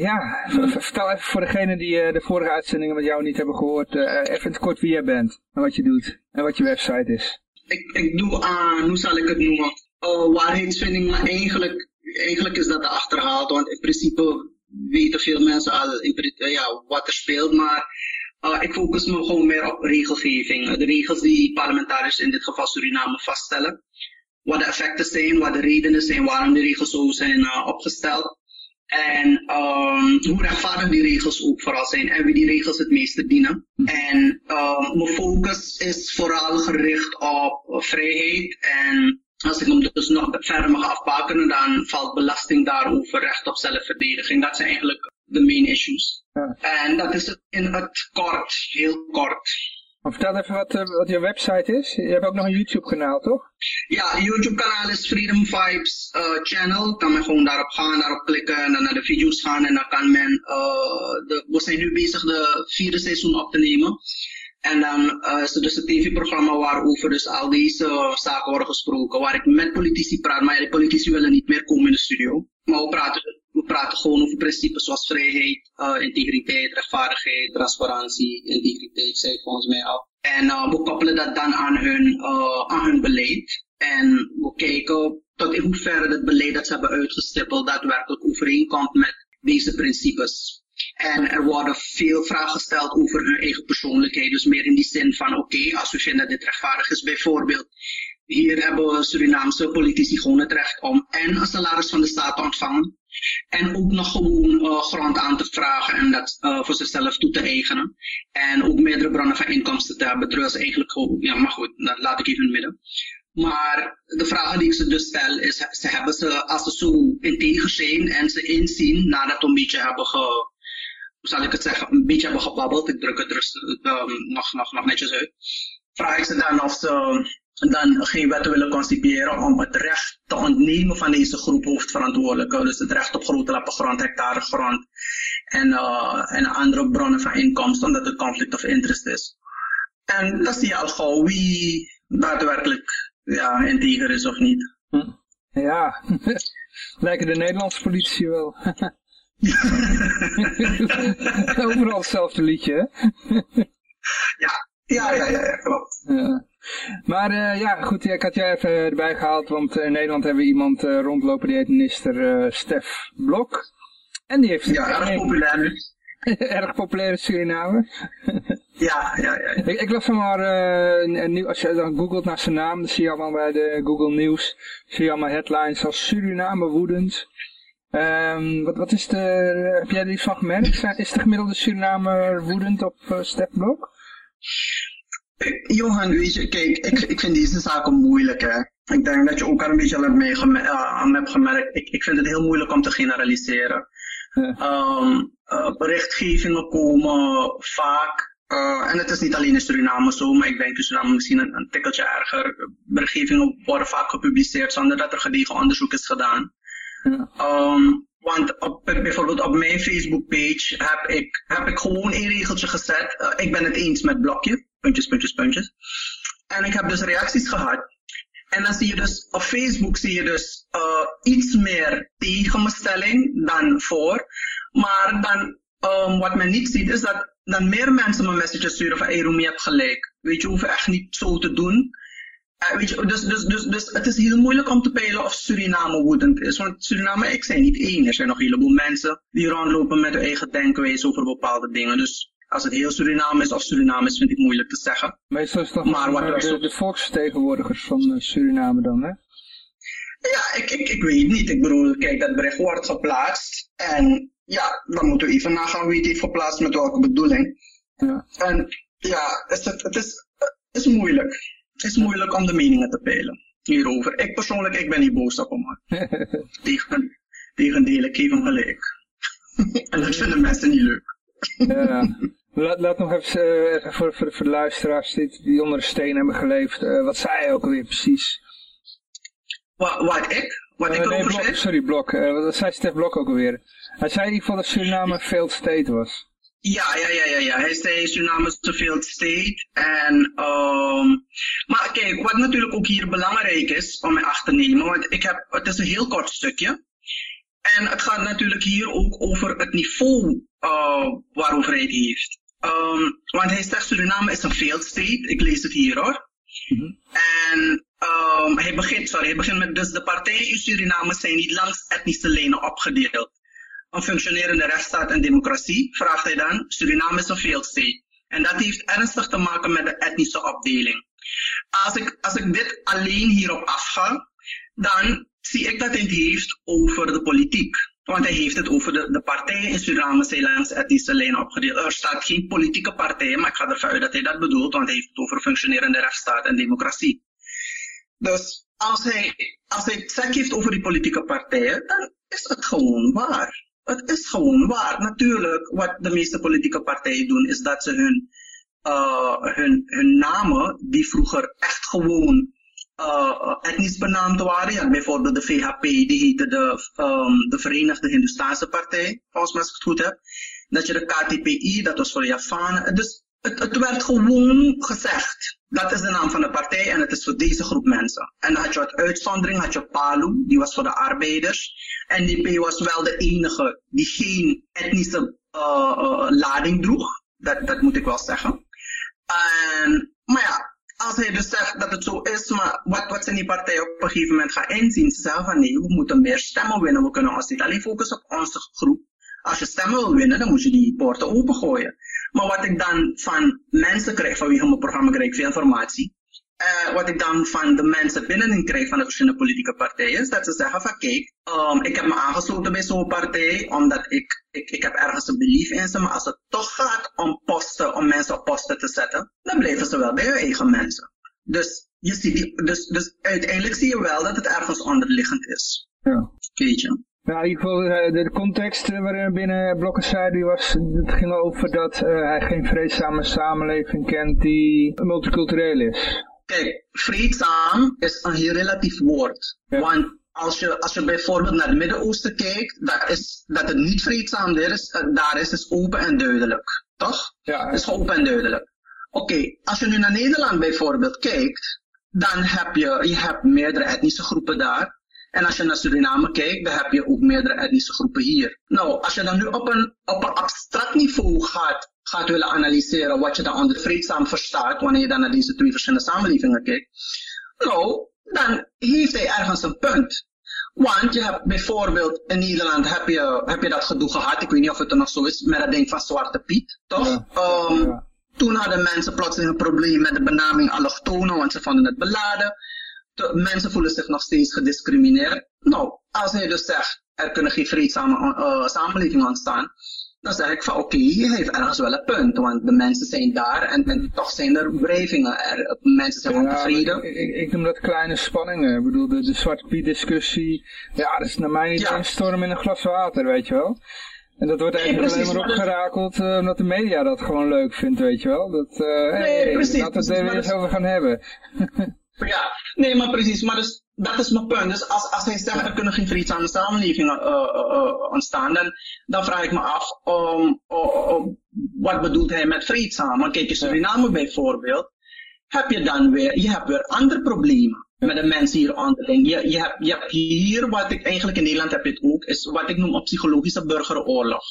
ja, vertel even voor degenen die uh, de vorige uitzendingen met jou niet hebben gehoord, even in kort wie jij bent en wat je doet en wat je website is. Ik, ik doe aan, hoe zal ik het noemen, uh, waarheidsvinding, maar eigenlijk, eigenlijk is dat achterhaald, want in principe weten veel mensen al ja, wat er speelt, maar ik focus me gewoon meer op regelgeving. De regels die parlementariërs in dit geval Suriname vaststellen wat de effecten zijn, wat de redenen zijn waarom de regels zo zijn uh, opgesteld. En um, hoe rechtvaardig die regels ook vooral zijn en wie die regels het meeste dienen. En um, mijn focus is vooral gericht op vrijheid. En als ik hem dus nog verder mag afbakenen, dan valt belasting daarover, recht op zelfverdediging. Dat zijn eigenlijk de main issues. Ja. En dat is het in het kort, heel kort. Vertel even wat, uh, wat je website is. Je hebt ook nog een YouTube kanaal, toch? Ja, YouTube kanaal is Freedom Vibes uh, channel. Kan men gewoon daarop gaan, daarop klikken en dan naar de video's gaan. En dan kan men, uh, de, we zijn nu bezig de vierde seizoen op te nemen. En dan is er dus een tv-programma waarover dus al deze zaken worden gesproken. Waar ik met politici praat, maar de politici willen niet meer komen in de studio. Maar we praten, gewoon over principes zoals vrijheid, uh, integriteit, rechtvaardigheid, transparantie, integriteit, zei ik volgens mij al. En we koppelen dat dan aan hun, aan hun beleid. En we kijken tot in hoeverre het beleid dat ze hebben uitgestippeld daadwerkelijk overeenkomt met deze principes. En er worden veel vragen gesteld over hun eigen persoonlijkheid. Dus meer in die zin van, oké, als we vinden dat dit rechtvaardig is, bijvoorbeeld. Hier hebben Surinaamse politici gewoon het recht om en een salaris van de staat te ontvangen. En ook nog gewoon uh, grond aan te vragen en dat uh, voor zichzelf toe te eigenen. En ook meerdere bronnen van inkomsten te hebben. Terwijl eigenlijk ja maar goed, dat laat ik even in het midden. Maar de vraag die ik ze dus stel is, ze hebben ze, als ze zo integer zijn en ze inzien nadat we een beetje hebben ge, zal ik het zeggen, een beetje hebben gebabbeld. Ik druk het rust, um, nog, nog, nog netjes uit. Vraag ik ze dan of ze dan geen wetten willen conciperen om het recht te ontnemen van deze groep hoofdverantwoordelijken. Dus het recht op grote lappen grond, hectare grond en, uh, en andere bronnen van inkomsten, omdat het conflict of interest is. En dan zie je al gauw wie daadwerkelijk ja, integer is of niet. Hm. Ja, lijken de Nederlandse politie wel. Overal hetzelfde liedje, hè? ja, ja, ja, ja, klopt. Ja. Maar uh, ja, goed, ik had jij even erbij gehaald, want in Nederland hebben we iemand uh, rondlopen die heet minister uh, Stef Blok. En die heeft... Ja, erg populair nu. erg populair in Suriname. ja, ja, ja. Ik, ik las hem maar, uh, als je dan googelt naar zijn naam, dan zie je allemaal bij de Google News, zie je allemaal headlines als Suriname woedend. Um, wat, wat is de, heb jij er iets van gemerkt? Is de gemiddelde Surinamer woedend op uh, Stepblok? Johan, weet je, kijk, ik, ik vind deze zaken moeilijk, hè. Ik denk dat je ook al een beetje aan uh, aan hebt gemerkt. Ik, ik vind het heel moeilijk om te generaliseren. Um, uh, berichtgevingen komen vaak, uh, en het is niet alleen in Suriname zo, maar ik denk in Suriname misschien een, een tikkeltje erger. Berichtgevingen worden vaak gepubliceerd zonder dat er gedegen onderzoek is gedaan. Um, want op, bijvoorbeeld op mijn Facebook page heb ik, heb ik gewoon een regeltje gezet. Uh, ik ben het eens met blokje. Puntjes, puntjes, puntjes. En ik heb dus reacties gehad. En dan zie je dus, op Facebook zie je dus uh, iets meer tegen mijn stelling dan voor. Maar dan, um, wat men niet ziet, is dat dan meer mensen me messages sturen van, hey je hebt gelijk. Weet je, hoeven echt niet zo te doen. Uh, weet je, dus, dus, dus, dus het is heel moeilijk om te peilen of Suriname woedend is. Want Suriname, ik zijn niet één. Er zijn nog een heleboel mensen die rondlopen met hun eigen denkwijze over bepaalde dingen. Dus als het heel Suriname is of Suriname is, vind ik moeilijk te zeggen. Meestal is toch maar wat de, de volksvertegenwoordigers van Suriname dan, hè? Ja, ik, ik, ik weet niet. Ik bedoel, kijk, dat bericht wordt geplaatst. En ja, dan moeten we even nagaan wie het heeft geplaatst met welke bedoeling. Ja. En ja, het, het, is, het is moeilijk. Het is moeilijk om de meningen te peilen hierover. Ik persoonlijk, ik ben niet boos op hem. tegen, tegendeel, ik geef hem gelijk. en dat vinden mensen niet leuk. ja. Laat, laat nog even uh, voor, voor, voor de luisteraars die, die onder de steen hebben geleefd. Uh, wat zei hij ook alweer precies? Wat, wat ik? Wat ik uh, nee, Blok, Sorry, Blok. wat zei Stef Blok ook alweer? Hij zei in ieder geval dat Suriname een failed state was. Ja, ja, ja, ja, ja. Hij zei Suriname te veel state. En, um, maar kijk, wat natuurlijk ook hier belangrijk is om mij achter te nemen, want ik heb, het is een heel kort stukje. En het gaat natuurlijk hier ook over het niveau uh, waarover hij het heeft. Um, want hij zegt Suriname is een failed state. Ik lees het hier hoor. Mm -hmm. En um, hij begint, sorry, hij begint met dus de partijen in Suriname zijn niet langs etnische lijnen opgedeeld een functionerende rechtsstaat en democratie, vraagt hij dan, Suriname is een state. En dat heeft ernstig te maken met de etnische opdeling. Als ik, als ik dit alleen hierop afga, dan zie ik dat het heeft over de politiek. Want hij heeft het over de, de partijen in Suriname zijn langs etnische lijnen opgedeeld. Er staat geen politieke partij, maar ik ga ervan uit dat hij dat bedoelt, want hij heeft het over functionerende rechtsstaat en democratie. Dus als hij, als hij het sec heeft over die politieke partijen, dan is het gewoon waar. Het is gewoon waar. Natuurlijk, wat de meeste politieke partijen doen, is dat ze hun hun, hun namen, die vroeger echt gewoon uh, etnisch benaamd waren. Ja, bijvoorbeeld de VHP, die heette de, um, de Verenigde Hindustaanse Partij, volgens mij als ik het goed heb. Dat je de KTPI, dat was voor Javanen. Dus het, werd gewoon gezegd. Dat is de naam van de partij en het is voor deze groep mensen. En dan had je wat uitzondering, had je PALU, die was voor de arbeiders. NDP was wel de enige die geen etnische uh, uh, lading droeg. Dat, dat moet ik wel zeggen. En, maar ja, als hij dus zegt dat het zo is, maar wat, wat zijn die partijen op een gegeven moment gaan inzien? Ze zeggen van nee, we moeten meer stemmen winnen. We kunnen ons niet alleen focussen op onze groep. Als je stemmen wil winnen, dan moet je die poorten opengooien. Maar wat ik dan van mensen krijg, van wie mijn programma krijg ik veel informatie. Uh, wat ik dan van de mensen binnenin krijg van de verschillende politieke partijen, is dat ze zeggen van kijk, um, ik heb me aangesloten bij zo'n partij, omdat ik, ik, ik heb ergens een belief in ze, maar als het toch gaat om posten, om mensen op posten te zetten, dan blijven ze wel bij hun eigen mensen. Dus, je ziet die, dus, dus uiteindelijk zie je wel dat het ergens onderliggend is. Ja. Weet je. Nou, in ieder geval, de, de context waarin binnen Blokken die was, het ging over dat uh, hij geen vreedzame samenleving kent die multicultureel is. Kijk, vreedzaam is een heel relatief woord. Ja. Want als je, als je bijvoorbeeld naar het Midden-Oosten kijkt, dat, is, dat het niet vreedzaam daar is, daar is, is open en duidelijk. Toch? Ja. Het is open en duidelijk. Oké, okay, als je nu naar Nederland bijvoorbeeld kijkt, dan heb je, je hebt meerdere etnische groepen daar. En als je naar Suriname kijkt, dan heb je ook meerdere etnische groepen hier. Nou, als je dan nu op een, op een abstract niveau gaat, gaat willen analyseren wat je dan onder vreedzaam verstaat, wanneer je dan naar deze twee verschillende samenlevingen kijkt, nou, dan heeft hij ergens een punt. Want je hebt bijvoorbeeld in Nederland heb je, heb je dat gedoe gehad, ik weet niet of het er nog zo is, met dat ding van Zwarte Piet, toch? Ja. Um, Ja. Toen hadden mensen plotseling een probleem met de benaming allochtonen, want ze vonden het beladen. Mensen voelen zich nog steeds gediscrimineerd. Nou, als hij dus zegt, er kunnen geen vreedzame uh, samenlevingen ontstaan, dan zeg ik van oké, okay, hij heeft ergens wel een punt, want de mensen zijn daar en, en toch zijn er wrijvingen. Er, mensen zijn ontevreden. Ik, ik, ik, noem dat kleine spanningen. Ik bedoel, de, de Zwarte Piet discussie, ja, dat is naar mij niet Ja. een storm in een glas water, weet je wel. En dat wordt eigenlijk precies, alleen maar opgerakeld uh, omdat de media dat gewoon leuk vindt, weet je wel. Dat, uh, hey, precies, laten we het er eens over gaan hebben. Ja, nee, maar precies. Maar dus, dat is mijn punt. Dus als, als hij zegt er kunnen geen vreedzame samenlevingen uh, uh, uh, ontstaan, dan, dan vraag ik me af, um, uh, uh, wat bedoelt hij met vreedzaam? Want kijk, in Suriname bijvoorbeeld, heb je dan weer, je hebt weer andere problemen met de mensen hier onderling. Je, je, hebt, je hebt hier, wat ik eigenlijk in Nederland heb je het ook, is wat ik noem een psychologische burgeroorlog.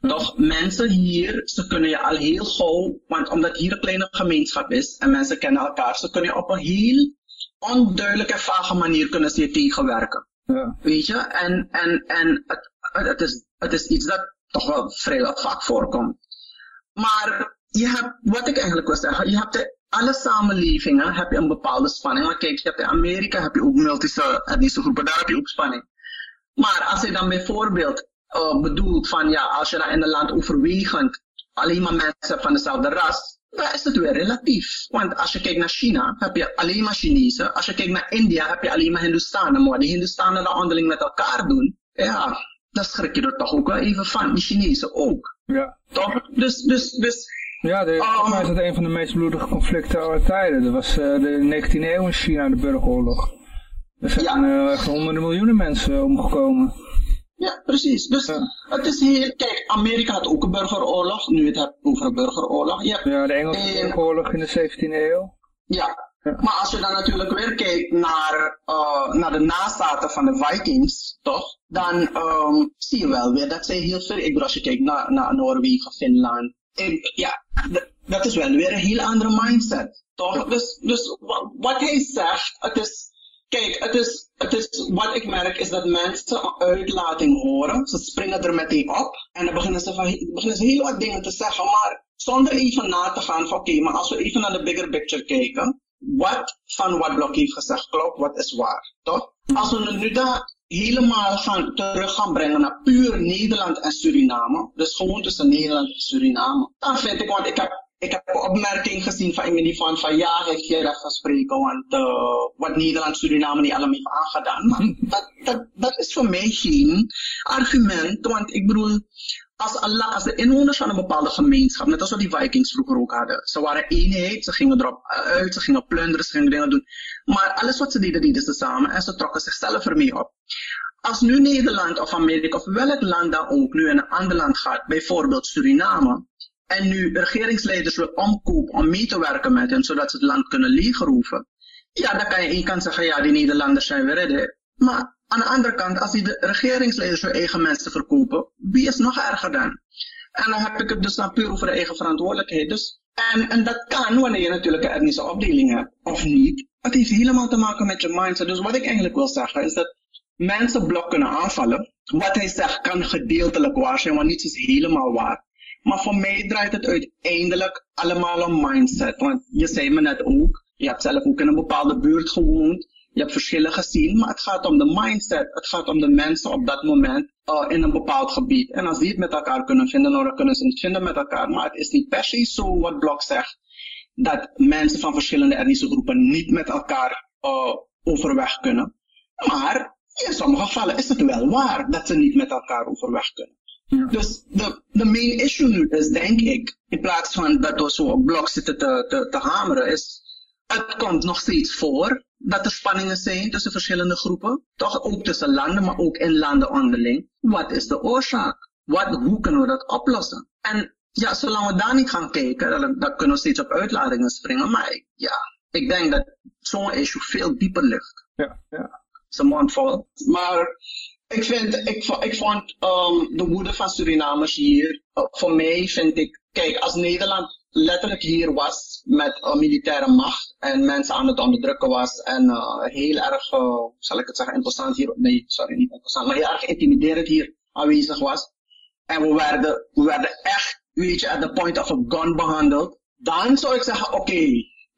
Toch, mensen hier, ze kunnen je al heel gauw, want omdat hier een kleine gemeenschap is en mensen kennen elkaar, ze kunnen je op een heel onduidelijke, vage manier kunnen ze je tegenwerken. Ja. Weet je? En, en, en het, het, is, het is iets dat toch wel vrij vaak voorkomt. Maar je hebt, wat ik eigenlijk wil zeggen, je hebt de, alle samenlevingen heb je een bepaalde spanning. Maar kijk, je hebt in Amerika heb je ook multische etnische groepen, daar heb je ook spanning. Maar als je dan bijvoorbeeld uh, bedoelt van ja, als je dan in een land overwegend alleen maar mensen hebt van dezelfde ras, dan is het weer relatief. Want als je kijkt naar China, heb je alleen maar Chinezen. Als je kijkt naar India, heb je alleen maar Hindustanen. Maar die Hindustanen dan onderling met elkaar doen, ja, dan schrik je er toch ook wel even van. Die Chinezen ook. Ja. Toch? Dus, dus, dus, Ja, de, volgens mij is dat een van de meest bloedige conflicten aller tijden. Dat was uh, de 19e eeuw in China, de burgeroorlog. Er zijn Ja. uh, honderden miljoenen mensen omgekomen. Ja, precies. Dus Ja. het is heel, kijk, Amerika had ook een burgeroorlog. Nu het hebt over een burgeroorlog. Je hebt Ja, de Engelse Eh. burgeroorlog in de 17e eeuw. Ja. Ja. Maar als je dan natuurlijk weer kijkt naar, uh, naar de nazaten van de Vikings, toch? Dan um, zie je wel weer dat zij heel veel, ik bedoel als je kijkt naar, naar Noorwegen, Finland. En, ja, dat is wel weer een heel andere mindset, toch? Dus, dus wat, wat hij zegt, het is, kijk, het is, het is, wat ik merk is dat mensen uitlating horen, ze springen er meteen op en dan beginnen ze, van, beginnen ze heel wat dingen te zeggen, maar zonder even na te gaan van oké, maar als we even naar de bigger picture kijken, wat van wat Blok heeft gezegd klopt, wat is waar, toch? Als we nu daar helemaal gaan, terug gaan brengen naar puur Nederland en Suriname, dus gewoon tussen Nederland en Suriname, dan vind ik, want ik heb, ik heb een opmerking gezien van iemand die van, van ja, heeft je recht van spreken, want uh, wat Nederland Suriname niet allemaal heeft aangedaan. Maar dat, dat, dat is voor mij geen argument, want ik bedoel, als, Allah, als de inwoners van een bepaalde gemeenschap, net als wat die Vikings vroeger ook hadden, ze waren eenheid, ze gingen erop uit, ze gingen plunderen, ze gingen dingen doen. Maar alles wat ze deden, deden ze samen en ze trokken zichzelf ermee op. Als nu Nederland of Amerika of welk land dan ook nu in een ander land gaat, bijvoorbeeld Suriname, en nu regeringsleiders willen omkopen om mee te werken met hen, zodat ze het land kunnen leegroeven. Ja, dan kan je één kant zeggen, ja, die Nederlanders zijn weer redden. Maar aan de andere kant, als die de regeringsleiders hun eigen mensen verkopen, wie is nog erger dan? En dan heb ik het dus dan puur over de eigen verantwoordelijkheid. Dus, en, en dat kan wanneer je natuurlijk een etnische opdeling hebt, of niet. Het heeft helemaal te maken met je mindset. Dus wat ik eigenlijk wil zeggen, is dat mensen Blok kunnen aanvallen. Wat hij zegt kan gedeeltelijk waar zijn, want niets is helemaal waar. Maar voor mij draait het uiteindelijk allemaal om mindset. Want je zei me net ook, je hebt zelf ook in een bepaalde buurt gewoond. Je hebt verschillen gezien, maar het gaat om de mindset. Het gaat om de mensen op dat moment uh, in een bepaald gebied. En als die het met elkaar kunnen vinden, dan kunnen ze het vinden met elkaar. Maar het is niet per se zo wat Blok zegt, dat mensen van verschillende etnische groepen niet met elkaar uh, overweg kunnen. Maar in sommige gevallen is het wel waar dat ze niet met elkaar overweg kunnen. Dus de, de main issue nu is, denk ik, in plaats van dat we zo op blok zitten te, te, te hameren, is het komt nog steeds voor dat er spanningen zijn tussen verschillende groepen. Toch ook tussen landen, maar ook in landen onderling. Wat is de oorzaak? Wat, hoe kunnen we dat oplossen? En ja, zolang we daar niet gaan kijken, dan, dan kunnen we steeds op uitladingen springen. Maar ja, ik denk dat zo'n issue veel dieper ligt. Ja, ja. Zijn mond vol. Maar ik, vind, ik, ik vond um, de woede van Surinamers hier, uh, voor mij vind ik, kijk, als Nederland letterlijk hier was met uh, militaire macht en mensen aan het onderdrukken was en uh, heel erg, zal ik het zeggen, interessant hier, nee, sorry, niet interessant, maar heel erg intimiderend hier aanwezig was. En we werden, we werden echt, weet je, at the point of a gun behandeld. Dan zou ik zeggen, oké,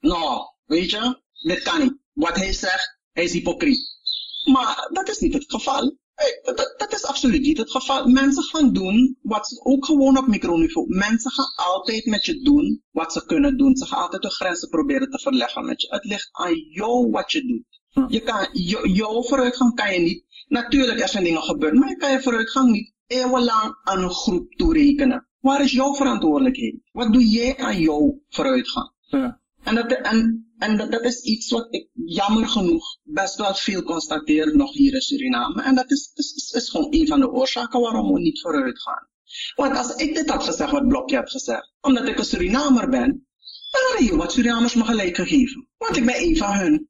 nou, weet je, dit kan niet. Wat hij zegt, hij is hypocriet. Maar dat is niet het geval. Dat, dat, is absoluut niet het geval. Mensen gaan doen wat ze ook gewoon op microniveau. Mensen gaan altijd met je doen wat ze kunnen doen. Ze gaan altijd de grenzen proberen te verleggen met je. Het ligt aan jou wat je doet. Je kan, jouw vooruitgang kan je niet. Natuurlijk, er zijn dingen gebeurd, maar je kan je vooruitgang niet eeuwenlang aan een groep toerekenen. Waar is jouw verantwoordelijkheid? Wat doe jij aan jouw vooruitgang? Ja. En, dat, en, en dat, dat, is iets wat ik jammer genoeg best wel veel constateer nog hier in Suriname. En dat is, is, is gewoon een van de oorzaken waarom we niet vooruit gaan. Want als ik dit had gezegd, wat Blokje heeft gezegd, omdat ik een Surinamer ben, dan hadden heel wat Surinamers me gelijk gegeven. Want ik ben een van hun.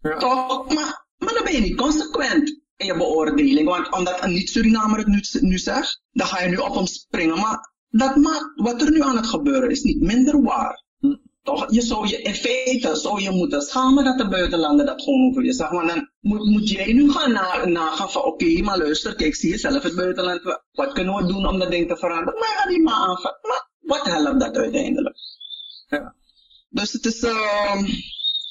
Ja. Toch? Maar, maar dan ben je niet consequent in je beoordeling. Want omdat een niet-Surinamer het nu, nu zegt, dan ga je nu op hem springen. Maar dat maakt, wat er nu aan het gebeuren is, niet minder waar. Toch? Je zou je, in feite zou je moeten schamen dat de buitenlanden dat gewoon over je zeggen. Want dan moet, moet jij nu gaan na, nagaan van oké, okay, maar luister, kijk, zie je zelf het buitenland. Wat kunnen we doen om dat ding te veranderen? Maar ga die maar aanvallen. Maar wat helpt dat uiteindelijk? Ja. Dus het is, uh,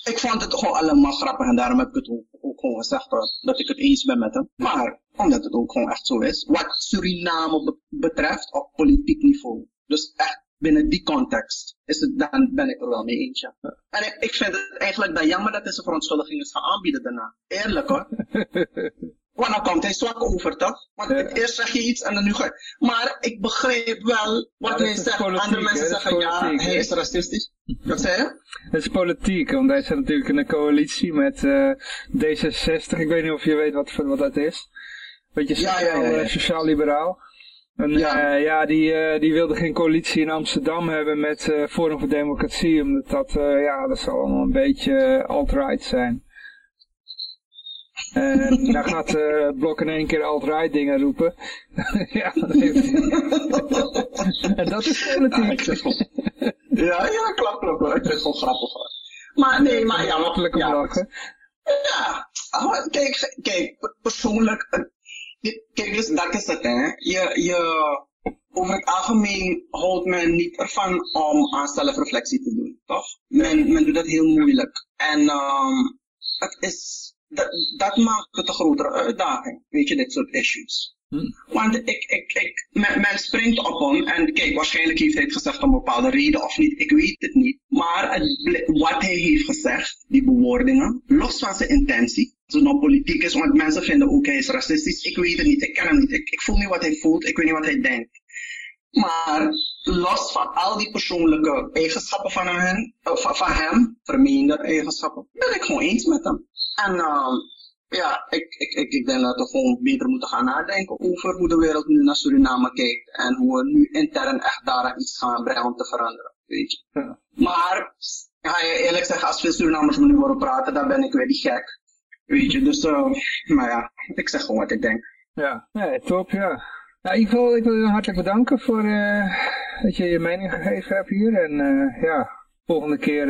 ik vond het gewoon allemaal grappig en daarom heb ik het ook, ook gewoon gezegd dat ik het eens ben met hem. Maar omdat het ook gewoon echt zo is. Wat Suriname betreft op politiek niveau. Dus echt binnen die context is het, dan ben ik er wel mee eens. Ja. En ik, ik, vind het eigenlijk dan jammer dat hij zijn verontschuldigingen gaan aanbieden daarna. Eerlijk hoor. Want dan komt hij zwak over, toch? Want ja. eerst zeg je iets en dan nu ga je... Maar ik begrijp wel wat ja, hij zegt. Andere mensen zeggen, ja, hij is racistisch. Wat zei je? Het is politiek, want hij zit natuurlijk in een coalitie met uh, D66. Ik weet niet of je weet wat, wat dat is. Beetje sociaal, ja, sociaal-liberaal. En ja, uh, ja die, uh, die wilde geen coalitie in Amsterdam hebben met uh, Forum voor Democratie, omdat dat, ja, dat zal allemaal een beetje alt-right zijn. En dan gaat Blok in één keer alt-right dingen roepen. ja, dat heeft En dat is politiek. Ja, ja, klopt, klopt. Ik vind het gewoon grappig. Maar nee, maar ja. Makkelijk om ja, lachen. Ja, kijk, kijk, persoonlijk, Kijk, dus dat is het. Je, je, over het algemeen houdt men niet ervan om aan zelfreflectie te doen, toch? Men, men doet dat heel moeilijk. En um, het is, dat, dat maakt het een grotere uitdaging, weet je, dit soort issues. Want ik, ik, ik, men, springt op hem en kijk, waarschijnlijk heeft hij het gezegd om bepaalde reden of niet, ik weet het niet. Maar wat hij heeft gezegd, die bewoordingen, los van zijn intentie, als het nou politiek is, want mensen vinden ook hij is racistisch, ik weet het niet, ik ken hem niet, ik, voel niet wat hij voelt, ik weet niet wat hij denkt. Maar los van al die persoonlijke eigenschappen van hem, van, van hem vermeende eigenschappen, ben ik gewoon eens met hem. En uh, ja, ik, ik, ik, ik denk dat we gewoon beter moeten gaan nadenken over hoe de wereld nu naar Suriname kijkt. En hoe we nu intern echt daar iets gaan brengen om te veranderen. Weet je. Ja. Maar, ga je eerlijk zeggen, als veel Surinamers me nu horen praten, dan ben ik weer die gek. Weet je, dus, uh, maar ja, ik zeg gewoon wat ik denk. Ja, ja top, ja. Nou, in ieder geval, ik wil je hartelijk bedanken voor uh, dat je je mening gegeven hebt hier. En uh, ja, volgende keer,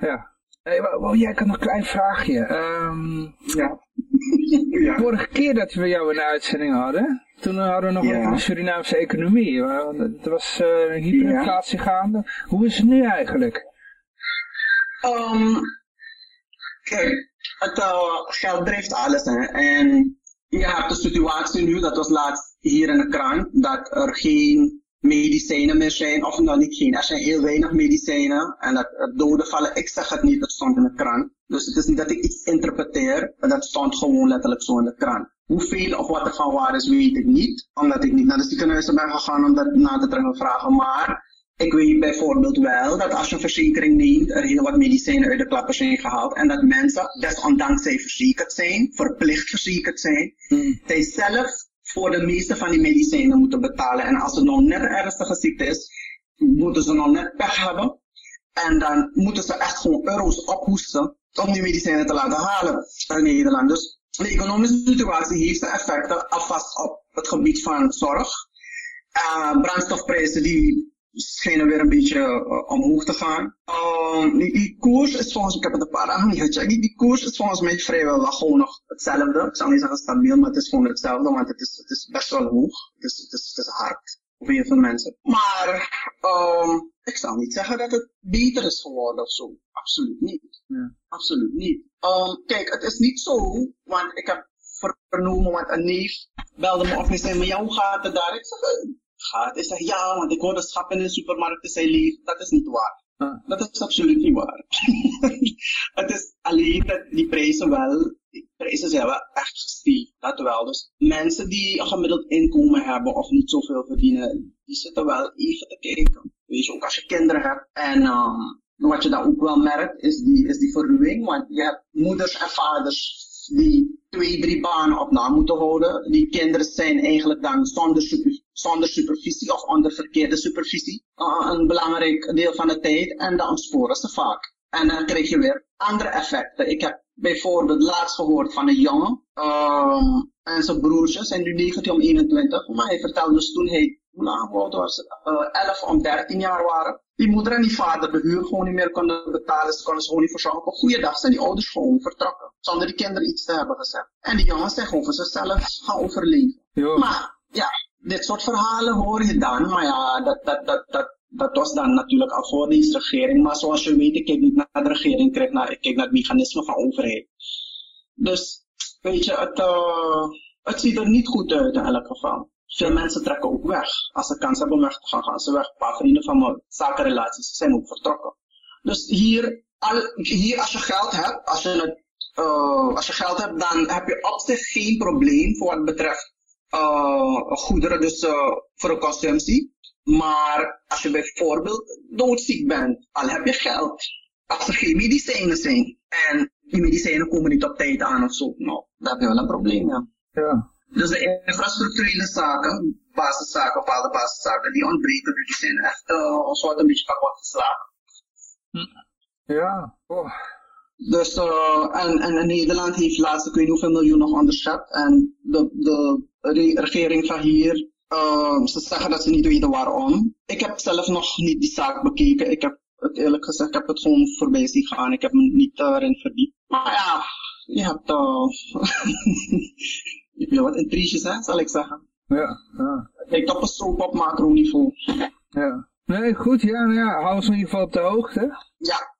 ja. Hey, well, jij kan nog een klein vraagje. Um, ja. ja. Vorige keer dat we jou in de uitzending hadden, toen hadden we nog ja. over de Surinaamse economie. Er was uh, hyperinflatie ja. gaande. Hoe is het nu eigenlijk? Um, kijk, het uh, geld drijft alles. Hè. En je hebt de situatie nu, dat was laatst hier in de krant, dat er geen medicijnen meer zijn, of nou niet geen, er zijn heel weinig medicijnen en dat er doden vallen. Ik zeg het niet, het stond in de krant. Dus het is niet dat ik iets interpreteer, dat stond gewoon letterlijk zo in de krant. Hoeveel of wat er van waar is, weet ik niet, omdat ik niet naar de ziekenhuizen ben gegaan om dat na te terug vragen. Maar ik weet bijvoorbeeld wel dat als je een verzekering neemt, er heel wat medicijnen uit de klappen zijn gehaald. En dat mensen, desondanks zij verzekerd zijn, verplicht verzekerd zijn, hmm. zij zelf voor de meeste van die medicijnen moeten betalen. En als het nog net een ernstige ziekte is, moeten ze nog net pech hebben. En dan moeten ze echt gewoon euro's ophoesten om die medicijnen te laten halen in Nederland. Dus de economische situatie heeft effecten alvast op het gebied van zorg. Uh, brandstofprijzen die schijnen weer een beetje uh, omhoog te gaan. Um, die, die, koers is volgens mij, ik heb het een paar dagen niet gecheckt, die, die koers is volgens mij vrijwel wel gewoon nog hetzelfde. Ik zou niet zeggen stabiel, maar het is gewoon hetzelfde, want het is, het is best wel hoog. Het is, het is, het is hard voor heel veel mensen. Maar um, ik zou niet zeggen dat het beter is geworden of zo. Absoluut niet. Ja. Absoluut niet. Um, kijk, het is niet zo, want ik heb vernomen, want een neef belde me op en zei, maar jou gaat het daar? Ik zeg, gaat. Hij zegt ja, want ik hoor de schappen in de supermarkten zijn leeg. Dat is niet waar. Dat is absoluut niet waar. het is alleen dat die prijzen wel, die prijzen zijn wel echt gestegen. Dat wel. Dus mensen die een gemiddeld inkomen hebben of niet zoveel verdienen, die zitten wel even te kijken. Weet je, ook als je kinderen hebt. En um, wat je dan ook wel merkt, is die, is die verruwing. Want je hebt moeders en vaders die twee, drie banen op na moeten houden. Die kinderen zijn eigenlijk dan zonder, super, zonder supervisie of onder verkeerde supervisie uh, een belangrijk deel van de tijd en dan sporen ze vaak. En dan krijg je weer andere effecten. Ik heb bijvoorbeeld laatst gehoord van een jongen um, en zijn broertjes zijn nu 19 om 21, maar hij vertelde dus toen hij, hoe lang was het, uh, 11 om 13 jaar waren, die moeder en die vader de huur gewoon niet meer konden betalen. Ze konden ze gewoon niet verzorgen. Op een goede dag zijn die ouders gewoon vertrokken. Zonder die kinderen iets te hebben gezegd. En die jongens zijn gewoon voor zichzelf gaan overleven. Jo. Maar ja, dit soort verhalen hoor je dan. Maar ja, dat, dat, dat, dat, dat was dan natuurlijk al voor deze regering. Maar zoals je weet, ik kijk niet naar de regering, ik kijk naar, kijk naar het mechanisme van overheid. Dus, weet je, het, uh, het ziet er niet goed uit in elk geval. Veel mensen trekken ook weg. Als ze kans hebben om weg te gaan, gaan ze weg. Een paar vrienden van mijn zakenrelaties zijn ook vertrokken. Dus hier, al, hier als je geld hebt, als je, het, uh, als je geld hebt, dan heb je op zich geen probleem voor wat betreft goederen, dus uh, voor de consumptie. Maar als je bijvoorbeeld doodziek bent, al heb je geld, als er geen medicijnen zijn en die medicijnen komen niet op tijd aan of zo, nou, dan heb je wel een probleem, ja. ja. Dus de infrastructurele zaken, basiszaken, bepaalde basiszaken, die ontbreken, die zijn echt uh, ons wordt een beetje kapot geslagen. Hm. Ja, oh. Dus, uh, en, en Nederland heeft laatst, ik weet niet hoeveel miljoen nog onderschat. En de, de regering van hier, uh, ze zeggen dat ze niet weten waarom. Ik heb zelf nog niet die zaak bekeken. Ik heb het eerlijk gezegd, ik heb het gewoon voorbij zien gaan. Ik heb me niet erin verdiept. Maar ja, je hebt, uh, ik wil wat intriges, hè, zal ik zeggen. Ja, ja. Kijk, op een soap op macro-niveau. Ja. Nee, goed, ja, nou ja, hou ons in ieder geval op de hoogte. Ja.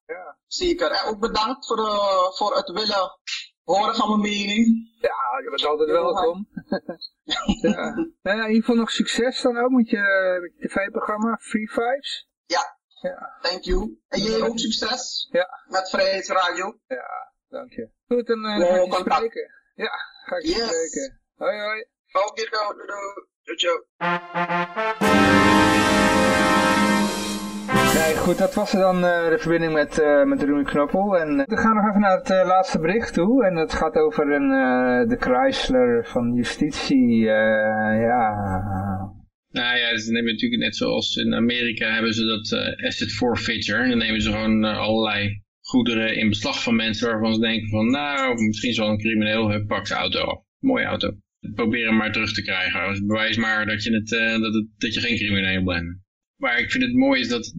Zeker. En ook bedankt voor, uh, voor het willen horen van mijn mening. Ja, je bent altijd welkom. ja. Nou ja, in ieder geval nog succes dan ook met je, tv-programma Free Vibes. Ja, ja. thank you. En jij ook succes ja. met Vrijheidsradio. Ja, dank je. Goed, dan uh, gaan we spreken. Ja, ga ik yes. spreken. Hoi hoi. Oké, doei doei. Ciao, ciao. Goed, dat was dan uh, de verbinding met, uh, met Knoppel. En uh, we gaan nog even naar het laatste bericht toe. En het gaat over een, de Chrysler van justitie. ja. Nou ja, ze nemen natuurlijk net zoals in Amerika hebben ze dat asset forfeiture. Dan nemen ze gewoon allerlei goederen in beslag van mensen waarvan ze denken van nou, misschien is wel een crimineel, pak zijn auto af. Mooie auto. Probeer hem maar terug te krijgen. Dus bewijs maar dat je, het, dat, het, dat je geen crimineel bent. Maar ik vind het mooi is dat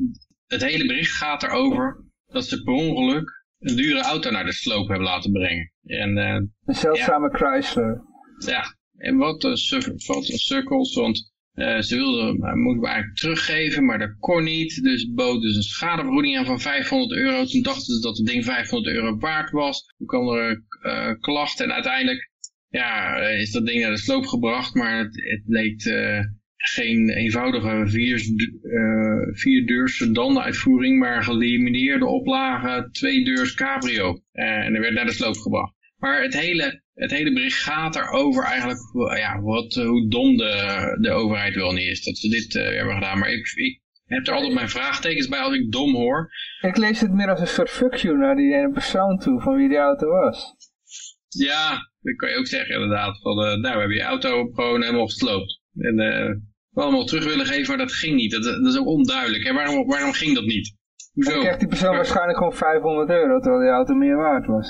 het hele bericht gaat erover dat ze per ongeluk een dure auto naar de sloop hebben laten brengen. En, uh, een zeldzame ja, Chrysler. Ja, en wat een, sukkels, want uh, ze wilden, uh, moeten we eigenlijk teruggeven, maar dat kon niet. Dus boden ze een schadevergoeding aan van 500 euro. Toen dachten ze dat het ding 500 euro waard was. Toen kwam er uh, klacht en uiteindelijk ja, is dat ding naar de sloop gebracht. Maar het, het bleek geen eenvoudige vier, uh, vierdeurs sedan uitvoering, maar gelimineerde oplage tweedeurs cabrio. Uh, en er werd naar de sloop gebracht. Maar het hele, het hele bericht gaat erover eigenlijk ja, wat, hoe dom de, de overheid wel niet is. Dat ze dit uh, hebben gedaan. Maar ik, ik heb er altijd mijn vraagtekens bij als ik dom hoor. Ik lees het meer als een soort fuck you naar die ene persoon toe van wie die auto was. Ja, dat kan je ook zeggen inderdaad. Van, nou, we hebben je auto gewoon helemaal gesloopt. En allemaal terug willen geven, maar dat ging niet. Dat, dat is ook onduidelijk. Hè? Waarom, waarom ging dat niet? Hoezo? Dan krijgt die persoon waarschijnlijk gewoon 500 euro, terwijl die auto meer waard was.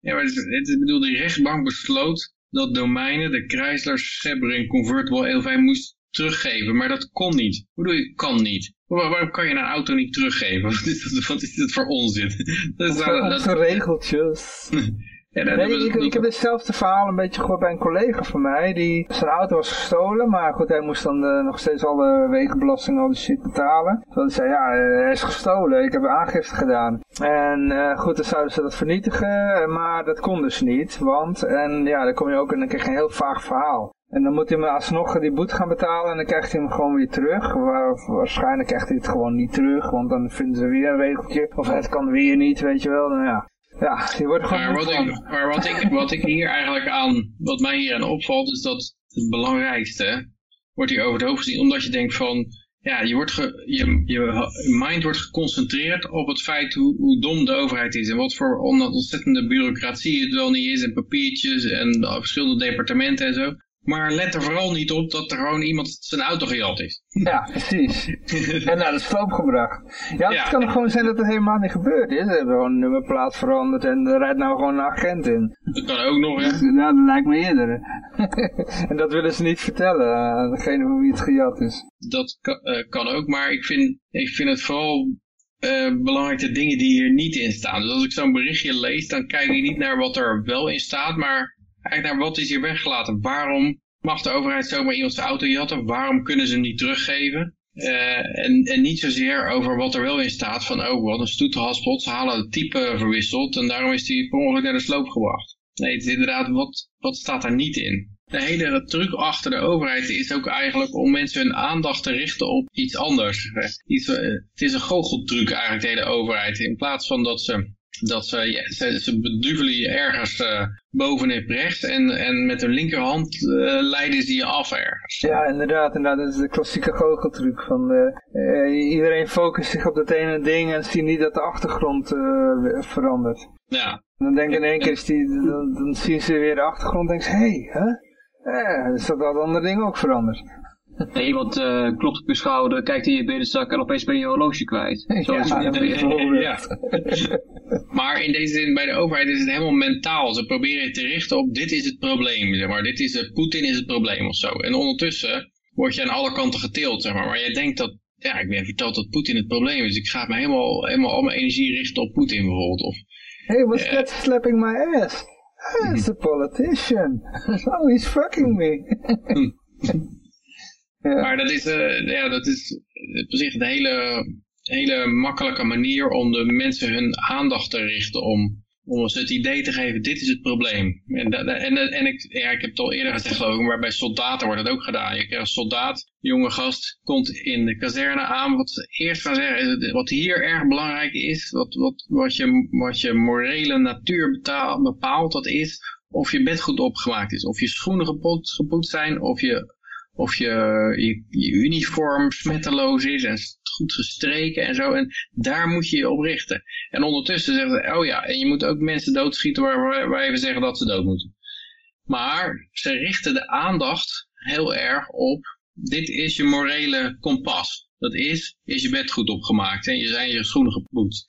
Ja, maar het, het, bedoel, de rechtbank besloot dat domeinen de Chrysler Sebring Convertible L5 moest teruggeven, maar dat kon niet. Hoe doe je, kan niet? waarom kan je een auto niet teruggeven? Wat is dat, wat is dat voor onzin? Dat is nou, dat, regeltjes. nee, ik, ik, heb hetzelfde verhaal een beetje gehoord bij een collega van mij. Die, zijn auto was gestolen, maar goed, hij moest dan uh, nog steeds alle wegenbelasting al die shit betalen. Dus hij zei, ja, uh, hij is gestolen, ik heb een aangifte gedaan. En uh, goed, dan zouden ze dat vernietigen, maar dat kon dus niet. Want, en ja, dan kom je ook en dan krijg je een heel vaag verhaal. En dan moet hij me alsnog die boete gaan betalen en dan krijgt hij hem gewoon weer terug. Waar, waarschijnlijk krijgt hij het gewoon niet terug, want dan vinden ze weer een regeltje. Of het kan weer niet, weet je wel. Nou ja, ja, die wordt gewoon maar wat, ik, maar wat ik, wat ik hier eigenlijk aan, wat mij hier aan opvalt, is dat het belangrijkste wordt hier over het hoofd gezien, omdat je denkt van, ja, je, wordt ge, je, je mind wordt geconcentreerd op het feit hoe, hoe dom de overheid is en wat voor ontzettende bureaucratie het wel niet is en papiertjes en verschillende departementen en zo. Maar let er vooral niet op dat er gewoon iemand zijn auto gejat is. Ja, precies. en naar de sloop gebracht. Ja, het kan gewoon zijn dat het helemaal niet gebeurd is. Ze hebben gewoon een nummerplaat veranderd en er rijdt nou gewoon een agent in. Dat kan ook nog, hè? Nou, dat lijkt me eerder. en dat willen ze niet vertellen aan degene van wie het gejat is. Dat kan, uh, kan ook, maar ik vind, ik vind het vooral uh, belangrijke dingen die hier niet in staan. Dus als ik zo'n berichtje lees, dan kijk ik niet naar wat er wel in staat, maar Kijk naar wat is hier weggelaten? Waarom mag de overheid zomaar iemand zijn auto jatten? Waarom kunnen ze hem niet teruggeven? Uh, en, en niet zozeer over wat er wel in staat van, oh wat een stoetenhaspot, ze halen het type verwisseld en daarom is die per ongeluk naar de sloop gebracht. Nee, het is inderdaad, wat, wat staat daar niet in? De hele truc achter de overheid is ook eigenlijk om mensen hun aandacht te richten op iets anders. Iets, uh, het is een goocheltruc eigenlijk, de hele overheid. In plaats van dat ze dat ze, ze, ze beduvelen je ergens uh, bovenop rechts en, en met hun linkerhand uh, leiden ze je af ergens. Ja, inderdaad. inderdaad. Dat is de klassieke goocheltruc van uh, iedereen focust zich op dat ene ding en ziet niet dat de achtergrond verandert. Ja. dan denk in één keer, is die, dan, dan zien ze weer de achtergrond en denken ze, hé, hey, hè? Dan is dat dat andere ding ook veranderd. Iemand uh, klopt op je schouder, kijkt in je binnenzak en opeens ben je je horloge kwijt. Zo is het ja. maar in deze zin, bij de overheid is het helemaal mentaal. Ze proberen te richten op, dit is het probleem, zeg maar. Dit is, uh, Poetin is het probleem of zo. En ondertussen word je aan alle kanten geteeld, zeg maar. Maar jij denkt dat, ja, ik ben verteld dat Poetin het probleem is. Ik ga me helemaal, helemaal al mijn energie richten op Poetin bijvoorbeeld. Of, hey, what's uh, that slapping my ass? It's a politician. oh, he's fucking me. Maar dat is, uh, ja, dat is op zich een hele, hele makkelijke manier om de mensen hun aandacht te richten om, om ze het idee te geven, dit is het probleem. En, en, en ik, ja, ik heb het al eerder gezegd geloof ik, maar bij soldaten wordt het ook gedaan. Je krijgt een soldaat, jonge gast, komt in de kazerne aan. Wat ze eerst gaan zeggen, wat hier erg belangrijk is, wat, wat, wat, je, wat je morele natuur betaalt, bepaalt, dat is of je bed goed opgemaakt is. Of je schoenen gepoetst zijn, of je of je, uniform smetteloos is en goed gestreken en zo. En daar moet je je op richten. En ondertussen zeggen ze, oh ja, en je moet ook mensen doodschieten waar, waar we zeggen dat ze dood moeten. Maar ze richten de aandacht heel erg op, dit is je morele kompas. Dat is, is je bed goed opgemaakt en je zijn je schoenen gepoetst.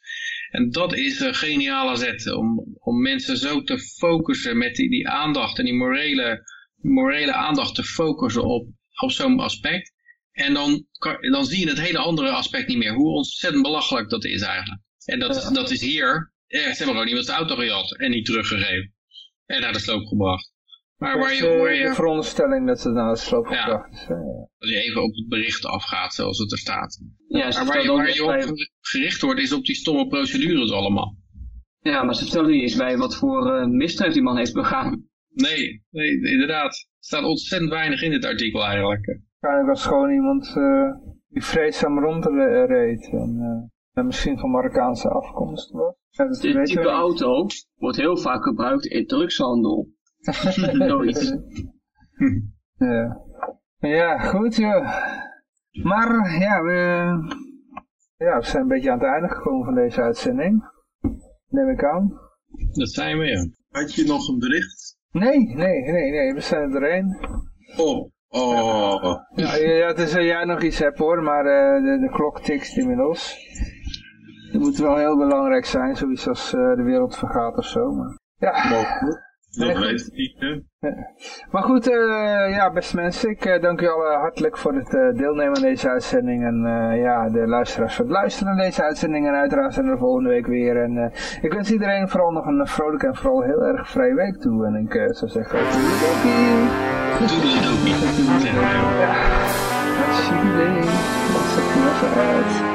En dat is een geniale zet om, om mensen zo te focussen met die, die aandacht en die morele, morele aandacht te focussen op, op zo'n aspect. En dan, dan zie je het hele andere aspect niet meer. Hoe ontzettend belachelijk dat is eigenlijk. En dat, dat is hier. Eh, ze hebben gewoon iemand de auto gejat en niet teruggegeven. En naar de sloop gebracht. Maar waar je, waar je... De veronderstelling dat ze naar de sloop gebracht is. Als je even op het bericht afgaat zoals het er staat. Ja, maar waar je, waar je op gericht wordt is op die stomme procedures allemaal. Ja, maar ze vertellen niet eens bij wat voor uh, misdrijf die man heeft begaan. Nee, nee, inderdaad. Er staat ontzettend weinig in dit artikel eigenlijk. Waarschijnlijk was gewoon iemand uh, die vreedzaam rondreed. En, uh, en misschien van Marokkaanse afkomst was. Ja, Dit type auto wordt heel vaak gebruikt in drugshandel. Zoiets. ja. ja, goed joh. Maar ja we, ja, we zijn een beetje aan het einde gekomen van deze uitzending. Neem ik aan. Dat zijn we, ja. Had je nog een bericht? Nee, nee, nee, nee. We zijn er één. Oh, oh. Ja, ja, het is jij nog iets hebt hoor, maar uh, de, de, klok tikt inmiddels. Het moet wel heel belangrijk zijn, zoiets als uh, de wereld vergaat of zo. Maar, ja. Mogelijk. Dat niet, hè? Maar goed, uh, ja, beste mensen, ik uh, dank u allen hartelijk voor het uh, deelnemen aan deze uitzending. En ja, de luisteraars voor het luisteren naar deze uitzending. En uiteraard zijn we er volgende week weer. En ik wens iedereen vooral nog een vrolijke en vooral heel erg vrije week toe. En ik zou zeggen, doei Ja, hartstikke idee. Er uit.